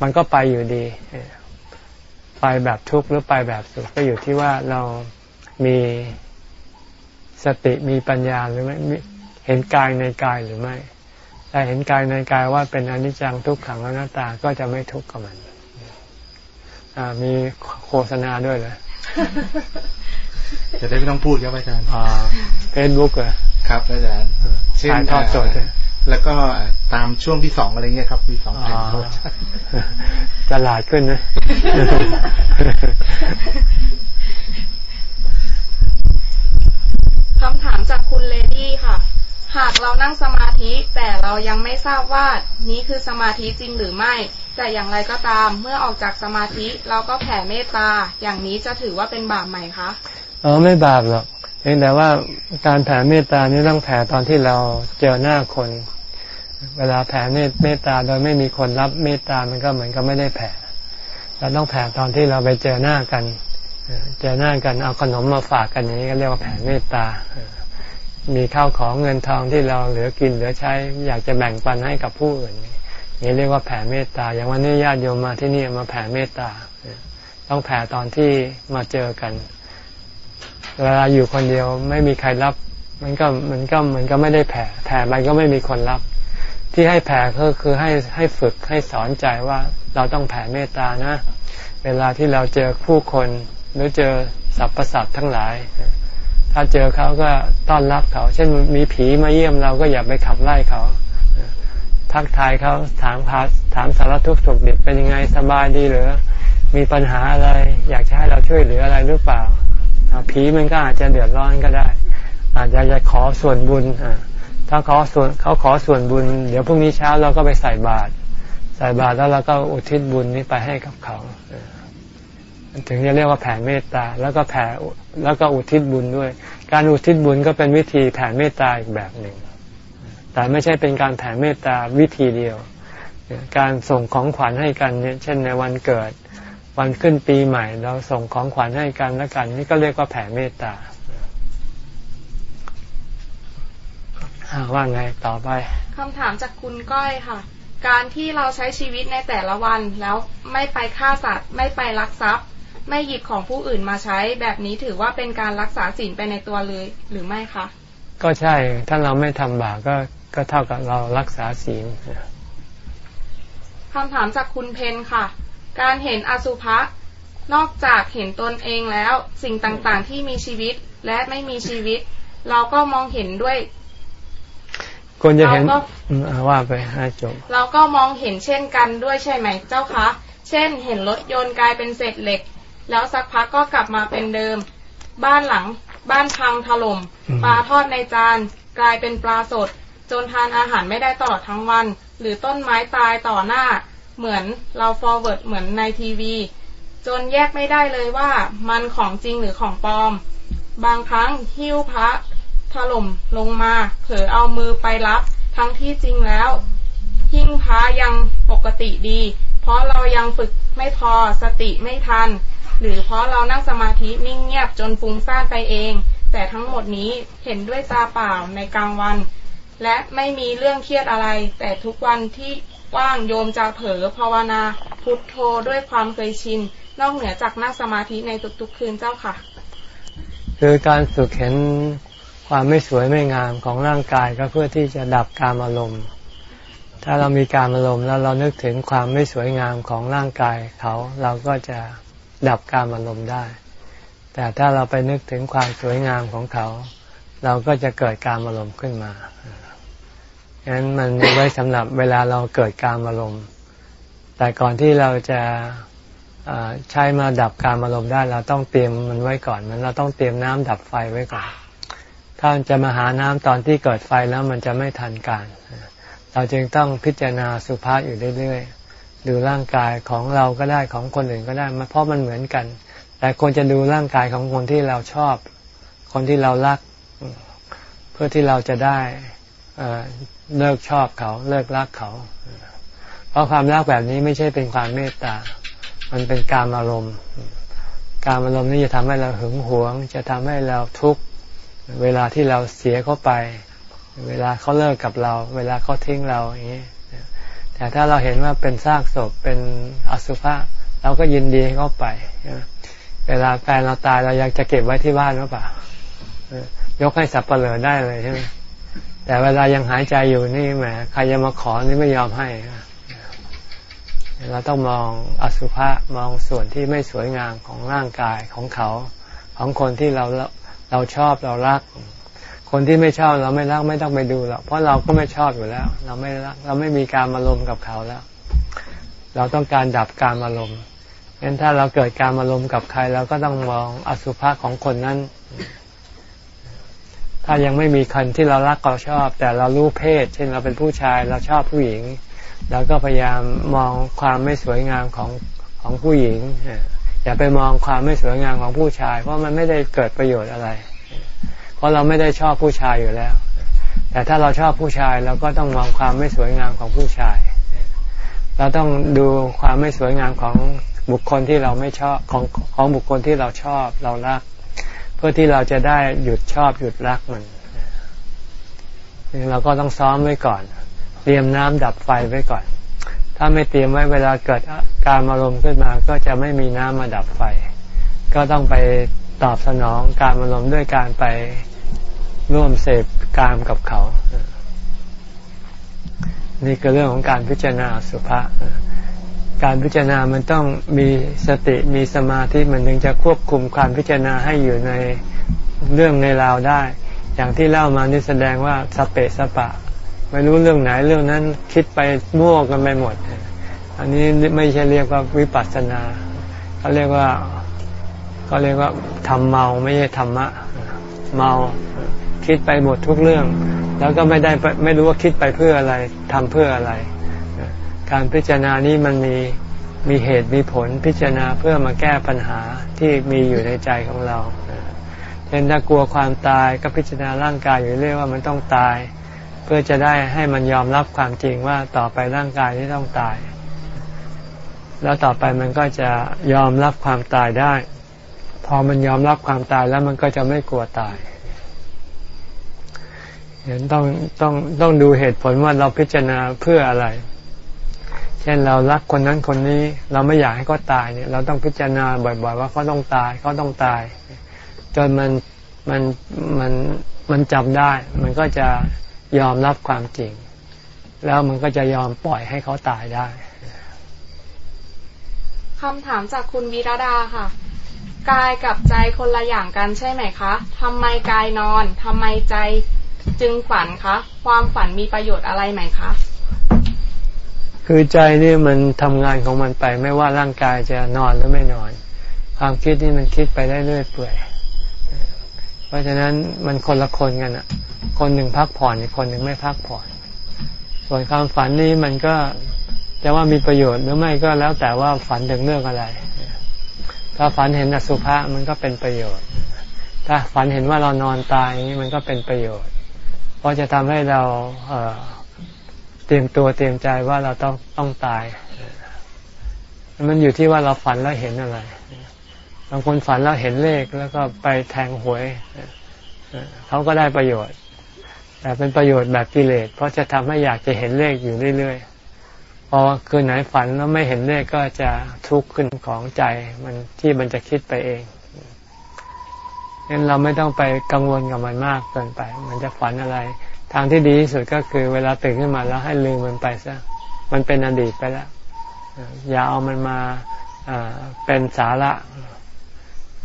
มันก็ไปอยู่ดี ไปแบบทุกข์หรือไปแบบสุขก็อยู่ที่ว่าเรามีสติมีปัญญาหรือไม่เห็นกายในกายหรือไม่ ถ้าเห็นกายในกายว่าเป็นอนิจจังทุกขังอนัตตาก็จะไม่ทุกข์กับมันมีโฆษณาด้วยเหรอจะได้ไม่ต้องพูดครับอาจารย์เฟซบุ๊กเหรอครับอาจารย์ถ่ายทอดสดแล้วก็ตามช่วงที่สองอะไรเงี้ยครับ มีสองแผ่นจะหลาดขึ้นนะคำถามจากคุณเลดี้ค่ะ หากเรานั่งสมาธิแต่เรายังไม่ทราบว่านี้คือสมาธิจริงหรือไม่ แต่อย่างไรก็ตามเมื่อออกจากสมาธิเราก็แผ่เมตตา อย่างนี้จะถือว่าเป็นบาปไหมคะอ๋อไม่บาปหรอกเพียงแต่ว่าการแผ่เมตตานี้ต้องแผ่ตอนที่เราเจอหน้าคน เวลาแผ่เมตตาโดยไม่มีคนรับเมตตามันก็เหมือนกับไม่ได้แผ่เราต้องแผ่ตอนที่เราไปเจอหน้ากัน เจอหน้ากันเอาขนมมาฝากกันอย่างนี้ก็เรียกว่าแผ่เมตตา มีข้าวของเงินทองที่เราเหลือกินเหลือใช้ อยากจะแบ่งปันให้กับผู้อื่นนี่เรียกว่าแผ่เมตตา อย่างวันนี้ญาติโยมมาที่นี่มาแผ่เมตตา ต้องแผ่ตอนที่มาเจอกันเวลาอยู่คนเดียวไม่มีใครรับ มันก็มันก็มันก็ไม่ได้แผ่แผ่ไปก็ไม่มีคนรับ ที่ให้แผ่ก็คือให้ให้ฝึกให้สอนใจว่าเราต้องแผ่เมตตานะ เวลาที่เราเจอผู้คนหรือเจอสรรพสัตว์ทั้งหลาย ถ้าเจอเขาก็ต้อนรับเขา เช่นมีผีมาเยี่ยมเราก็อย่าไปขับไล่เขา ทักทายเขาถามพาถามสารทุกข์สุขดิบเป็นยังไงสบายดีหรือมีปัญหาอะไร อยากให้เราช่วยเหลืออะไรหรือเปล่า ผีมันก็อาจจะเดือดร้อนก็ได้ อาจจะจะขอส่วนบุญถ้าขอส่วนเขาขอส่วนบุญ เดี๋ยวพรุ่งนี้เช้าเราก็ไปใส่บาตรใส่บาตรแล้วเราก็อุทิศบุญนี้ไปให้กับเขา ถึงจะเรียกว่าแผ่เมตตา แล้วก็แผ่แล้วก็อุทิศบุญด้วย การอุทิศบุญก็เป็นวิธีแผ่เมตตาอีกแบบหนึ่ง แต่ไม่ใช่เป็นการแผ่เมตตาวิธีเดียว การส่งของขวัญให้กันเนี่ยเช่นในวันเกิด วันขึ้นปีใหม่ เราส่งของขวัญให้กันแล้วกัน นี่ก็เรียกว่าแผ่เมตตาว่าไงต่อไปคำถามจากคุณก้อยค่ะ การที่เราใช้ชีวิตในแต่ละวันแล้วไม่ไปฆ่าสัตว์ไม่ไปลักทรัพย์ ไม่หยิบของผู้อื่นมาใช้ แบบนี้ถือว่าเป็นการรักษาศีลไปในตัวเลยหรือไม่คะก็ใช่ถ้าเราไม่ทำบาปก็ก็เท่ากับเรารักษาศีลคำถามจากคุณเพนค่ะ การเห็นอสุภะนอกจากเห็นตนเองแล้ว สิ่งต่างๆที่มีชีวิตและไม่มีชีวิต เราก็มองเห็นด้วยควรจะเห็นว่าไปให้จบเราก็มองเห็นเช่นกันด้วยใช่ไหมเจ้าคะ เช่น เห็นรถยนต์กลายเป็นเศษเหล็ก แล้วสักพักก็กลับมาเป็นเดิม บ้านหลัง บ้านพังถล่มปลาทอดในจานกลายเป็นปลาสด จนทานอาหารไม่ได้ตลอดทั้งวัน หรือต้นไม้ตายต่อหน้า เหมือนเรา forward เหมือนในทีวี จนแยกไม่ได้เลยว่ามันของจริงหรือของปลอม บางครั้งหิ้วพระถล่มลงมา เผลอเอามือไปรับ ทั้งที่จริงแล้วหิ้งพระยังปกติดี เพราะเรายังฝึกไม่พอสติไม่ทัน หรือเพราะเรานั่งสมาธินิ่งเงียบจนฟุ้งซ่านไปเอง แต่ทั้งหมดนี้เห็นด้วยตาเปล่าในกลางวัน และไม่มีเรื่องเครียดอะไร แต่ทุกวันที่ว่างโยมจะเผลอภาวนาพุทโธด้วยความเคยชิน นอกเหนือจากนั่งสมาธิในทุกๆคืนเจ้าค่ะ คือการฝึกเห็นความไม่สวยไม่งามของร่างกายก็เพื่อที่จะดับการอารมณ์ ถ้าเรามีการอารมณ์แล้วเรานึกถึงความไม่สวยงามของร่างกายเขาเราก็จะ ดับการอารมณ์ได้ แต่ถ้าเราไปนึกถึงความสวยงามของเขา เราก็จะเกิดการอารมณ์ขึ้นมาฉะนั้นมันไว้สำหรับเวลาเราเกิดการอารมณ์ แต่ก่อนที่เราจะใช้มาดับการอารมณ์ได้ เราต้องเตรียมมันไว้ก่อน มันเราต้องเตรียมน้ำดับไฟไว้ก่อน ถ้าจะมาหาน้ำตอนที่เกิดไฟแล้วมันจะไม่ทันการ เราจึงต้องพิจารณาสุภาษอยู่เรื่อยๆ ดูร่างกายของเราก็ได้ของคนอื่นก็ได้เพราะมันเหมือนกัน แต่ควรจะดูร่างกายของคนที่เราชอบ คนที่เรารัก เพื่อที่เราจะได้เลิกชอบเขา เลิกรักเขา เพราะความรักแบบนี้ไม่ใช่เป็นความเมตตา มันเป็นการอารมณ์การอารมณ์นี้จะทำให้เราหึงหวง จะทำให้เราทุกข์เวลาที่เราเสียเขาไป เวลาเขาเลิกกับเรา เวลาเขาทิ้งเราอย่างนี้ แต่ถ้าเราเห็นว่าเป็นซากศพเป็นอสุภะเราก็ยินดีให้เขาไป เวลาแฟนเราตายเราอยากจะเก็บไว้ที่บ้านหรือเปล่ายกให้สับเปลือได้เลยใช่ไหมแต่เวลายังหายใจอยู่นี่แหมใครจะมาขอนี่ไม่ยอมให้เราต้องมองอสุภะมองส่วนที่ไม่สวยงามของร่างกายของเขา ของคนที่เราเราชอบเรารัก คนที่ไม่ชอบเราไม่รักไม่ต้องไปดูหรอกเพราะเราก็ไม่ชอบอยู่แล้ว เราไม่รักเราไม่มีการอารมณ์กับเขาแล้ว เราต้องการดับการอารมณ์งั้นถ้าเราเกิดการอารมณ์กับใครเราก็ต้องมองอสุภะของคนนั้น ถ้ายังไม่มีคนที่เรารักเราชอบ แต่เรารู้เพศ เช่นเราเป็นผู้ชายเราชอบผู้หญิงเราก็พยายามมองความไม่สวยงามของของผู้หญิงอย่าไปมองความไม่สวยงามของผู้ชาย เพราะมันไม่ได้เกิดประโยชน์อะไร ราะเราไม่ได้ชอบผู้ชายอยู่แล้ว แต่ถ้าเราชอบผู้ชายเราก็ต้องมองความไม่สวยงามของผู้ชาย เราต้องดูความไม่สวยงามของบุคคลที่เราไม่ชอบของของบุคคลที่เราชอบเรารัก เพื่อที่เราจะได้หยุดชอบหยุดรักมันเราก็ต้องซ้อมไว้ก่อน เตรียมน้ำดับไฟไว้ก่อน ถ้าไม่เตรียมไว้เวลาเกิดการอารมณ์ขึ้นมา ก็จะไม่มีน้ำมาดับไฟ ก็ต้องไปตอบสนองการอารมณ์ด้วยการไป ร่วมเสพกามกับเขา นี่ก็เรื่องของการพิจารณาสุภาษการพิจารณามันต้องมีสติมีสมาธิมันถึงจะควบคุมความพิจารณาให้อยู่ในเรื่องในราวได้ อย่างที่เล่ามานี่แสดงว่าสเปสปะ ไม่รู้เรื่องไหนเรื่องนั้นคิดไปมั่วกันไปหมด อันนี้ไม่ใช่เรียกว่าวิปัสสนาเขาเรียกว่าเขาเรียกว่าทำเมาไม่ใช่ธรรมะ เมา คิดไปหมดทุกเรื่อง แล้วก็ไม่ได้ไม่รู้ว่าคิดไปเพื่ออะไรทำเพื่ออะไร การพิจารณานี้มันมีมีเหตุมีผลพิจารณาเพื่อมาแก้ปัญหาที่มีอยู่ในใจของเราเช่นถ้ากลัวความตายก็พิจารณาร่างกายอยู่เรื่อยว่ามันต้องตาย เพื่อจะได้ให้มันยอมรับความจริงว่าต่อไปร่างกายนี้ต้องตาย แล้วต่อไปมันก็จะยอมรับความตายได้ พอมันยอมรับความตายแล้วมันก็จะไม่กลัวตาย เห็นต้องต้องต้องดูเหตุผลว่าเราพิจารณาเพื่ออะไร เช่นเรารักคนนั้นคนนี้ เราไม่อยากให้เขาตายเนี่ย เราต้องพิจารณาบ่อย ๆ ว่าเขาต้องตายเขาต้องตาย จนมันมันมันมันจำได้ มันก็จะยอมรับความจริง แล้วมันก็จะยอมปล่อยให้เขาตายได้คำถามจากคุณวิรดาค่ะ กายกับใจคนละอย่างกันใช่ไหมคะทำไมกายนอนทำไมใจ จึงฝันคะ ความฝันมีประโยชน์อะไรไหมคะ คือใจนี่มันทำงานของมันไป ไม่ว่าร่างกายจะนอนหรือไม่นอน ความคิดนี่มันคิดไปได้เรื่อยเปื่อย เพราะฉะนั้นมันคนละคนกันอะ คนหนึ่งพักผ่อนอีกคนหนึ่งไม่พักผ่อน ส่วนความฝันนี่มันก็จะว่ามีประโยชน์หรือไม่ก็แล้วแต่ว่าฝันถึงเรื่องอะไร ถ้าฝันเห็นอสุภะมันก็เป็นประโยชน์ ถ้าฝันเห็นว่าเรานอนตายนี่มันก็เป็นประโยชน์ เพราะจะทำให้เราเเตรียมตัวเตรียมใจว่าเราต้องต้องตาย มันอยู่ที่ว่าเราฝันแล้วเห็นอะไร บางคนฝันแล้วเห็นเลขแล้วก็ไปแทงหวย เขาก็ได้ประโยชน์ แต่เป็นประโยชน์แบบกิเลส เพราะจะทำให้อยากจะเห็นเลขอยู่เรื่อยๆ พอคืนไหนฝันแล้วไม่เห็นเลขก็จะทุกข์ขึ้นของใจมันที่มันจะคิดไปเอง งั้นเราไม่ต้องไปกังวลกับมันมากเกินไป มันจะฝันอะไร ทางที่ดีที่สุดก็คือเวลาตื่นขึ้นมาแล้วให้ลืมมันไปซะ มันเป็นอดีตไปแล้ว อย่าเอามันมาเป็นสาระ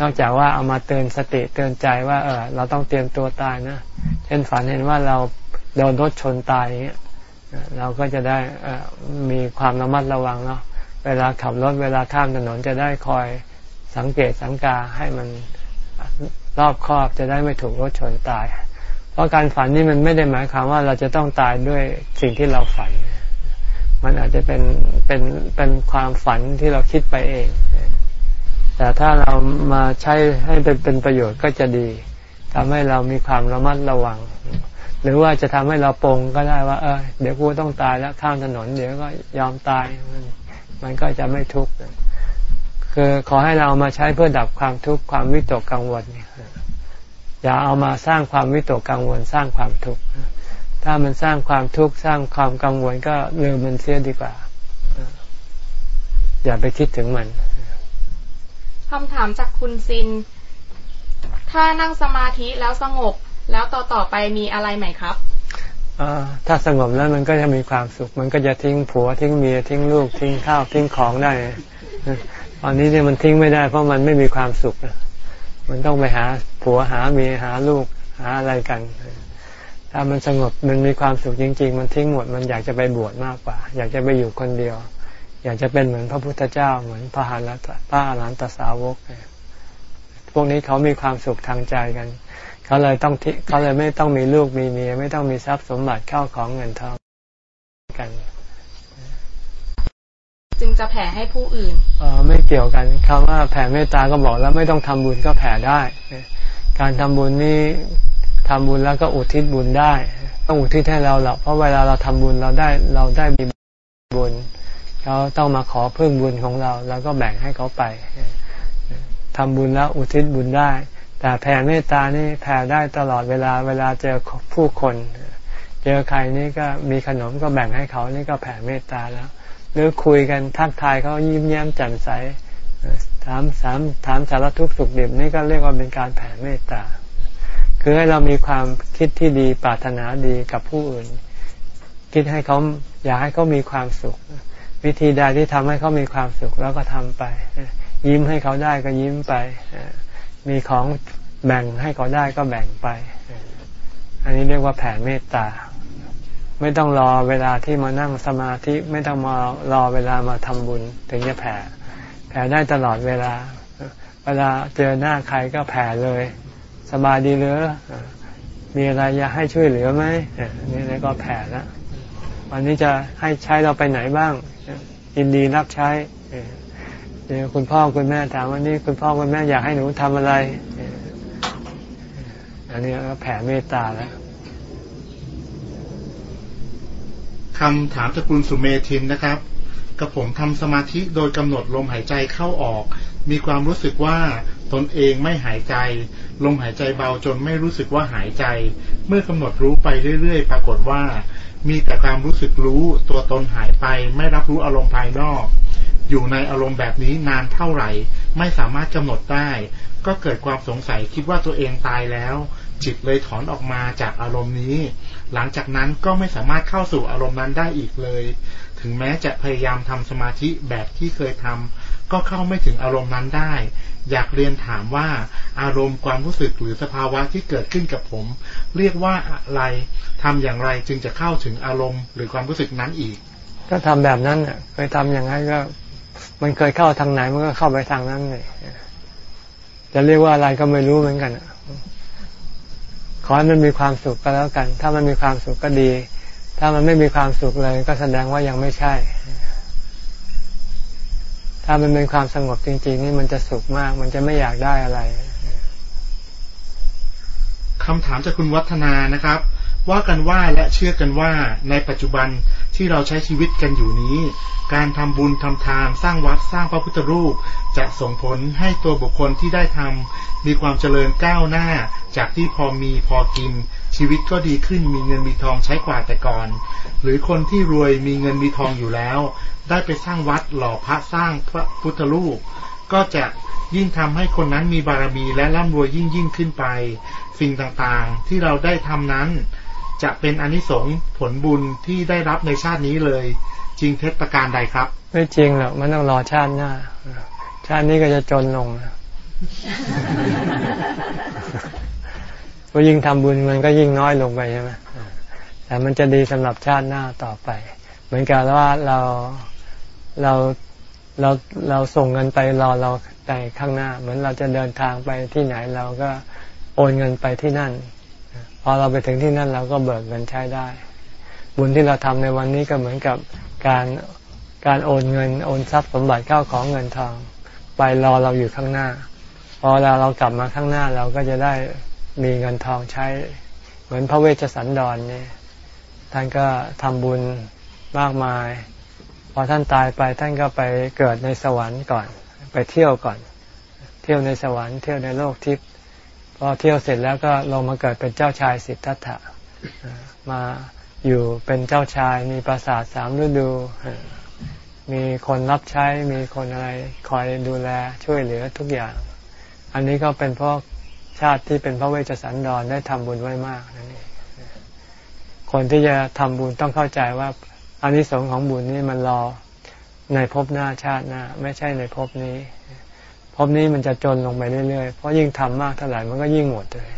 นอกจากว่าเอามาเตือนสติเตือนใจว่า เออ เราต้องเตรียมตัวตายนะ เช่นฝันเห็นว่าเราโดนรถชนตายอย่างเงี้ยเราก็จะได้มีความระมัดระวังเนาะ เวลาขับรถเวลาข้ามถนนจะได้คอยสังเกตสังกาให้มัน รอบครอบจะได้ไม่ถูกรถชนตาย เพราะการฝันนี่มันไม่ได้หมายความว่าเราจะต้องตายด้วยสิ่งที่เราฝัน มันอาจจะเป็นเป็นเป็นความฝันที่เราคิดไปเอง แต่ถ้าเรามาใช้ให้เป็นเป็นประโยชน์ก็จะดีทำให้เรามีความระมัดระวัง หรือว่าจะทำให้เราปรงก็ได้ว่า เออเดี๋ยวกูต้องตายแล้วข้ามถนน เดี๋ยวก็ยอมตายมันมันก็จะไม่ทุกข์ คือขอให้เรามาใช้เพื่อดับความทุกข์ความวิตกกังวลอย่าเอามาสร้างความวิตกกังวลสร้างความทุกข์ถ้ามันสร้างความทุกข์สร้างความกังวลก็ลืมมันเสียดีกว่า อย่าไปคิดถึงมันคำถามจากคุณซิน ถ้านั่งสมาธิแล้วสงบ แล้วต่อต่อไปมีอะไรไหมครับถ้าสงบแล้วมันก็จะมีความสุข มันก็จะทิ้งผัวทิ้งเมียทิ้งลูกทิ้งข้าวทิ้งของได้ ตอนนี้เนี่ยมันทิ้งไม่ได้เพราะมันไม่มีความสุข มันต้องไปหาผัวหาเมียหาลูกหาอะไรกัน ถ้ามันสงบมันมีความสุขจริง ๆ มันทิ้งหมดมันอยากจะไปบวชมากกว่า อยากจะไปอยู่คนเดียว อยากจะเป็นเหมือนพระพุทธเจ้าเหมือนพระหานพระอรหันตสาวกพวกนี้เขามีความสุขทางใจกันเขาเลยต้องเขาเลยไม่ต้องมีลูกมีเมียไม่ต้องมีทรัพย์สมบัติเข้าของเงินทองกัน จึงจะแผ่ให้ผู้อื่นออไม่เกี่ยวกันคำว่าแผ่เมตตาก็บอกแล้วไม่ต้องทำบุญก็แผ่ได้ การทำบุญนี่ทำบุญแล้วก็อุทิศบุญได้ต้องอุทิศให้เราหรอกเพราะเวลาเราทำบุญเราได้เราได้มีบุญเขาต้องมาขอเพิ่มบุญของเรา แล้วก็แบ่งให้เขาไปทำบุญแล้วอุทิศบุญได้ แต่แผ่เมตตานี่แผ่ได้ตลอดเวลาเวลาเจอผู้คน เจอใครนี่ก็มีขนมก็แบ่งให้เขานี่ก็แผ่เมตตาแล้ว หรือคุยกันทักทายเขายิ้มแย้มแจ่มใสถามสามถามสารทุกข์สุขดิบนี่ก็เรียกว่าเป็นการแผ่เมตตา คือให้เรามีความคิดที่ดีปรารถนาดีกับผู้อื่น คิดให้เขาอยากให้เขามีความสุข วิธีใดที่ทำให้เขามีความสุขแล้วก็ทำไป ยิ้มให้เขาได้ก็ยิ้มไป มีของแบ่งให้เขาได้ก็แบ่งไป อันนี้เรียกว่าแผ่เมตตา ไม่ต้องรอเวลาที่มานั่งสมาธิไม่ต้องมารอเวลามาทำบุญ ถึงจะแผ่ แผ่ได้ตลอดเวลา เวลาเจอหน้าใครก็แผ่เลย สบายดีหรือมีอะไรอยากให้ช่วยเหลือไหมนี่แล้วก็แผ่แล้ววันนี้จะให้ใช้เราไปไหนบ้างยินดีรับใช้เดี๋ยวคุณพ่อคุณแม่ถามวันนี้คุณพ่อคุณแม่อยากให้หนูทำอะไรอันนี้ก็แผ่เมตตาแล้ว คำถามจากคุณสุเมทินนะครับกับผมทำสมาธิโดยกำหนดลมหายใจเข้าออก มีความรู้สึกว่าตนเองไม่หายใจ ลมหายใจเบาจนไม่รู้สึกว่าหายใจ เมื่อกำหนดรู้ไปเรื่อยๆ ปรากฏว่า มีแต่ความรู้สึกรู้ตัวตนหายไป ไม่รับรู้อารมณ์ภายนอก อยู่ในอารมณ์แบบนี้นานเท่าไหร่ ไม่สามารถกำหนดได้ ก็เกิดความสงสัยคิดว่าตัวเองตายแล้ว จิตเลยถอนออกมาจากอารมณ์นี้ หลังจากนั้นก็ไม่สามารถเข้าสู่อารมณ์นั้นได้อีกเลย ถึงแม้จะพยายามทำสมาธิแบบที่เคยทำก็เข้าไม่ถึงอารมณ์นั้นได้ อยากเรียนถามว่าอารมณ์ความรู้สึกหรือสภาวะที่เกิดขึ้นกับผม เรียกว่าอะไรทำอย่างไรจึงจะเข้าถึงอารมณ์ หรือความรู้สึกนั้นอีก ก็ทำแบบนั้นเน่ยเคยทำอย่างนั้นก็มันเคยเข้าทางไหนมันก็เข้าไปทางนั้นเลยจะเรียกว่าอะไรก็ไม่รู้เหมือนกัน ขอให้มันมีความสุขก็แล้วกัน ถ้ามันมีความสุขก็ดี ถ้ามันไม่มีความสุขเลย ก็แสดงว่ายังไม่ใช่ ถ้ามันเป็นความสงบจริง ๆ นี่มันจะสุขมาก มันจะไม่อยากได้อะไรคำถามจากคุณวัฒนานะครับ ว่ากันว่าและเชื่อกันว่าในปัจจุบัน ที่เราใช้ชีวิตกันอยู่นี้ การทำบุญทำทานสร้างวัดสร้างพระพุทธรูป จะส่งผลให้ตัวบุคคลที่ได้ทำมีความเจริญก้าวหน้า จากที่พอมีพอกิน ชีวิตก็ดีขึ้นมีเงินมีทองใช้กว่าแต่ก่อน หรือคนที่รวยมีเงินมีทองอยู่แล้ว ได้ไปสร้างวัดหล่อพระสร้างพระพุทธรูป ก็จะยิ่งทำให้คนนั้นมีบารมีและร่ำรวยยิ่งยิ่งขึ้นไป สิ่งต่างๆ ที่เราได้ทำนั้น จะเป็นอนิสงส์ผลบุญที่ได้รับในชาตินี้เลย จริงเท็จประการใดครับ ไม่จริงหรอกมันต้องรอชาติหน้า ชาตินี้ก็จะจนลงพอยิ่งทำบุญมันก็ยิ่งน้อยลงไปใช่ไหมแต่มันจะดีสำหรับชาติหน้าต่อไป เหมือนกับว่าเราเราเราเราส่งเงินไปรอเราไปข้างหน้า เหมือนเราจะเดินทางไปที่ไหนเราก็โอนเงินไปที่นั่น อเราไปถึงที่นั่นเราก็เบิกเงินใช้ได้ บุญที่เราทำในวันนี้ก็เหมือนกับการการโอนเงินโอนทรัพย์สมบัติเข้าของเงินทอง ไปรอเราอยู่ข้างหน้า พอเราเรากลับมาข้างหน้าเราก็จะได้มีเงินทองใช้ เหมือนพระเวชสันดรเนี่ยท่านก็ทำบุญมากมาย พอท่านตายไปท่านก็ไปเกิดในสวรรค์ก่อน ไปเที่ยวก่อน เที่ยวในสวรรค์เที่ยวในโลกทิพย์ พอเที่ยวเสร็จแล้วก็ลงมาเกิดเป็นเจ้าชายสิทธัตถะมาอยู่เป็นเจ้าชายมีปราสาทสามฤดู มีคนรับใช้มีคนอะไรคอยดูแลช่วยเหลือทุกอย่าง อันนี้ก็เป็นเพราะชาติที่เป็นพระเวชสันดรได้ทำบุญไว้มากนั่นเองคนที่จะทำบุญต้องเข้าใจว่าอานิสงส์ของบุญนี่มันรอในภพหน้าชาติหน้า ไม่ใช่ในภพนี้ ภพนี้มันจะจนลงไปเรื่อยๆ เพราะยิ่งทำมากเท่าไหร่มันก็ยิ่งหมดเลย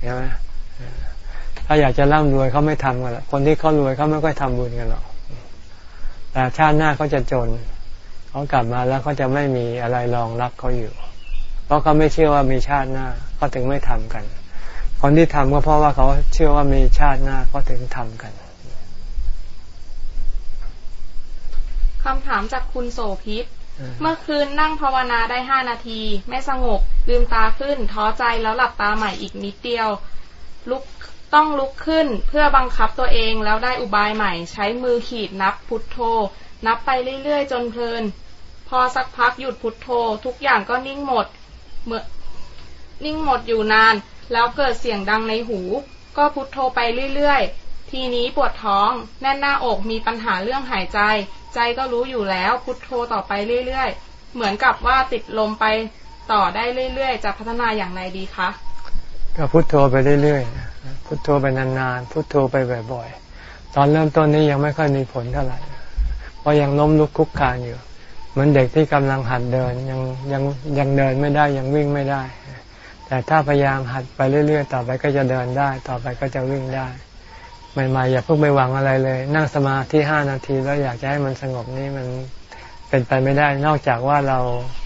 ใช่ไหมถ้าอยากจะร่ำรวยเขาไม่ทำกันละคนที่เขารวยเขาไม่ค่อยทำบุญกันหรอกแต่ชาติหน้าเขาจะจนเขากลับมาแล้วเขาจะไม่มีอะไรรองรับเขาอยู่ เพราะเขาไม่เชื่อว่ามีชาติหน้าเขาถึงไม่ทำกัน คนที่ทำก็เพราะว่าเขาเชื่อว่ามีชาติหน้าเขาถึงทำกันคำถามจากคุณโสพิษ เมื่อคืนนั่งภาวนาได้ห้านาที ไม่สงบลืมตาขึ้น ท้อใจแล้วหลับตาใหม่อีกนิดเดียว ลุกต้องลุกขึ้นเพื่อบังคับตัวเองแล้วได้อุบายใหม่ ใช้มือขีดนับพุทโธ นับไปเรื่อยๆ จนเพลิน พอสักพักหยุดพุทโธ ทุกอย่างก็นิ่งหมดเมื่อนิ่งหมดอยู่นาน แล้วเกิดเสียงดังในหู ก็พุทโธไปเรื่อยๆ ทีนี้ปวดท้อง แน่นหน้าอกมีปัญหาเรื่องหายใจ ใจก็รู้อยู่แล้วพุทโธต่อไปเรื่อยๆ เหมือนกับว่าติดลมไปต่อได้เรื่อยๆ จะพัฒนาอย่างไรดีคะก็พุทโธไปเรื่อยๆ พุทโธไปนานๆ พุทโธไปบ่อยๆ ตอนเริ่มต้นนี้ยังไม่ค่อยมีผลเท่าไหร่ เพราะยังล้มลุกคุกคานอยู่ เหมือนเด็กที่กำลังหัดเดินยังยังยังเดินไม่ได้ยังวิ่งไม่ได้ แต่ถ้าพยายามหัดไปเรื่อยๆ ต่อไปก็จะเดินได้ ต่อไปก็จะวิ่งได้ ใหม่ๆอย่าเพิ่งไปหวังอะไรเลย นั่งสมาธิห้านาทีแล้วอยากจะให้มันสงบนี่มันเป็นไปไม่ได้นอกจากว่าเรา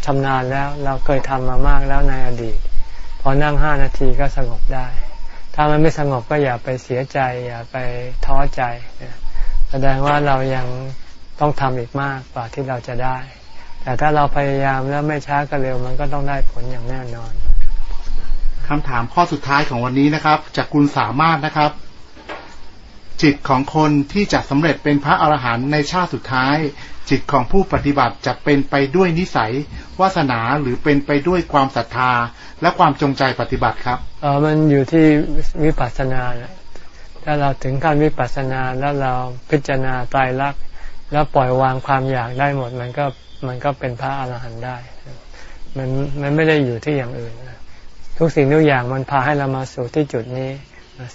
ชำนาญแล้วเราเคยทำมามากแล้วในอดีต พอนั่งห้านาทีก็สงบได้ ถ้ามันไม่สงบก็อย่าไปเสียใจ อย่าไปท้อใจ แสดงว่าเรายังต้องทำอีกมากกว่าที่เราจะได้ แต่ถ้าเราพยายามแล้วไม่ช้าก็เร็วมันก็ต้องได้ผลอย่างแน่นอนคำถามข้อสุดท้ายของวันนี้นะครับ จากคุณสามารถนะครับ จิตของคนที่จะสำเร็จเป็นพระอรหันต์ในชาติสุดท้าย จิตของผู้ปฏิบัติจะเป็นไปด้วยนิสัยวาสนาหรือเป็นไปด้วยความศรัทธา และความจงใจปฏิบัติครับเออมันอยู่ที่วิปัสสนาถ้าเราถึงการวิปัสสนาแล้วเราพิจารณาตายรักแล้วปล่อยวางความอยากได้หมด มันก็มันก็เป็นพระอรหันต์ได้ มันมันไม่ได้อยู่ที่อย่างอื่นทุกสิ่งทุกอย่างมันพาให้เรามาสู่ที่จุดนี้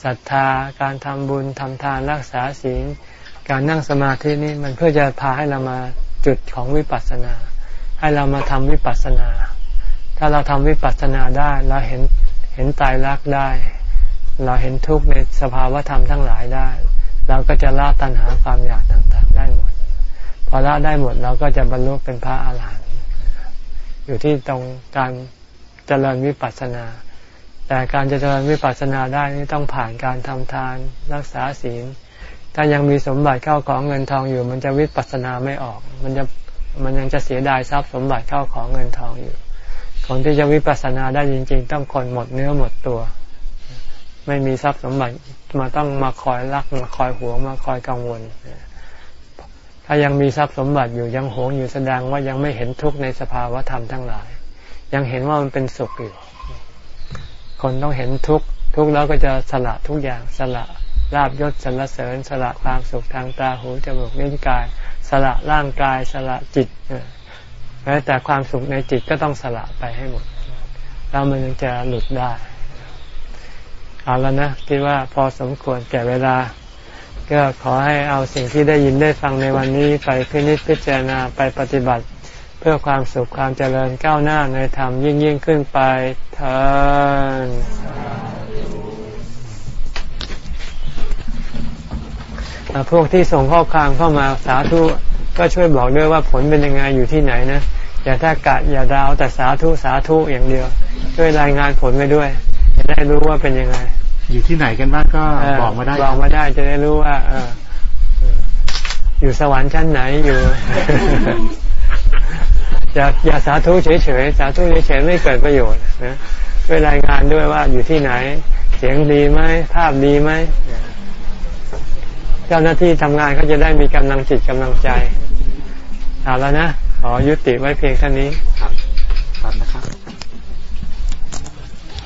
ศรัทธาการทำบุญทำทานรักษาศีล การนั่งสมาธินี่มันเพื่อจะพาให้เรามาจุดของวิปัสสนา ให้เรามาทำวิปัสสนา ถ้าเราทำวิปัสสนาได้เราเห็นเห็นตายรักได้ เราเห็นทุกข์ในสภาวะธรรมทั้งหลายได้ เราก็จะละตัณหาความอยากต่างๆ ได้หมด พอละได้หมดเราก็จะบรรลุเป็นพระอาหารหันต์อยู่ที่ตรงการเจริญวิปัสสนา แต่การจะเจริญวิปัสสนาได้นี่ต้องผ่านการทำทานรักษาศีล ถ้ายังมีสมบัติเข้าของเงินทองอยู่ มันจะวิปัสสนาไม่ออก มันจะมันยังจะเสียดายทรัพย์สมบัติเข้าของเงินทองอยู่ คนที่จะวิปัสสนาได้จริง ๆ ต้องคนหมดเนื้อหมดตัว ไม่มีทรัพย์สมบัติมาต้องมาคอยรักมาคอยหวงมาคอยกังวล ถ้ายังมีทรัพย์สมบัติอยู่ยังหวงอยู่แสดงว่ายังไม่เห็นทุกข์ในสภาวะธรรมทั้งหลาย ยังเห็นว่ามันเป็นสุขอยู่ คนต้องเห็นทุกทุกแล้วก็จะสละทุกอย่างสละลาบยศสรรเสริญ สละความสุขทางตาหูจมูกนิ้วกาย สละร่างกายสละจิตแม้แต่ความสุขในจิตก็ต้องสละไปให้หมด แล้วมันถึงจะหลุดได้เอาแล้วนะคิดว่าพอสมควรแก่เวลา ก็ขอให้เอาสิ่งที่ได้ยินได้ฟังในวันนี้ไปพินิจพิจารณาไปปฏิบัติ เพื่อความสุขความเจริญก้าวหน้าในธรรมยิ่งยิ่งขึ้นไปเถิดพวกที่ส่งข้อความเข้ามาสาธุก็ช่วยบอกด้วยว่าผลเป็นยังไงอยู่ที่ไหนนะ อย่าถ้ากะอย่าดาวแต่สาธุสาธุอย่างเดียว ช่วยรายงานผลไปด้วยจะได้รู้ว่าเป็นยังไง อยู่ที่ไหนกันบ้างก็บอกมาได้บอกมาได้จะได้รู้ว่า เอออยู่สวรรค์ชั้นไหนอยู่ อย่าอย่าสาธุเฉยๆสาธุเฉยๆไม่เกิดประโยชน์นะช่วยรายงานด้วยว่าอยู่ที่ไหน เสียงดีไหมภาพดีไหมเจ้าหน้าที่ทำงานเขาจะได้มีกำลังจิตกำลังใจเอาแล้วนะขอยุติไว้เพียงเท่านี้ครับครับนะครับ